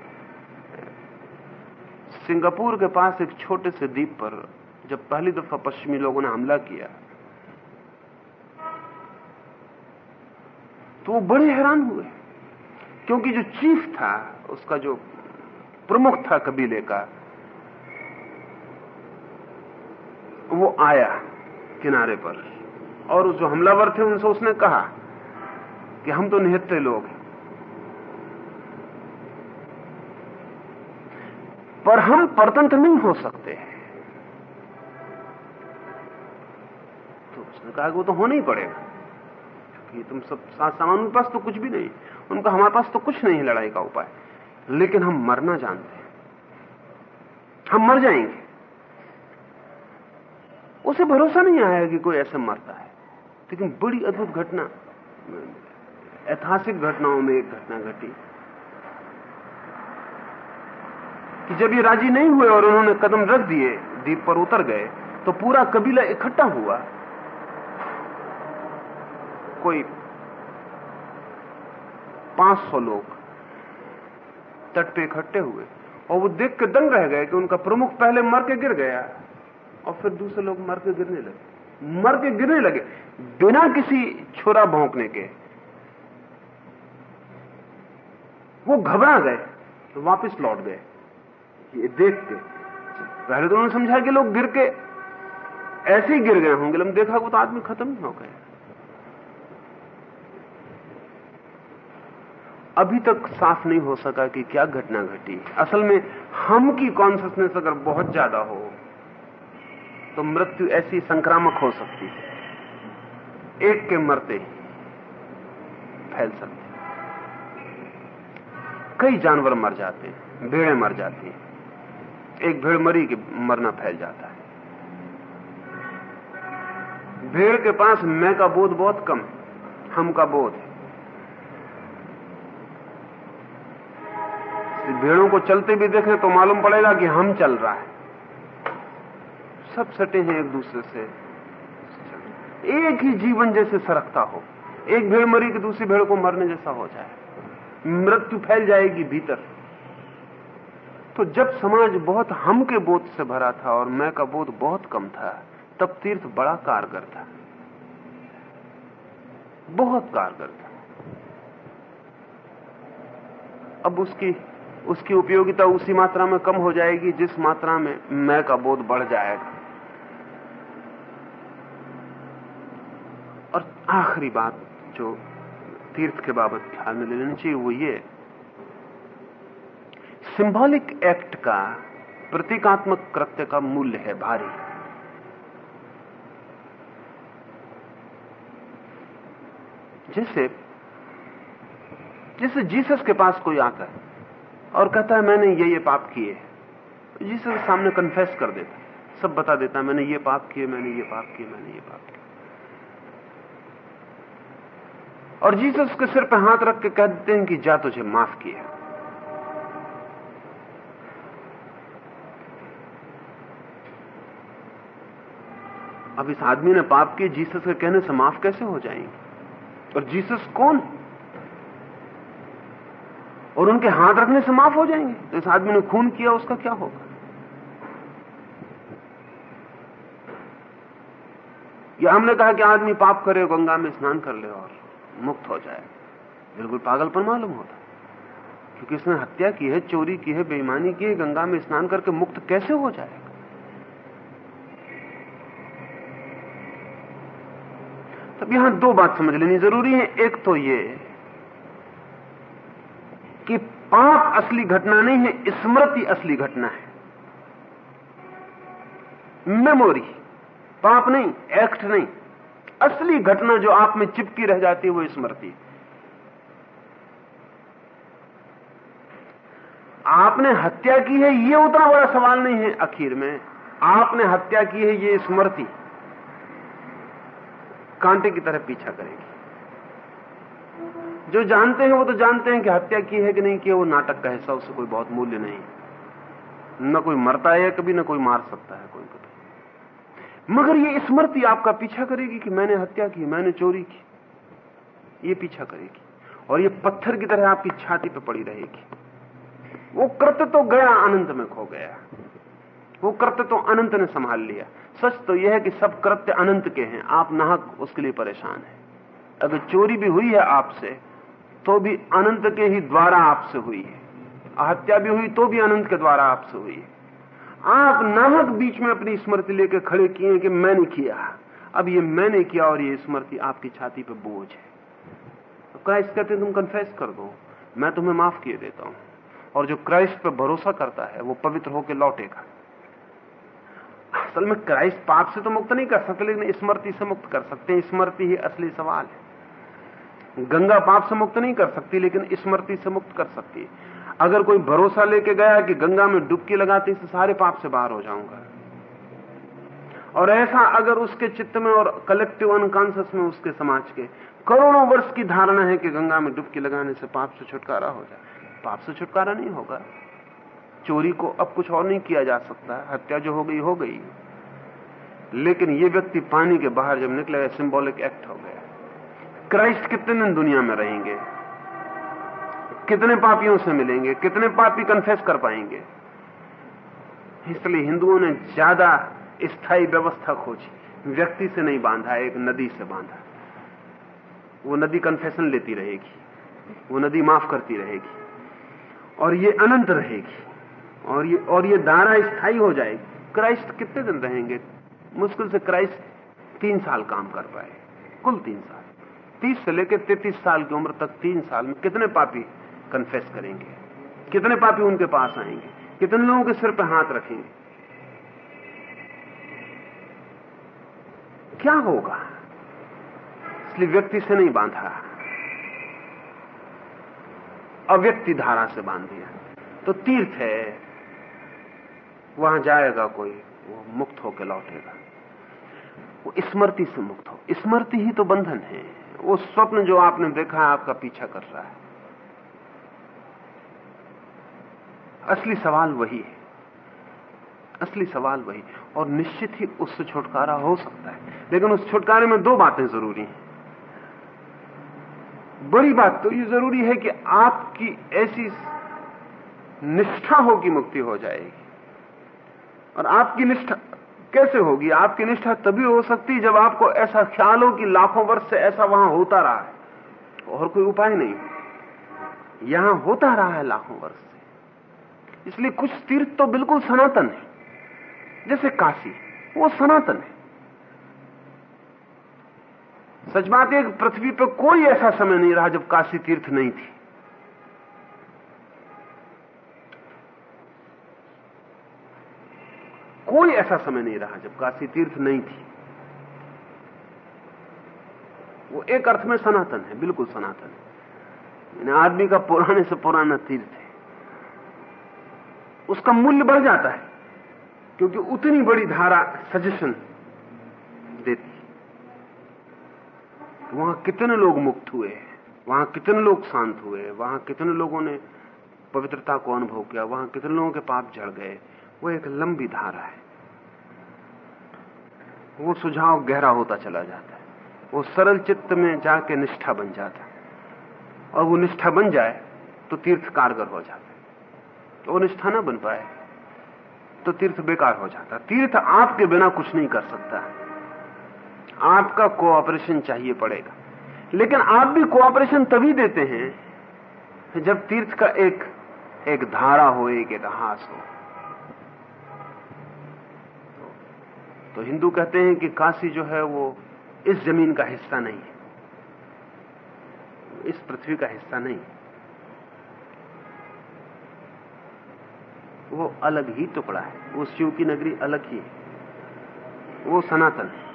सिंगापुर के पास एक छोटे से द्वीप पर जब पहली दफ़ा पश्चिमी लोगों ने हमला किया तो वो बड़े हैरान हुए, क्योंकि जो चीफ था, उसका जो प्रमुख था कबीले का, वो आया किनारे पर। और जो हमलावर थे उनसे उसने कहा कि हम तो निहत्ते लोग हैं। पर हम परतंत्र नहीं हो सकते तो उसने कहा कि वो तो होना ही पड़ेगा। क्योंकि तुम सब साथ सामान पास तो कुछ भी नहीं। उनका हमारे पास तो कुछ नहीं है लड़ाई का उपाय। लेकिन हम मरना जानते हैं। हम मर जाएँगे। उसे भरोसा नहीं आया कि कोई ऐसे मरता है। लेकिन बड़ी अद्भुत घटना, ऐतिहासिक घटनाओं में एक घटना घटी। कि जब ये राज़ी नहीं हुए और उन्होंने कदम रख दिए द्वीप पर उतर गए तो पूरा कबीला इकट्ठा हुआ। कोई 500 लोग तट पे इकट्ठे हुए और वो देख के दंग रह गए कि उनका प्रमुख पहले मर के गिर गया और फिर दूसरे लोग मर के गिरने लगे। मर के गिरने लगे, बिना किसी छोरा भोंकने के। वो घबरा गए तो वापस लौट गए। ये देख के, पहले तो उन्होंने समझा कि लोग गिर के ऐसे ही गिर गए होंगे, लेकिन देखा वो तो आदमी खत्म ही हो गए। अभी तक साफ़ नहीं हो सका कि क्या घटना घटी। असल में हम की कॉन्सियसनेस अगर बहुत ज़्यादा हो तो मृत्यु ऐसी संक्रामक हो सकती है। एक के मरते फैल सकते कई जानवर मर जाते हैं, भेड़ें मर जाती हैं। एक भेड़ मरी कि मरना फैल जाता है। भेड़ के पास मैं का बोध बहुत कम हम का बोध है। भेड़ों को चलते भी देखें तो मालूम पड़ेगा कि हम चल रहा है। सब सटे हैं एक दूसरे से। एक ही जीवन जैसे सरकता हो, एक भेड़ मरी कि दूसरी भेड़ को मरने जैसा हो जाए। मृत्यु फैल जाएगी भीतर। तो जब समाज बहुत हम के बोध से भरा था और मैं का बोध बहुत कम था, तब तीर्थ बड़ा कारगर था। बहुत कारगर था। अब उसकी उसकी उपयोगिता उसी मात्रा में कम हो जाएगी, जिस मात्रा में मैं का बोध बढ़ जाएगा और आखिरी बात जो तीर्थ के बाबत ख्याल में लेनी चाहिए वो ये। सिंबॉलिक एक्ट का प्रतीकात्मक कृत्य का मूल्य है भारी। जैसे जैसे जीसस के पास कोई आता है और कहता है, मैंने ये ये पाप किए तो जीसस सामने कन्फेस कर देता सब बता देता मैंने ये पाप किए, मैंने ये पाप किए, मैंने ये पाप किए। और जीसस के सिर पर हाथ रख के कह देते हैं कि जा तुझे माफ़ किया। अब इस आदमी ने पाप किए, जीसस के कहने से माफ़ कैसे हो जाएँगे? और जीसस कौन? और उनके हाथ रखने से माफ़ हो जाएँगे? तो इस आदमी ने खून किया, उसका क्या होगा? या हमने कहा कि आदमी पाप करे, गंगा में स्नान कर ले और मुक्त हो जाए। बिल्कुल पागलपन मालूम होता। क्योंकि इसने हत्या की है, चोरी की है, बेईमानी की है, गंगा में स्नान करके मुक्त कैसे हो जाएगा? तब यहाँ दो बात समझ लेनी ज़रूरी है। एक तो ये कि पाप असली घटना नहीं है, स्मृति असली घटना है। मेमोरी, पाप नहीं, एक्ट नहीं। असली घटना जो आप में चिपकी रह जाती है, वो स्मृति आपने हत्या की है, ये उतना बड़ा सवाल नहीं है आखिर में। आपने हत्या की है, ये स्मृति। कांटे की तरह पीछा करेगी। जो जानते हैं, वो तो जानते हैं कि हत्या की है कि नहीं की वो नाटक का हिस्सा, उससे कोई बहुत मूल्य नहीं। है न कोई मरता है कभी, न कोई मार सकता है, कोई कभी मगर ये स्मृति आपका पीछा करेगी कि मैंने हत्या की, मैंने चोरी की। ये पीछा करेगी। और ये पत्थर की तरह आपकी छाती पर पड़ी रहेगी। वो कृत्य तो गया, अनंत में खो गया। वो कृत्य तो अनंत ने संभाल लिया। सच तो यह है कि सब कृत्य अनंत के हैं। आप नाहक उसके लिए परेशान हैं। अगर चोरी भी हुई है आपसे तो भी अनंत के ही द्वारा आपसे हुई है। हत्या भी हुई तो भी अनंत के द्वारा आपसे हुई है। आप नाहक बीच में अपनी स्मृति लेकर खड़े किए कि मैंने किया। अब ये मैंने किया और ये स्मृति आपकी छाती पे बोझ है। तो क्राइस्ट कहते तुम कन्फेस कर दो। मैं तुम्हें माफ़ किए देता हूँ। और जो क्राइस्ट पर भरोसा करता है, वो पवित्र होकर लौटेगा। असल में क्राइस्ट पाप से तो मुक्त नहीं कर सकते, लेकिन स्मृति से मुक्त कर सकते हैं। स्मृति ही असली सवाल है। गंगा पाप से मुक्त नहीं कर सकती, लेकिन स्मृति से मुक्त कर सकती है। अगर कोई भरोसा लेके गया कि गंगा में डुबकी लगाते से सारे पाप से बाहर हो जाऊँगा। और ऐसा अगर उसके चित्त में और कलेक्टिव अनकॉन्सियस में उसके समाज के करोड़ों वर्ष की धारणा है कि गंगा में डुबकी लगाने से पाप से छुटकारा हो जाए, पाप से छुटकारा नहीं होगा। चोरी को अब कुछ और नहीं किया जा सकता, हत्या जो हो गई हो गई। लेकिन ये व्यक्ति पानी के बाहर जब निकलेगा सिंबॉलिक एक्ट हो गया। क्राइस्ट कितने दिन दुनिया में रहेंगे? कितने पापियों से मिलेंगे, कितने पापी कन्फेस कर पाएँगे? इसलिए हिंदुओं ने ज़्यादा स्थायी व्यवस्था खोजी। व्यक्ति से नहीं बांधा, एक नदी से बांधा। वो नदी कन्फेशन लेती रहेगी, वो नदी माफ़ करती रहेगी। और ये अनंत रहेगी, और ये और ये धारा स्थायी हो जाएगी। क्राइस्ट कितने दिन रहेंगे? मुश्किल से क्राइस्ट तीन साल काम कर पाए, कुल तीन साल। तीस से लेकर तैतीस साल की उम्र तक तीन साल में कितने पापी कन्फेस करेंगे। कितने पापी उनके पास आएँगे? कितने लोगों के सिर पर हाथ रखेंगे? क्या होगा? इसलिए व्यक्ति से नहीं बांधा। अव्यक्ति धारा से बाँध दिया। तो तीर्थ है। वहाँ जाएगा कोई, वो मुक्त होकर लौटेगा। वो स्मृति से मुक्त हो। स्मृति ही तो बंधन है। वो स्वप्न जो आपने देखा है आपका पीछा कर रहा है। असली सवाल वही है। असली सवाल वही। और निश्चित ही उससे छुटकारा हो सकता है। लेकिन उस छुटकारे में दो बातें ज़रूरी हैं। बड़ी बात तो ये ज़रूरी है कि आपकी ऐसी निष्ठा हो कि मुक्ति हो जाएगी। और आपकी निष्ठा कैसे होगी? आपकी निष्ठा तभी हो सकती जब आपको ऐसा ख्याल हो कि लाखों वर्ष से ऐसा वहाँ होता रहा है। और कोई उपाय नहीं। यहाँ होता रहा है लाखों वर्ष। इसलिए कुछ तीर्थ तो बिल्कुल सनातन है। जैसे काशी, वो सनातन है। सच बात है पृथ्वी पर कोई ऐसा समय नहीं रहा जब काशी तीर्थ नहीं थी। कोई ऐसा समय नहीं रहा जब काशी तीर्थ नहीं थी। वो एक अर्थ में सनातन है, बिल्कुल सनातन है। आदमी का पुराने से पुराना तीर्थ है। उसका मूल्य बढ़ जाता है, क्योंकि उतनी बड़ी धारा सजेशन देती वहाँ कितने लोग मुक्त हुए हैं? वहाँ कितने लोग शांत हुए वहाँ कितने लोगों ने पवित्रता को अनुभव किया? वहाँ कितने लोगों के पाप जड़ गए? वो एक लंबी धारा है। वो सुझाव गहरा होता चला जाता है। वो सरल चित्त में जाके निष्ठा बन जाता है। और वो निष्ठा बन जाए तो तीर्थ कारगर हो जाता है। तो वो निष्ठा ना बन पाए। तो तीर्थ बेकार हो जाता। तीर्थ आपके बिना कुछ नहीं कर सकता। आपका कोऑपरेशन चाहिए पड़ेगा। लेकिन आप भी कोऑपरेशन तभी देते हैं जब तीर्थ का एक एक धारा हो, एक इतिहास हो। तो हिंदू कहते हैं कि काशी जो है वो इस ज़मीन का हिस्सा नहीं है। इस पृथ्वी का हिस्सा नहीं वो अलग ही टुकड़ा है। वो शिव की नगरी अलग ही है। वो सनातन है।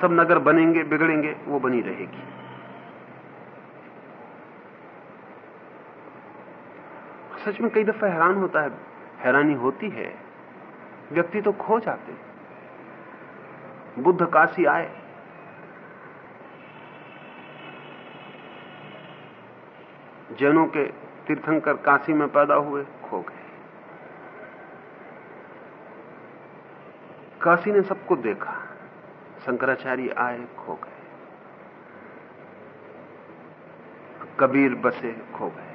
सब नगर बनेंगे, बिगड़ेंगे, वो बनी रहेगी। सच में कई दफ़ा हैरान होता है। हैरानी होती है। व्यक्ति तो खो जाते बुद्ध काशी आए। जैनों के तीर्थंकर काशी में पैदा हुए, खो गए। काशी ने सबको देखा। शंकराचार्य आए, खो गए। कबीर बसे, खो गए।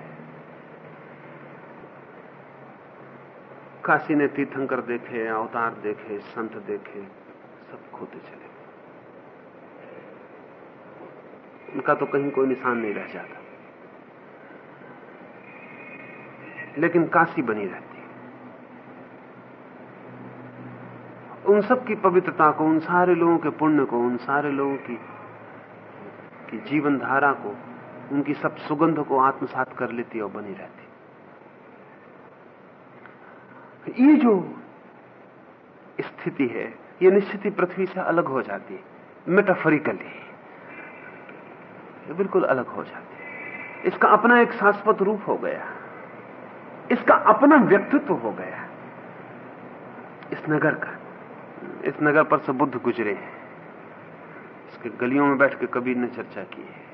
काशी ने तीर्थंकर देखे, अवतार देखे, संत देखे, सब खोते चले उनका तो कहीं कोई निशान नहीं रह जाता। लेकिन काशी बनी रहती उन सब की पवित्रता को उन सारे लोगों के पुण्य को उन सारे लोगों की, की जीवन धारा को उनकी सब सुगंध को आत्मसात कर लेती और बनी रहती। ये जो स्थिति है ये निश्चित ही पृथ्वी से अलग हो जाती है मेटाफरिकली बिल्कुल अलग हो जाती है। इसका अपना एक शाश्वत रूप हो गया। इसका अपना व्यक्तित्व हो गया। इस नगर का। इस नगर पर से बुद्ध गुजरे। हैं इसके गलियों में बैठ के कबीर ने चर्चा की। है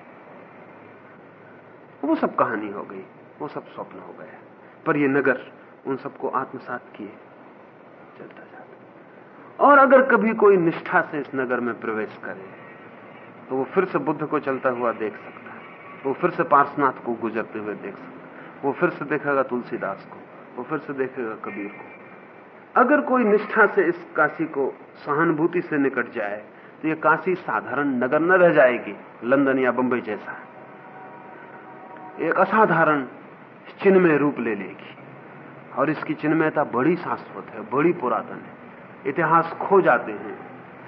वो सब कहानी हो गई, वो सब स्वप्न हो गया पर ये नगर उन सबको आत्मसात किए, चलता जाता। और अगर कभी कोई निष्ठा से इस नगर में प्रवेश करे तो वो फिर से बुद्ध को चलता हुआ देख सकता है। वो फिर से पार्शनाथ को गुजरते हुए देख सकता है। वो फिर से देखेगा तुलसीदास को, वो फिर से देखेगा कबीर को। अगर कोई निष्ठा से इस काशी को सहानुभूति से निकट जाए तो ये काशी साधारण नगर न रह जाएगी, लंदन या बंबई जैसा। एक असाधारण चिन्हमय रूप ले लेगी। और इसकी चिन्हमयता बड़ी शाश्वत है, बड़ी पुरातन है। इतिहास खो जाते हैं,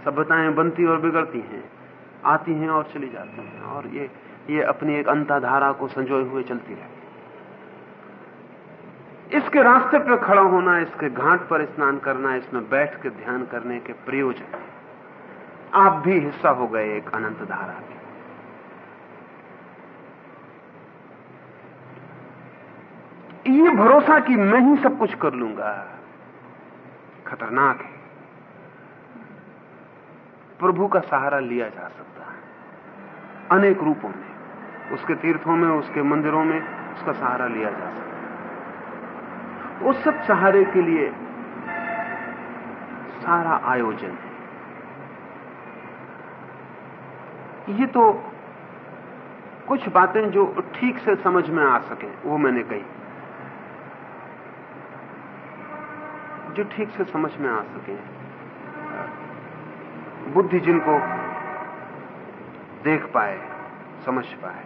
सभ्यताएँ बनती और बिगड़ती हैं, आती हैं और चली जाती हैं। और ये ये अपनी एक अंताधारा को संजोए हुए चलती रहती इसके रास्ते पर खड़ा होना, इसके घाट पर स्नान करना, इसमें बैठ के ध्यान करने के प्रयोजन। आप भी हिस्सा हो गए एक अनंत धारा के ये भरोसा कि मैं ही सब कुछ कर लूँगा, खतरनाक है। प्रभु का सहारा लिया जा सकता है। अनेक रूपों में, उसके तीर्थों में, उसके मंदिरों में उसका सहारा लिया जा सकता है। उस सब सहारे के लिए सारा आयोजन है। ये तो कुछ बातें जो ठीक से समझ में आ सके, वो मैंने कही। जो ठीक से समझ में आ सके। बुद्धि जिनको देख पाए, समझ पाए।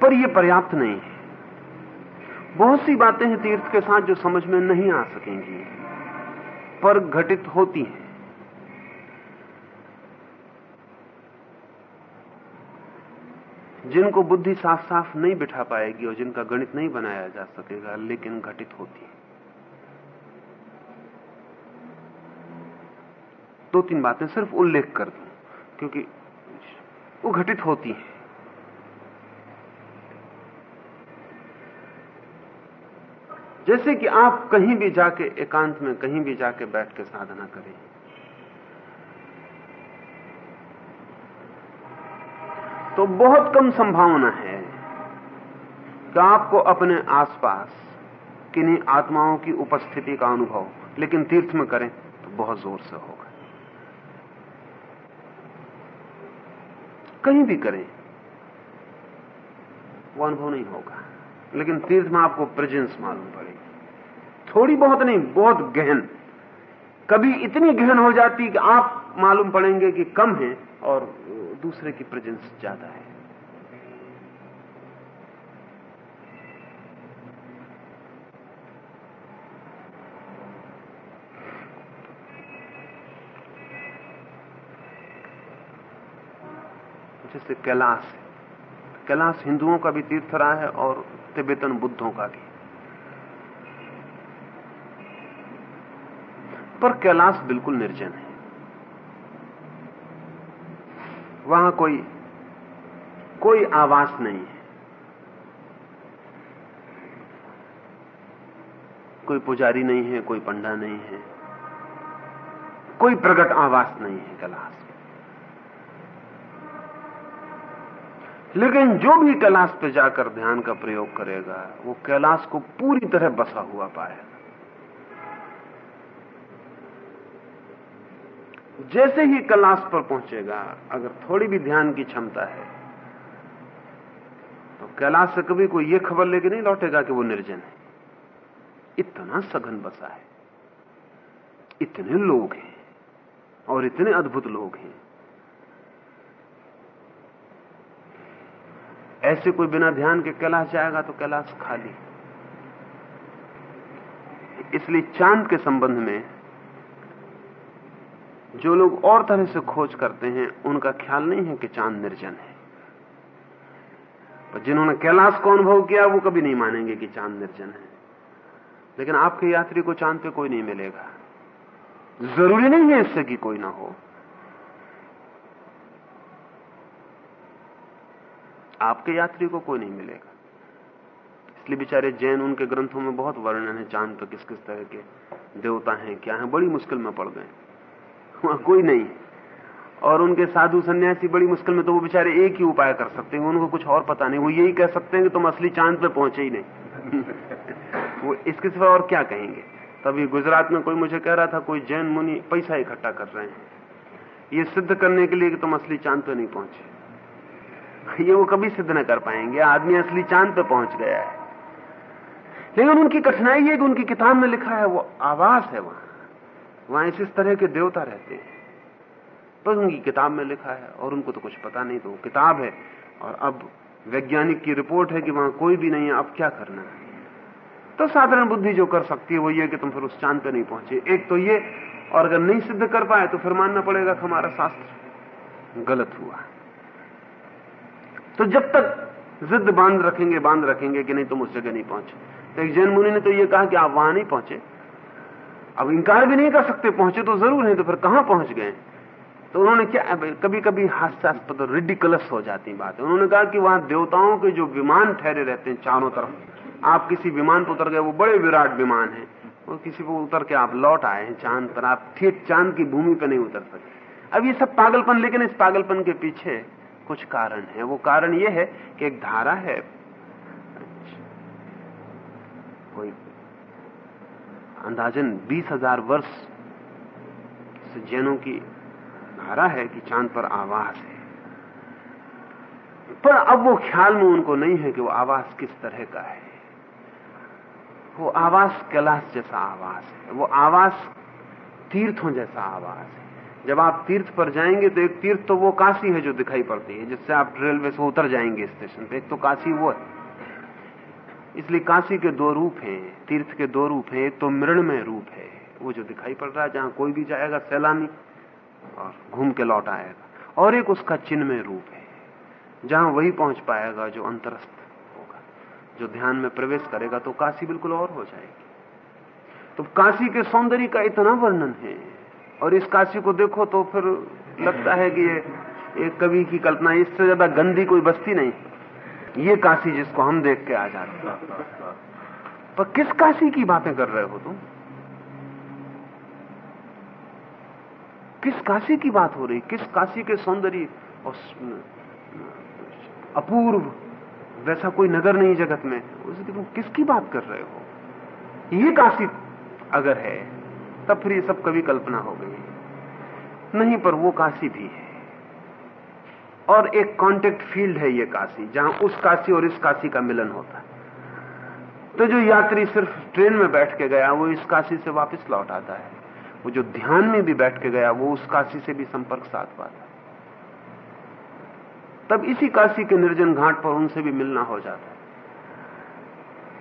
पर यह पर्याप्त नहीं है। बहुत सी बातें हैं तीर्थ के साथ जो समझ में नहीं आ सकेंगी, पर घटित होती हैं। जिनको बुद्धि साफ़ साफ़ नहीं बिठा पाएगी और जिनका गणित नहीं बनाया जा सकेगा, लेकिन घटित होती है। दो तीन बातें सिर्फ़ उल्लेख कर दूँ, क्योंकि वो घटित होती हैं। जैसे कि आप कहीं भी जाके एकांत में कहीं भी जाके बैठ के साधना करें। तो बहुत कम संभावना है कि आपको अपने आसपास किन्हीं आत्माओं की उपस्थिति का अनुभव, लेकिन तीर्थ में करें तो बहुत ज़ोर से होगा। कहीं भी करें, वो अनुभव नहीं होगा। लेकिन तीर्थ में आपको प्रेजेंस मालूम पड़ेगी। थोड़ी बहुत नहीं, बहुत गहन। कभी इतनी गहन हो जाती कि आप मालूम पड़ेंगे कि कम है और दूसरे की प्रेजेंस ज़्यादा है। जैसे कैलाश कैलाश हिंदुओं का भी तीर्थ रहा है और तिब्बतन बुद्धों का भी। पर कैलाश बिल्कुल निर्जन है। वहाँ कोई कोई आवास नहीं है। कोई पुजारी नहीं है, कोई पंडा नहीं है। कोई प्रगट आवास नहीं है कैलाश। लेकिन जो भी कैलाश पे जाकर ध्यान का प्रयोग करेगा, वो कैलाश को पूरी तरह बसा हुआ पाएगा। जैसे ही कैलाश पर पहुंचेगा, अगर थोड़ी भी ध्यान की क्षमता है तो कैलाश से कभी कोई ये खबर लेके नहीं लौटेगा कि वो निर्जन है। इतना सघन बसा है। इतने लोग हैं और इतने अद्भुत लोग हैं। ऐसे कोई बिना ध्यान के कैलाश जाएगा तो कैलाश खाली। इसलिए चाँद के संबंध में जो लोग और तरह से खोज करते हैं, उनका ख्याल नहीं है कि चाँद निर्जन है। पर जिन्होंने कैलाश को अनुभव किया, वो कभी नहीं मानेंगे कि चाँद निर्जन है। लेकिन आपके यात्री को चाँद पे कोई नहीं मिलेगा। ज़रूरी नहीं है इससे कि कोई ना हो। आपके यात्री को कोई नहीं मिलेगा। इसलिए बेचारे जैन उनके ग्रंथों में बहुत वर्णन है चाँद पर किस किस तरह के देवता हैं, क्या हैं, बड़ी मुश्किल में पड़ गए। वहाँ कोई नहीं और उनके साधु सन्यासी बड़ी मुश्किल में तो वो बेचारे एक ही उपाय कर सकते हैं, उनको कुछ और पता नहीं। वो यही कह सकते हैं कि तुम असली चाँद पे पहुँचे ही नहीं। वो इसके सिवा और क्या कहेंगे? तभी गुजरात में कोई मुझे कह रहा था, कोई जैन मुनि पैसा इकट्ठा कर रहे हैं। ये सिद्ध करने के लिए कि तुम असली चाँद पे नहीं पहुँचे। ये वो कभी सिद्ध न कर पाएँगे। आदमी असली चाँद पे पहुँच गया है। लेकिन उनकी कठिनाई है कि उनकी किताब में लिखा है, वो आवास है वहाँ। वहाँ इस तरह के देवता रहते हैं। बस उनकी किताब में लिखा है और उनको तो कुछ पता नहीं तो वो किताब है। और अब वैज्ञानिक की रिपोर्ट है कि वहाँ कोई भी नहीं है, अब क्या करना है? तो साधारण बुद्धि जो कर सकती है वो ये कि तुम फिर उस चाँद पे नहीं पहुँचे। एक तो ये, और अगर नहीं सिद्ध कर पाए तो फिर मानना पड़ेगा कि हमारा शास्त्र गलत हुआ। तो जब तक जिद बाँध रखेंगे बाँध रखेंगे कि नहीं तुम उस जगह नहीं पहुँचे। तो एक जैन मुनि ने तो ये कहा कि आप वहाँ नहीं पहुँचे। अब इंकार भी नहीं कर सकते, पहुँचे तो ज़रूर है तो फिर कहाँ पहुँच गए? तो उन्होंने क्या कभी कभी हास्यास्पद रिडिकुलस हो जाती बातें। उन्होंने कहा कि वहाँ देवताओं के जो विमान ठहरे रहते हैं चारों तरफ़, आप किसी विमान पर उतर गए, वो बड़े विराट विमान है। और किसी को उतर के आप लौट आए हैं चाँद पर, आप ठीक चाँद की भूमि पर नहीं उतर सकते अब ये सब पागलपन, लेकिन इस पागलपन के पीछे कुछ कारण है। वो कारण ये है कि एक धारा है। कोई अंदाजन बीस हज़ार वर्ष से जैनों की धारा है कि चाँद पर आवास है। पर अब वो ख्याल में उनको नहीं है कि वो आवास किस तरह का है। वो आवास कैलाश जैसा आवास है। वो आवास तीर्थों जैसा आवास है। जब आप तीर्थ पर जाएँगे तो एक तीर्थ तो वो काशी है जो दिखाई पड़ती है, जिससे आप रेलवे से उतर जाएँगे स्टेशन पे। एक तो काशी वो है। इसलिए काशी के दो रूप हैं, तीर्थ के दो रूप हैं। एक तो मृणमय रूप है, वो जो दिखाई पड़ रहा है, जहाँ कोई भी जाएगा, सैलानी, और घूम के लौट आएगा। और एक उसका चिन्हमय रूप है, जहाँ वही पहुँच पाएगा जो अंतरस्थ होगा, जो ध्यान में प्रवेश करेगा तो काशी बिल्कुल और हो जाएगी। तो काशी के सौंदर्य का इतना वर्णन है और इस काशी को देखो तो फिर लगता है कि ये एक कवि की कल्पना इससे ज़्यादा गंदी कोई बस्ती नहीं। ये काशी जिसको हम देख के आ जाते हैं। पर किस काशी की बातें कर रहे हो तुम? किस काशी की बात हो रही? किस काशी के सौंदर्य और अपूर्व, वैसा कोई नगर नहीं जगत में। उसे तुम किसकी बात कर रहे हो? ये काशी अगर है तब फिर ये सब कभी कल्पना हो गई। नहीं, पर वो काशी भी है। और एक कांटेक्ट फ़ील्ड है ये काशी, जहाँ उस काशी और इस काशी का मिलन होता है। तो जो यात्री सिर्फ़ ट्रेन में बैठ के गया, वो इस काशी से वापस लौट आता है। वो जो ध्यान में भी बैठ के गया, वो उस काशी से भी संपर्क साध पाता है। तब इसी काशी के निर्जन घाट पर उनसे भी मिलना हो जाता है।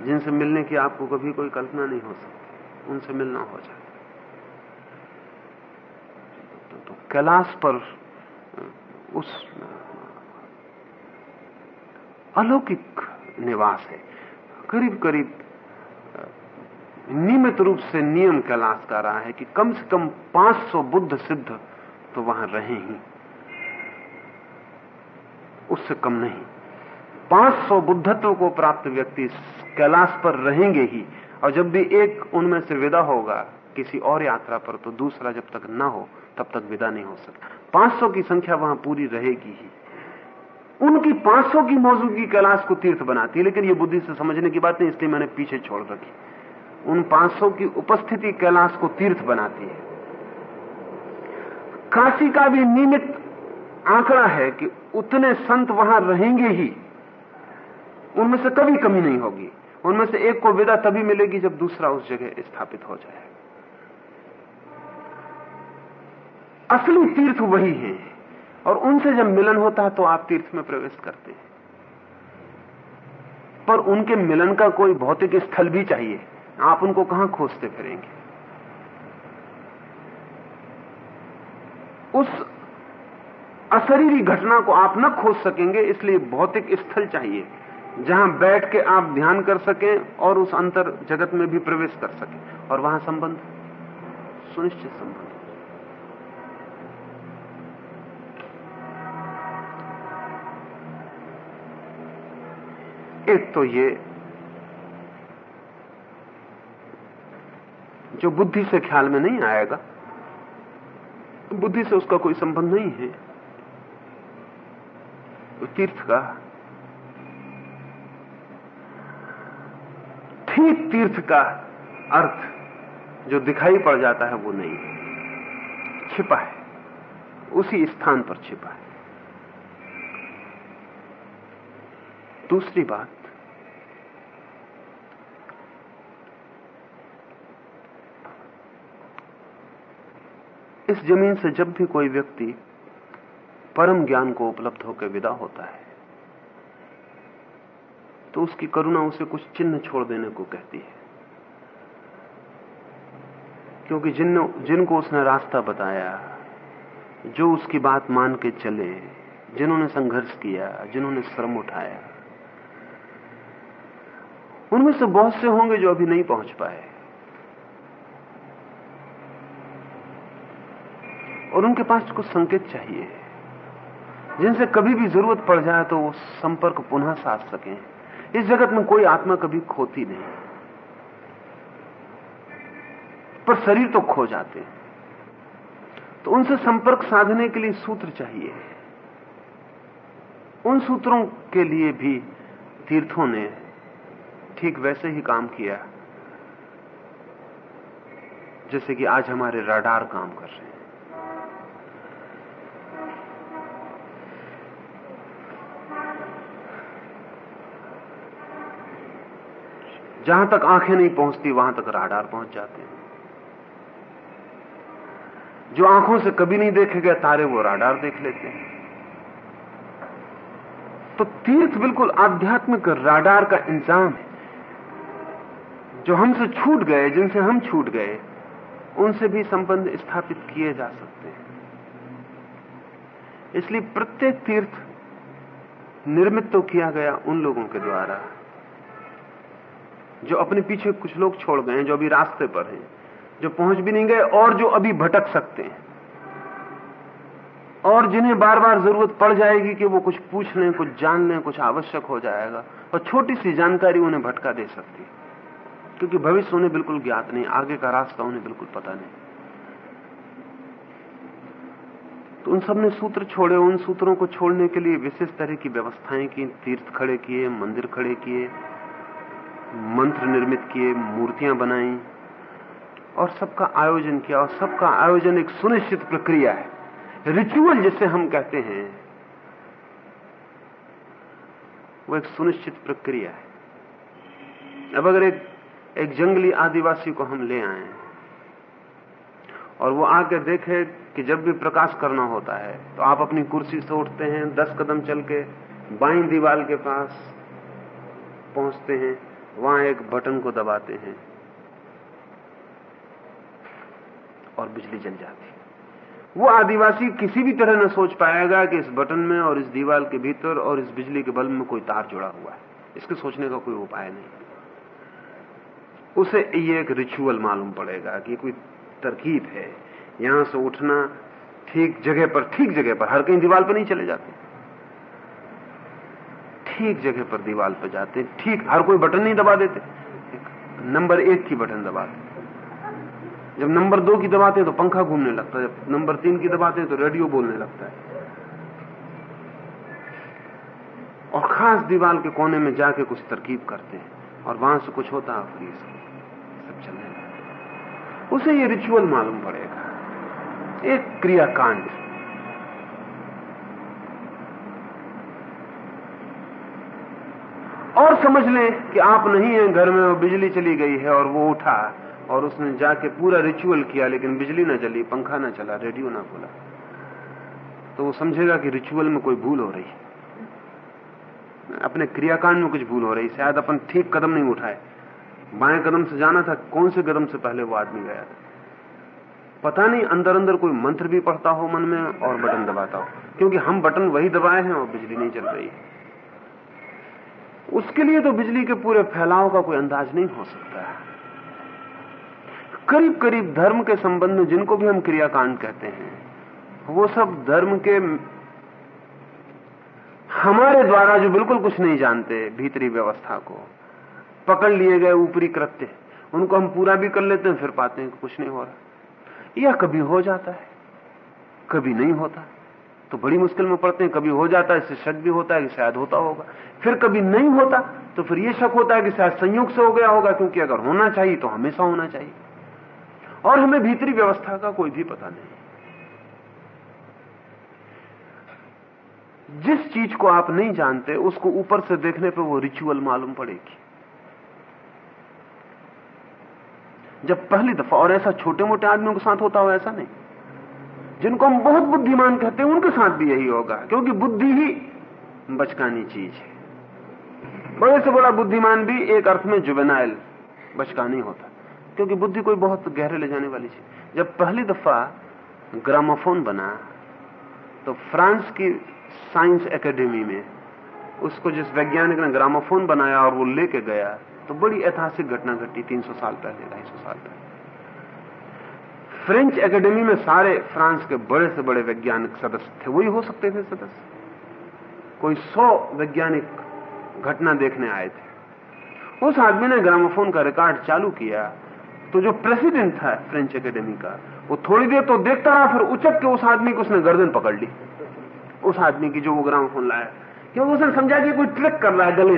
जिनसे मिलने की आपको कभी कोई कल्पना नहीं हो सकती, उनसे मिलना हो जाता है। तो, कैलाश पर उस अलौकिक निवास है। करीब करीब नियमित रूप से नियम कैलाश का रहा है कि कम से कम 500 बुद्ध सिद्ध तो वहाँ रहे ही। उससे कम नहीं। 500 बुद्धत्व को प्राप्त व्यक्ति कैलाश पर रहेंगे ही और जब भी एक उनमें से विदा होगा किसी और यात्रा पर तो दूसरा जब तक ना हो तब तक विदा नहीं हो सकता। 500 की संख्या वहाँ पूरी रहेगी ही। उनकी 500 की मौजूदगी कैलाश को तीर्थ बनाती है, लेकिन ये बुद्धि से समझने की बात नहीं, इसलिए मैंने पीछे छोड़ रखी। उन 500 की उपस्थिति कैलाश को तीर्थ बनाती है। काशी का भी नियमित आंकड़ा है कि उतने संत वहाँ रहेंगे ही। उनमें से कभी कमी नहीं होगी। उनमें से एक को विदा तभी मिलेगी जब दूसरा उस जगह स्थापित हो जाए। असली तीर्थ वही है। और उनसे जब मिलन होता है तो आप तीर्थ में प्रवेश करते हैं। पर उनके मिलन का कोई भौतिक स्थल भी चाहिए। आप उनको कहाँ खोजते फिरेंगे? उस अशरीरी घटना को आप न खोज सकेंगे, इसलिए भौतिक स्थल चाहिए, जहाँ बैठ के आप ध्यान कर सकें और उस अंतर जगत में भी प्रवेश कर सकें। और वहाँ संबंध? सुनिश्चित संबंध। एक तो ये जो बुद्धि से ख्याल में नहीं आएगा, बुद्धि से उसका कोई संबंध नहीं है। तो तीर्थ का ठीक तीर्थ का अर्थ जो दिखाई पड़ जाता है वो नहीं है। छिपा है। उसी स्थान पर छिपा है। दूसरी बात इस ज़मीन से जब भी कोई व्यक्ति परम ज्ञान को उपलब्ध होकर विदा होता है तो उसकी करुणा उसे कुछ चिन्ह छोड़ देने को कहती है। क्योंकि जिन जिनको उसने रास्ता बताया, जो उसकी बात मान के चले, जिन्होंने संघर्ष किया, जिन्होंने श्रम उठाया, उनमें से बहुत से होंगे जो अभी नहीं पहुँच पाए। और उनके पास कुछ संकेत चाहिए। जिनसे कभी भी ज़रूरत पड़ जाए तो वो संपर्क पुनः साध सके। इस जगत में कोई आत्मा कभी खोती नहीं। पर शरीर तो खो जाते हैं। तो उनसे संपर्क साधने के लिए सूत्र चाहिए। उन सूत्रों के लिए भी तीर्थों ने ठीक वैसे ही काम किया। जैसे कि आज हमारे राडार काम कर रहे हैं। जहाँ तक आँखें नहीं पहुँचती, वहाँ तक राडार पहुँच जाते हैं। जो आँखों से कभी नहीं देखे गए तारे वो राडार देख लेते हैं। तो तीर्थ बिल्कुल आध्यात्मिक राडार का इंतज़ाम है। जो हमसे छूट गए, जिनसे हम छूट गए, उनसे भी संबंध स्थापित किए जा सकते हैं। इसलिए प्रत्येक तीर्थ निर्मित तो किया गया उन लोगों के द्वारा। जो अपने पीछे कुछ लोग छोड़ गए हैं, जो अभी रास्ते पर हैं, जो पहुँच भी नहीं गए और जो अभी भटक सकते हैं। और जिन्हें बार बार ज़रूरत पड़ जाएगी कि वो कुछ पूछ लें, कुछ जान लें, कुछ आवश्यक हो जाएगा, और छोटी सी जानकारी उन्हें भटका दे सकती है। क्योंकि भविष्य उन्हें बिल्कुल ज्ञात नहीं, आगे का रास्ता उन्हें बिल्कुल पता नहीं। तो उन सबने सूत्र छोड़े, उन सूत्रों को छोड़ने के लिए विशेष तरह की व्यवस्थाएँ की, तीर्थ खड़े किए, मंदिर खड़े किए मंत्र निर्मित किए, मूर्तियाँ बनाई और सबका आयोजन किया और सबका आयोजन एक सुनिश्चित प्रक्रिया है। रिचुअल जिसे हम कहते हैं, वो एक सुनिश्चित प्रक्रिया है। अब अगर एक एक जंगली आदिवासी को हम ले आए और वो आके देखे कि जब भी प्रकाश करना होता है तो आप अपनी कुर्सी से उठते हैं, दस कदम चल के बाई दीवार के पास पहुँचते हैं। वहाँ एक बटन को दबाते हैं और बिजली जल जाती है। वो आदिवासी किसी भी तरह न सोच पाएगा कि इस बटन में और इस दीवार के भीतर और इस बिजली के बल्ब में कोई तार जुड़ा हुआ है। इसके सोचने का कोई उपाय नहीं। उसे ये एक रिचुअल मालूम पड़ेगा कि कोई तरकीब है। यहाँ से उठना ठीक जगह पर, ठीक जगह पर, हर कहीं दीवार पर नहीं चले जाते। ठीक जगह पर दीवार पर जाते, ठीक, हर कोई बटन नहीं दबा देते। नंबर एक की बटन दबाते। जब नंबर दो की दबाते तो पंखा घूमने लगता है जब नंबर तीन की दबाते तो रेडियो बोलने लगता है। और खास दीवार के कोने में जाके कुछ तरकीब करते हैं, और वहाँ से कुछ होता है फिर सब सब चलने लगता उसे ये रिचुअल मालूम पड़ेगा। एक क्रियाकांड। और समझ लें कि आप नहीं हैं घर में, और बिजली चली गई है और वो उठा और उसने जाके पूरा रिचुअल किया, लेकिन बिजली ना चली पंखा ना चला रेडियो ना खोला। तो वो समझेगा कि रिचुअल में कोई भूल हो रही है। अपने क्रियाकांड में कुछ भूल हो रही शायद अपन ठीक कदम नहीं उठाए। बाएँ कदम से जाना था, कौन से कदम से पहले वो आदमी गया था? पता नहीं अंदर अंदर कोई मंत्र भी पढ़ता हो मन में और बटन दबाता हो। क्योंकि हम बटन वही दबाए हैं और बिजली नहीं चल रही है। उसके लिए तो बिजली के पूरे फैलाव का कोई अंदाज नहीं हो सकता है। करीब करीब धर्म के संबंध में जिनको भी हम क्रियाकांड कहते हैं, वो सब धर्म के हमारे द्वारा जो बिल्कुल कुछ नहीं जानते भीतरी व्यवस्था को, पकड़ लिए गए ऊपरी कृत्य, उनको हम पूरा भी कर लेते हैं, फिर पाते हैं कि कुछ नहीं हो रहा। या कभी हो जाता है, कभी नहीं होता। तो बड़ी मुश्किल में पड़ते हैं। कभी हो जाता है, इससे शक भी होता है कि शायद होता होगा। फिर कभी नहीं होता तो फिर यह शक होता है कि शायद संयोग से हो गया होगा, क्योंकि अगर होना चाहिए तो हमेशा होना चाहिए। और हमें भीतरी व्यवस्था का कोई भी पता नहीं। जिस चीज़ को आप नहीं जानते, उसको ऊपर से देखने पर वो रिचुअल मालूम पड़ेगी। जब पहली दफ़ा, और ऐसा छोटे मोटे आदमियों के साथ होता हो, ऐसा नहीं। जिनको हम बहुत बुद्धिमान कहते हैं, उनके साथ भी यही होगा, क्योंकि बुद्धि ही बचकानी चीज़ है। बड़े से बड़ा बुद्धिमान भी एक अर्थ में जुबेनाइल बचकानी होता क्योंकि बुद्धि कोई बहुत गहरे ले जाने वाली चीज़। जब पहली दफ़ा ग्रामोफोन बना तो फ्रांस की साइंस एकेडमी में उसको जिस वैज्ञानिक ने ग्रामोफोन बनाया और वो लेके गया तो बड़ी ऐतिहासिक घटना घटी 300 साल पहले, ढाई साल पहले। फ्रेंच एकेडमी में सारे फ्रांस के बड़े से बड़े वैज्ञानिक सदस्य थे वही हो सकते थे सदस्य। कोई सौ वैज्ञानिक घटना देखने आए थे। उस आदमी ने ग्रामोफोन का रिकॉर्ड चालू किया तो जो प्रेसिडेंट था फ्रेंच एकेडमी का वो थोड़ी देर तो देखता रहा फिर उचक के उस आदमी को उसने गर्दन पकड़ ली। उस आदमी की जो वो ग्रामोफोन लाया क्योंकि उसने समझा कि कोई ट्रिक कर रहा है गले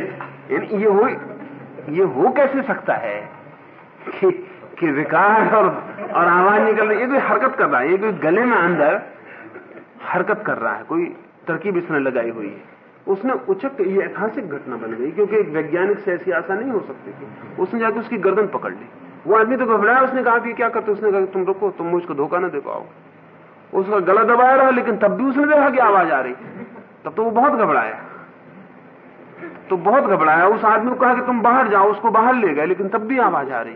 ये हो ये हो कैसे सकता है कि, कि रिकॉर्ड और और आवाज़ निकल रही ये कोई हरकत कर रहा है, ये कोई गले में अंदर हरकत कर रहा है, कोई तरकीब इसने लगाई हुई है। उसने उचक ये ऐतिहासिक घटना बन गई, क्योंकि एक वैज्ञानिक से ऐसी आशा नहीं हो सकती थी। उसने जाकर उसकी गर्दन पकड़ ली। वो आदमी तो घबराया, उसने कहा कि क्या करते उसने कहा तुम रुको, तुम मुझको धोखा ना दे पाओ उसका गला दबाया रहा, लेकिन तब भी उसने देखा कि आवाज़ आ रही। तब तो वो बहुत घबराया। तो बहुत घबराया। उस आदमी को कहा कि तुम बाहर जाओ, उसको बाहर ले गए, लेकिन तब भी आवाज़ आ रही।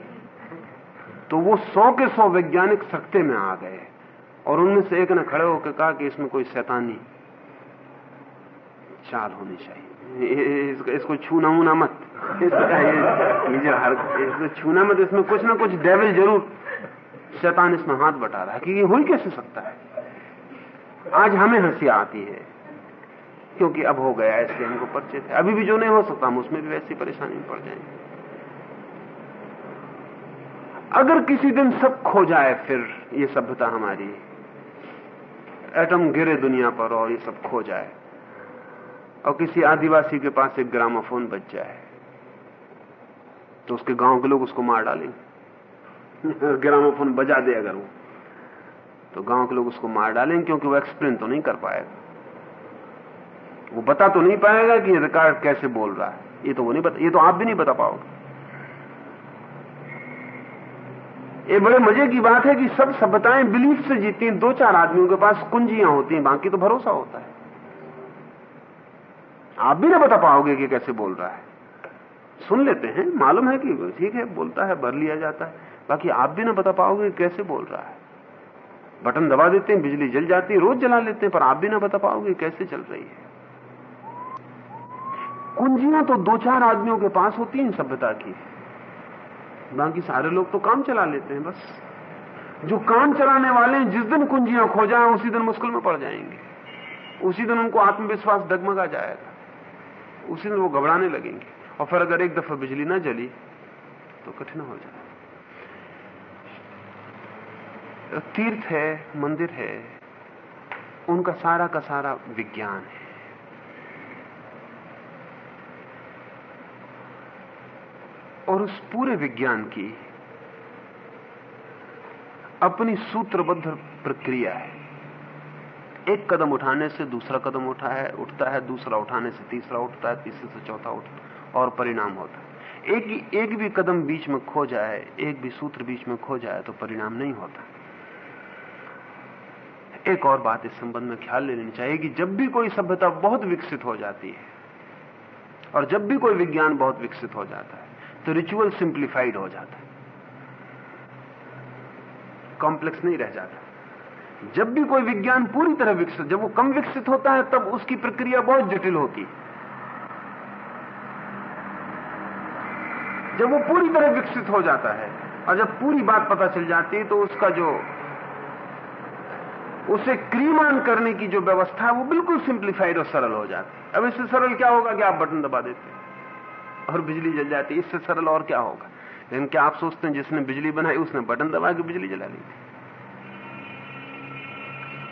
तो वो सौ के सौ वैज्ञानिक सख्ते में आ गए और उनमें से एक ने खड़े होकर कहा कि इसमें कोई शैतानी चाल होनी चाहिए। इसको, इसको छूना ऊना मत। ये हर इसको छूना मत इसमें कुछ ना कुछ डेविल ज़रूर शैतान इसमें हाथ बटा रहा है कि ये हो ही कैसे सकता है? आज हमें हँसी आती है क्योंकि अब हो गया इसलिए हमको परिचित है। अभी भी जो नहीं हो सकता हम उसमें भी वैसी परेशानी में पड़ जाएँगे। अगर किसी दिन सब खो जाए, फिर ये सभ्यता हमारी। एटम गिरे दुनिया पर और ये सब खो जाए। और किसी आदिवासी के पास एक ग्रामोफोन बच जाए तो उसके गाँव के लोग उसको मार डालेंगे ग्रामोफोन बजा दे अगर वो। तो गाँव के लोग उसको मार डालेंगे क्योंकि वो एक्सप्लेन तो नहीं कर पाएगा। वो बता तो नहीं पाएगा कि रिकॉर्ड कैसे बोल रहा है। ये तो वो नहीं बता, ये तो आप भी नहीं बता पाओगे। ये बड़े मज़े की बात है कि सब सभ्यताएँ बिलीफ से जीती हैं। दो चार आदमियों के पास कुंजियाँ होती हैं, बाकी तो भरोसा होता है। आप भी ना बता पाओगे कि कैसे बोल रहा है। सुन लेते हैं, मालूम है कि ठीक है, बोलता है, भर लिया जाता है। बाकी आप भी ना बता पाओगे कैसे बोल रहा है। बटन दबा देते हैं, बिजली जल जाती है, रोज जला लेते हैं, पर आप भी ना बता पाओगे कैसे चल रही है। कुंजियाँ तो दो चार आदमियों के पास होती हैं सभ्यता की। बाकी सारे लोग तो काम चला लेते हैं बस। जो काम चलाने वाले हैं, जिस दिन कुंजियाँ खो जाए, उसी दिन मुश्किल में पड़ जाएँगे। उसी दिन उनको आत्मविश्वास डगमगा जाएगा। उसी दिन वो घबराने लगेंगे। और फिर अगर एक दफ़ा बिजली ना जली तो कठिन हो जाए। तीर्थ है, मंदिर है, उनका सारा का सारा विज्ञान है। और उस पूरे विज्ञान की अपनी सूत्रबद्ध प्रक्रिया है। एक कदम उठाने से दूसरा कदम उठा है, उठता है, दूसरा उठाने से तीसरा उठता है, तीसरे से चौथा उठता और परिणाम होता है। एक एक भी कदम बीच में खो जाए, एक भी सूत्र बीच में खो जाए तो परिणाम नहीं होता। एक और बात इस संबंध में ख्याल ले लेनी चाहिए कि जब भी कोई सभ्यता बहुत विकसित हो जाती है, और जब भी कोई विज्ञान बहुत विकसित हो जाता है तो रिचुअल सिंप्लीफाइड हो जाता है। कॉम्प्लेक्स नहीं रह जाता। जब भी कोई विज्ञान पूरी तरह विकसित, जब वो कम विकसित होता है, तब उसकी प्रक्रिया बहुत जटिल होती है। जब वो पूरी तरह विकसित हो जाता है, और जब पूरी बात पता चल जाती है तो उसका जो, उसे क्रीमान करने की जो व्यवस्था है, वो बिल्कुल सिंप्लीफाइड और सरल हो जाती है। अब इससे सरल क्या होगा कि आप बटन दबा देते और बिजली जल जाती इससे सरल और क्या होगा? लेकिन क्या आप सोचते हैं जिसने बिजली बनाई, उसने बटन दबा के बिजली जला ली?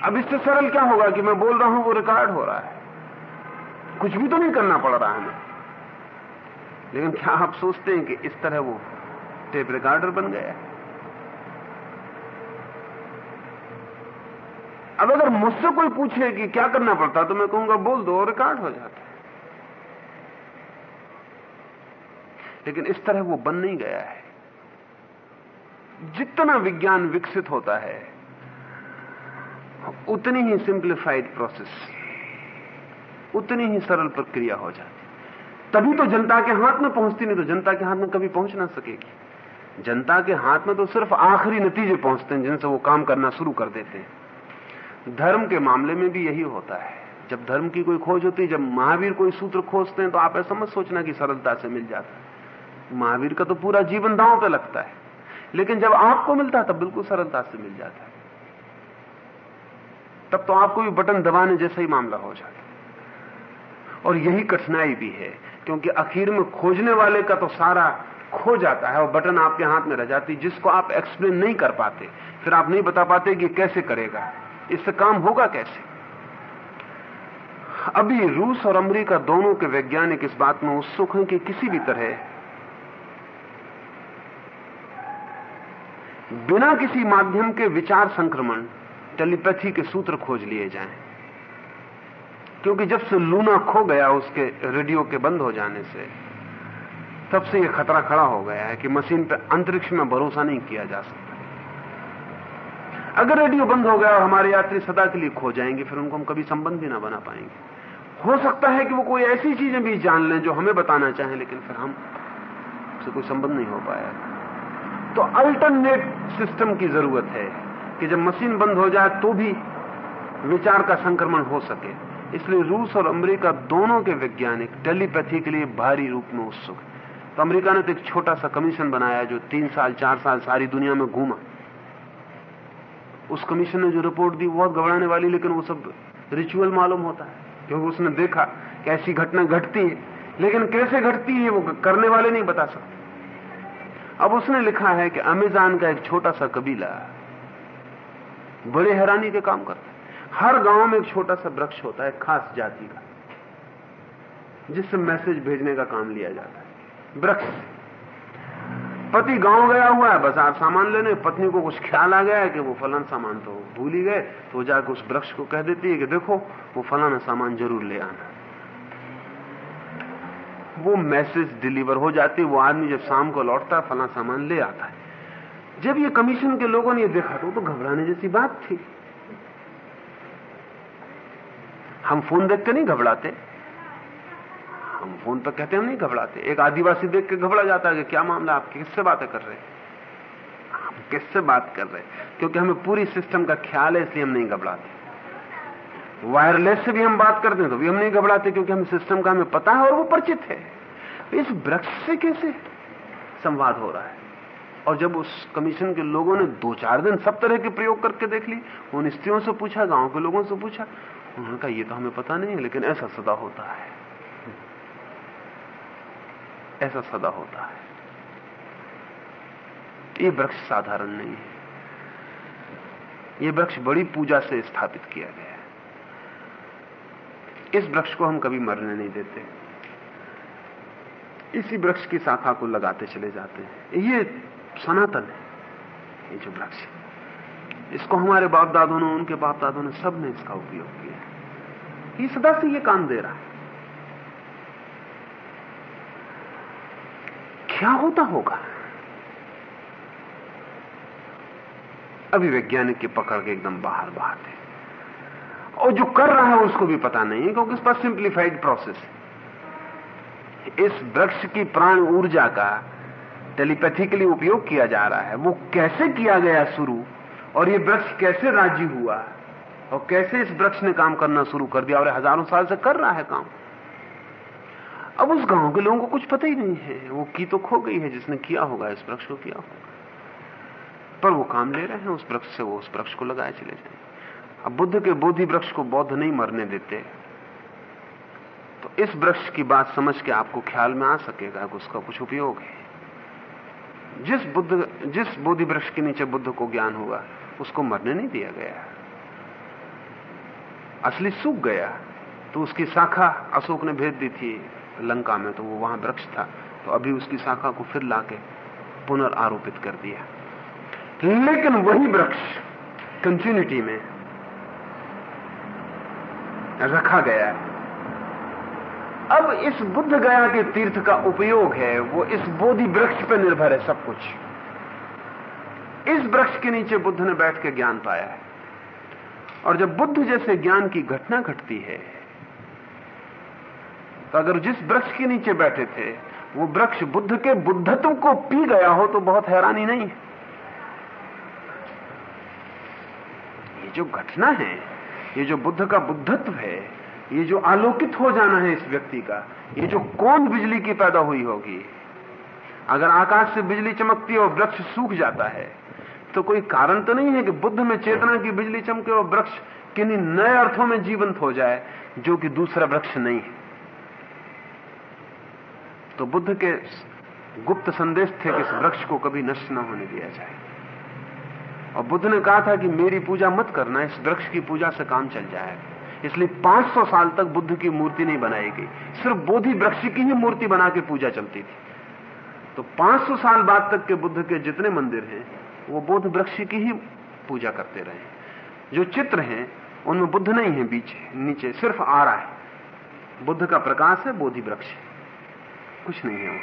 अब इससे सरल क्या होगा कि मैं बोल रहा हूँ, वो रिकॉर्ड हो रहा है। कुछ भी तो नहीं करना पड़ रहा है। हमें लेकिन क्या आप सोचते हैं कि इस तरह वो टेप रिकॉर्डर बन गया? है अब अगर मुझसे कोई पूछे कि क्या करना पड़ता तो मैं कहूँगा, बोल दो रिकॉर्ड हो जाता लेकिन इस तरह वो बन नहीं गया है। जितना विज्ञान विकसित होता है, उतनी ही सिंप्लीफाइड प्रोसेस उतनी ही सरल प्रक्रिया हो जाती तभी तो जनता के हाथ में पहुँचती, नहीं तो जनता के हाथ में कभी पहुँच ना सकेगी। जनता के हाथ में तो सिर्फ़ आखिरी नतीजे पहुँचते हैं, जिनसे वो काम करना शुरू कर देते हैं। धर्म के मामले में भी यही होता है। जब धर्म की कोई खोज होती है जब महावीर कोई सूत्र खोजते हैं तो आप ऐसा मत सोचना कि सरलता से मिल जाता है। महावीर का तो पूरा जीवन दांव पे लगता है। लेकिन जब आपको मिलता है, तब बिल्कुल सरलता से मिल जाता है। तब तो आपको भी बटन दबाने जैसा ही मामला हो जाता है। और यही कठिनाई भी है, क्योंकि आखिर में खोजने वाले का तो सारा खो जाता है, और बटन आपके हाथ में रह जाती जिसको आप एक्सप्लेन नहीं कर पाते। फिर आप नहीं बता पाते कि कैसे करेगा। इससे काम होगा कैसे? अभी रूस और अमेरिका दोनों के वैज्ञानिक इस बात में उत्सुक हैं कि किसी भी तरह बिना किसी माध्यम के विचार संक्रमण, टेलीपैथी के सूत्र खोज लिए जाएँ। क्योंकि जब से लूना खो गया उसके रेडियो के बंद हो जाने से, तब से यह खतरा खड़ा हो गया है कि मशीन पर अंतरिक्ष में भरोसा नहीं किया जा सकता। अगर रेडियो बंद हो गया और हमारे यात्री सदा के लिए खो जाएँगे, फिर उनको हम कभी संबंध भी ना बना पाएँगे। हो सकता है कि वो कोई ऐसी चीज़ें भी जान लें जो हमें बताना चाहें, लेकिन फिर हम से कोई संबंध नहीं हो पाया। तो अल्टरनेट सिस्टम की ज़रूरत है कि जब मशीन बंद हो जाए तो भी विचार का संक्रमण हो सके। इसलिए रूस और अमेरिका दोनों के वैज्ञानिक टेलीपैथी के लिए भारी रूप में उत्सुक है। तो अमेरिका ने तो एक छोटा सा कमीशन बनाया जो तीन साल, चार साल सारी दुनिया में घूमा। उस कमीशन ने जो रिपोर्ट दी बहुत घबराने वाली, लेकिन वो सब रिचुअल मालूम होता है, क्योंकि उसने देखा कि ऐसी घटना घटती है। लेकिन कैसे घटती है, वो करने वाले नहीं बता सकते। अब उसने लिखा है कि अमेजान का एक छोटा सा कबीला बड़े हैरानी के काम करता है। हर गाँव में एक छोटा सा वृक्ष होता है खास जाति का, जिससे मैसेज भेजने का काम लिया जाता है। वृक्ष। पति गाँव गया हुआ है, बाज़ार सामान लेने, पत्नी को कुछ ख्याल आ गया है कि वो फलाना सामान तो भूल ही गए तो जाकर उस वृक्ष को कह देती है कि देखो, वो फलाना सामान ज़रूर ले आना। वो मैसेज डिलीवर हो जाती वो आदमी जब शाम को लौटता है फला सामान ले आता है। जब ये कमीशन के लोगों ने ये देखा तो, तो घबराने जैसी बात थी। हम फ़ोन देख के नहीं घबराते। हम फ़ोन पर कहते हम नहीं घबराते। एक आदिवासी देख के घबरा जाता है कि क्या मामला आप किससे बातें कर रहे हैं? हम किससे बात कर रहे हैं? क्योंकि हमें पूरी सिस्टम का ख्याल है इसलिए हम नहीं घबराते। वायरलेस से भी हम बात करते हैं तो भी हम नहीं घबराते क्योंकि हम सिस्टम का हमें पता है और वो परिचित है। इस वृक्ष से कैसे संवाद हो रहा है? और जब उस कमीशन के लोगों ने दो चार दिन सब तरह के प्रयोग करके देख ली उन स्त्रियों से पूछा, गाँव के लोगों से पूछा, उन्होंने कहा, ये तो हमें पता नहीं है, लेकिन ऐसा सदा होता है। ऐसा सदा होता है। ये वृक्ष साधारण नहीं है। ये वृक्ष बड़ी पूजा से स्थापित किया गया इस वृक्ष को हम कभी मरने नहीं देते। इसी वृक्ष की शाखा को लगाते चले जाते हैं। ये सनातन है, ये जो वृक्ष है। इसको हमारे बाप दादों ने, उनके बाप दादों ने सबने इसका उपयोग किया ये सदा से ये काम दे रहा है। क्या होता होगा? अभी वैज्ञानिक की पकड़ के एकदम बाहर बाहर है और जो कर रहा है उसको भी पता नहीं है, क्योंकि इस पर सिंप्लीफाइड प्रोसेस है। इस वृक्ष की प्राण ऊर्जा का टेलीपैथिकली उपयोग किया जा रहा है। वो कैसे किया गया शुरू? और ये वृक्ष कैसे राज़ी हुआ? और कैसे इस वृक्ष ने काम करना शुरू कर दिया? और हज़ारों साल से कर रहा है काम। अब उस गाँव के लोगों को कुछ पता ही नहीं है। वो की तो खो गई है, जिसने किया होगा, इस वृक्ष को किया होगा। पर वो काम ले रहे हैं, उस वृक्ष से वो उस वृक्ष को लगाए चले जाए अब बुद्ध के बोधि वृक्ष को बौद्ध नहीं मरने देते। तो इस वृक्ष की बात समझ के आपको ख्याल में आ सकेगा कि उसका कुछ उपयोग है। जिस बुद्ध, जिस बोधि वृक्ष के नीचे बुद्ध को ज्ञान हुआ, उसको मरने नहीं दिया गया। असली सूख गया। तो उसकी शाखा अशोक ने भेज दी थी लंका में तो वो वहाँ वृक्ष था। तो अभी उसकी शाखा को फिर लाके पुनर्आरोपित कर दिया। लेकिन वही वृक्ष कंटिन्यूटी में रखा गया है। अब इस बुद्ध गया के तीर्थ का उपयोग है, वो इस बोधि वृक्ष पर निर्भर है सब कुछ। इस वृक्ष के नीचे बुद्ध ने बैठ के ज्ञान पाया है। और जब बुद्ध जैसे ज्ञान की घटना घटती है तो अगर जिस वृक्ष के नीचे बैठे थे, वो वृक्ष बुद्ध के बुद्धत्व को पी गया हो तो बहुत हैरानी नहीं। है ये जो घटना है ये जो बुद्ध का बुद्धत्व है, ये जो आलोकित हो जाना है इस व्यक्ति का, ये जो कौन बिजली की पैदा हुई होगी। अगर आकाश से बिजली चमकती है और वृक्ष सूख जाता है तो कोई कारण तो नहीं है कि बुद्ध में चेतना की बिजली चमके और वृक्ष किन्हीं नए अर्थों में जीवंत हो जाए, जो कि दूसरा वृक्ष नहीं है। तो बुद्ध के गुप्त संदेश थे कि इस वृक्ष को कभी नष्ट न होने दिया जाए। और बुद्ध ने कहा था कि मेरी पूजा मत करना, इस वृक्ष की पूजा से काम चल जाएगा। इसलिए 500 साल तक बुद्ध की मूर्ति नहीं बनाई गई। सिर्फ़ बोधि वृक्ष की ही मूर्ति बना के पूजा चलती थी। तो 500 साल बाद तक के बुद्ध के जितने मंदिर हैं, वो बोध वृक्ष की ही पूजा करते रहे। जो चित्र हैं, उनमें बुद्ध नहीं है बीच, नीचे, सिर्फ़ आ रहा है। बुद्ध का प्रकाश है, बोधि वृक्ष कुछ नहीं है वो।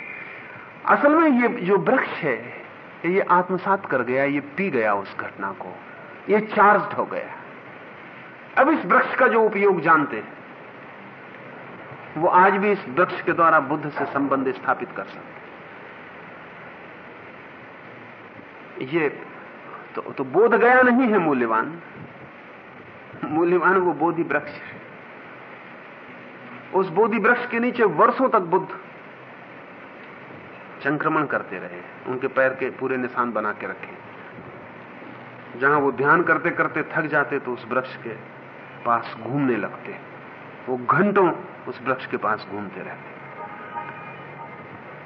असल में ये जो वृक्ष है ये आत्मसात कर गया ये पी गया उस घटना को। ये चार्ज हो गया। अब इस वृक्ष का जो उपयोग जानते हैं वो आज भी इस वृक्ष के द्वारा बुद्ध से संबंध स्थापित कर सकते ये तो, तो बोध गया नहीं है मूल्यवान। मूल्यवान वो बोधि वृक्ष है। उस बोधि वृक्ष के नीचे वर्षों तक बुद्ध संक्रमण करते रहे, उनके पैर के पूरे निशान बना के रखे। जहाँ वो ध्यान करते करते थक जाते तो उस वृक्ष के पास घूमने लगते। वो घंटों उस वृक्ष के पास घूमते रहते।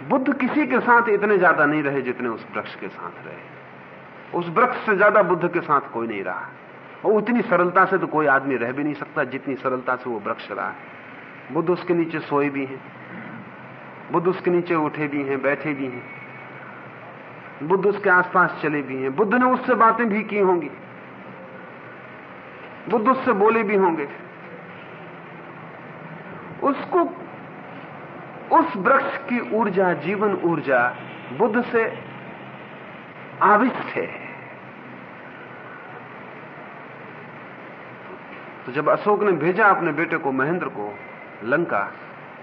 बुद्ध किसी के साथ इतने ज़्यादा नहीं रहे जितने उस वृक्ष के साथ रहे। उस वृक्ष से ज़्यादा बुद्ध के साथ कोई नहीं रहा। और उतनी सरलता से तो कोई आदमी रह भी नहीं सकता, जितनी सरलता से वो वृक्ष रहा। है बुद्ध उसके नीचे सोए भी हैं। बुद्ध उसके नीचे उठे भी हैं, बैठे भी हैं। बुद्ध उसके आसपास चले भी हैं। बुद्ध ने उससे बातें भी की होंगी। बुद्ध उससे बोले भी होंगे। उसको, उस वृक्ष की ऊर्जा, जीवन ऊर्जा बुद्ध से आविष्ट है। तो जब अशोक ने भेजा अपने बेटे को महेंद्र को लंका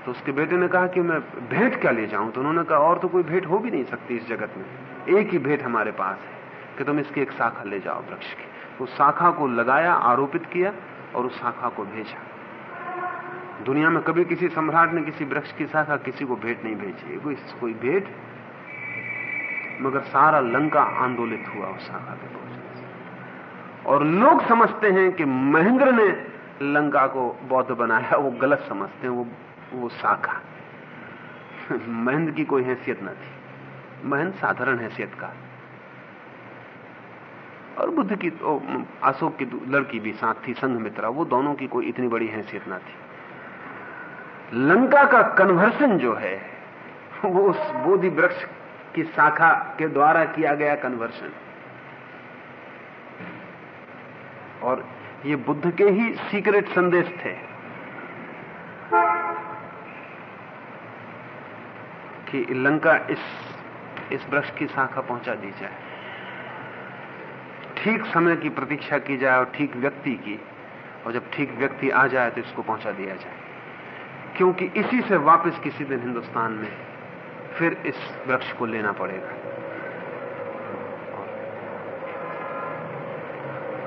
तो उसके बेटे ने कहा कि मैं भेंट क्या ले जाऊँ? तो उन्होंने कहा, और तो कोई भेंट हो भी नहीं सकती इस जगत में। एक ही भेंट हमारे पास है कि तुम इसकी एक शाखा ले जाओ वृक्ष की। उस शाखा को लगाया, आरोपित किया और उस शाखा को भेजा। दुनिया में कभी किसी सम्राट ने किसी वृक्ष की शाखा किसी को भेंट नहीं भेजी। कोई कोई भेंट? मगर सारा लंका आंदोलित हुआ उस शाखा के पहुँचने से। और लोग समझते हैं कि महेंद्र ने लंका को बौद्ध बनाया, वो गलत समझते हैं, वो वो शाखा। महेंद्र की कोई हैसियत न थी। महेंद्र साधारण हैसियत का। और बुद्ध की तो अशोक की लड़की भी साथ थी, संघ मित्रा, वो दोनों की कोई इतनी बड़ी हैसियत ना थी। लंका का कन्वर्सन जो है, वो उस बोधि वृक्ष की शाखा के द्वारा किया गया कन्वर्सन। और ये बुद्ध के ही सीक्रेट संदेश थे। कि लंका इस इस वृक्ष की शाखा पहुँचा दी जाए। ठीक समय की प्रतीक्षा की जाए और ठीक व्यक्ति की, और जब ठीक व्यक्ति आ जाए तो इसको पहुँचा दिया जाए। क्योंकि इसी से वापस किसी दिन हिंदुस्तान में फिर इस वृक्ष को लेना पड़ेगा।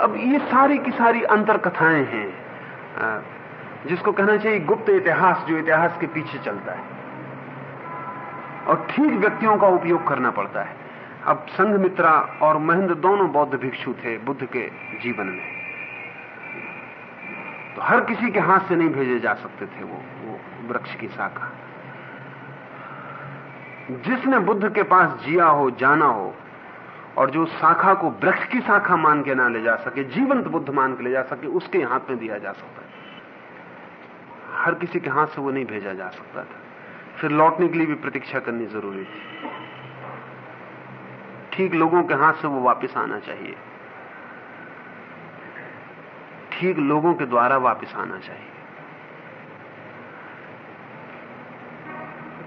अब ये सारी की सारी अंतर कथाएँ हैं जिसको कहना चाहिए गुप्त इतिहास, जो इतिहास के पीछे चलता है। और ठीक व्यक्तियों का उपयोग करना पड़ता है। अब संघ मित्रा और महेंद्र दोनों बौद्ध भिक्षु थे बुद्ध के जीवन में। तो हर किसी के हाथ से नहीं भेजे जा सकते थे वो वो वृक्ष की शाखा। जिसने बुद्ध के पास जिया हो, जाना हो, और जो शाखा को वृक्ष की शाखा मान के ना ले जा सके, जीवंत बुद्ध मान के ले जा सके, उसके हाथ में दिया जा सकता है। हर किसी के हाथ से वो नहीं भेजा जा सकता था। फिर लौटने के लिए भी प्रतीक्षा करनी ज़रूरी थी। ठीक लोगों के हाथ से वो वापस आना चाहिए। ठीक लोगों के द्वारा वापस आना चाहिए।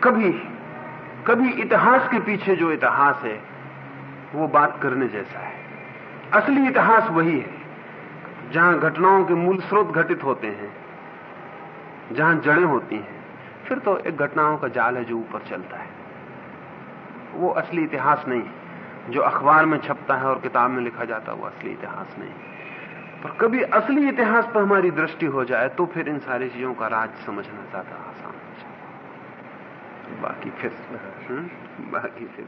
कभी कभी इतिहास के पीछे जो इतिहास है, वो बात करने जैसा है। असली इतिहास वही है, जहाँ घटनाओं के मूल स्रोत घटित होते हैं, जहाँ जड़ें होती हैं। फिर तो एक घटनाओं का जाल है जो ऊपर चलता है। वो असली इतिहास नहीं जो अखबार में छपता है और किताब में लिखा जाता है वो असली इतिहास नहीं। पर कभी असली इतिहास पर हमारी दृष्टि हो जाए तो फिर इन सारी चीज़ों का राज समझना ज़्यादा आसान हो जाए बाकी फिर हम्म, बाकी फिर।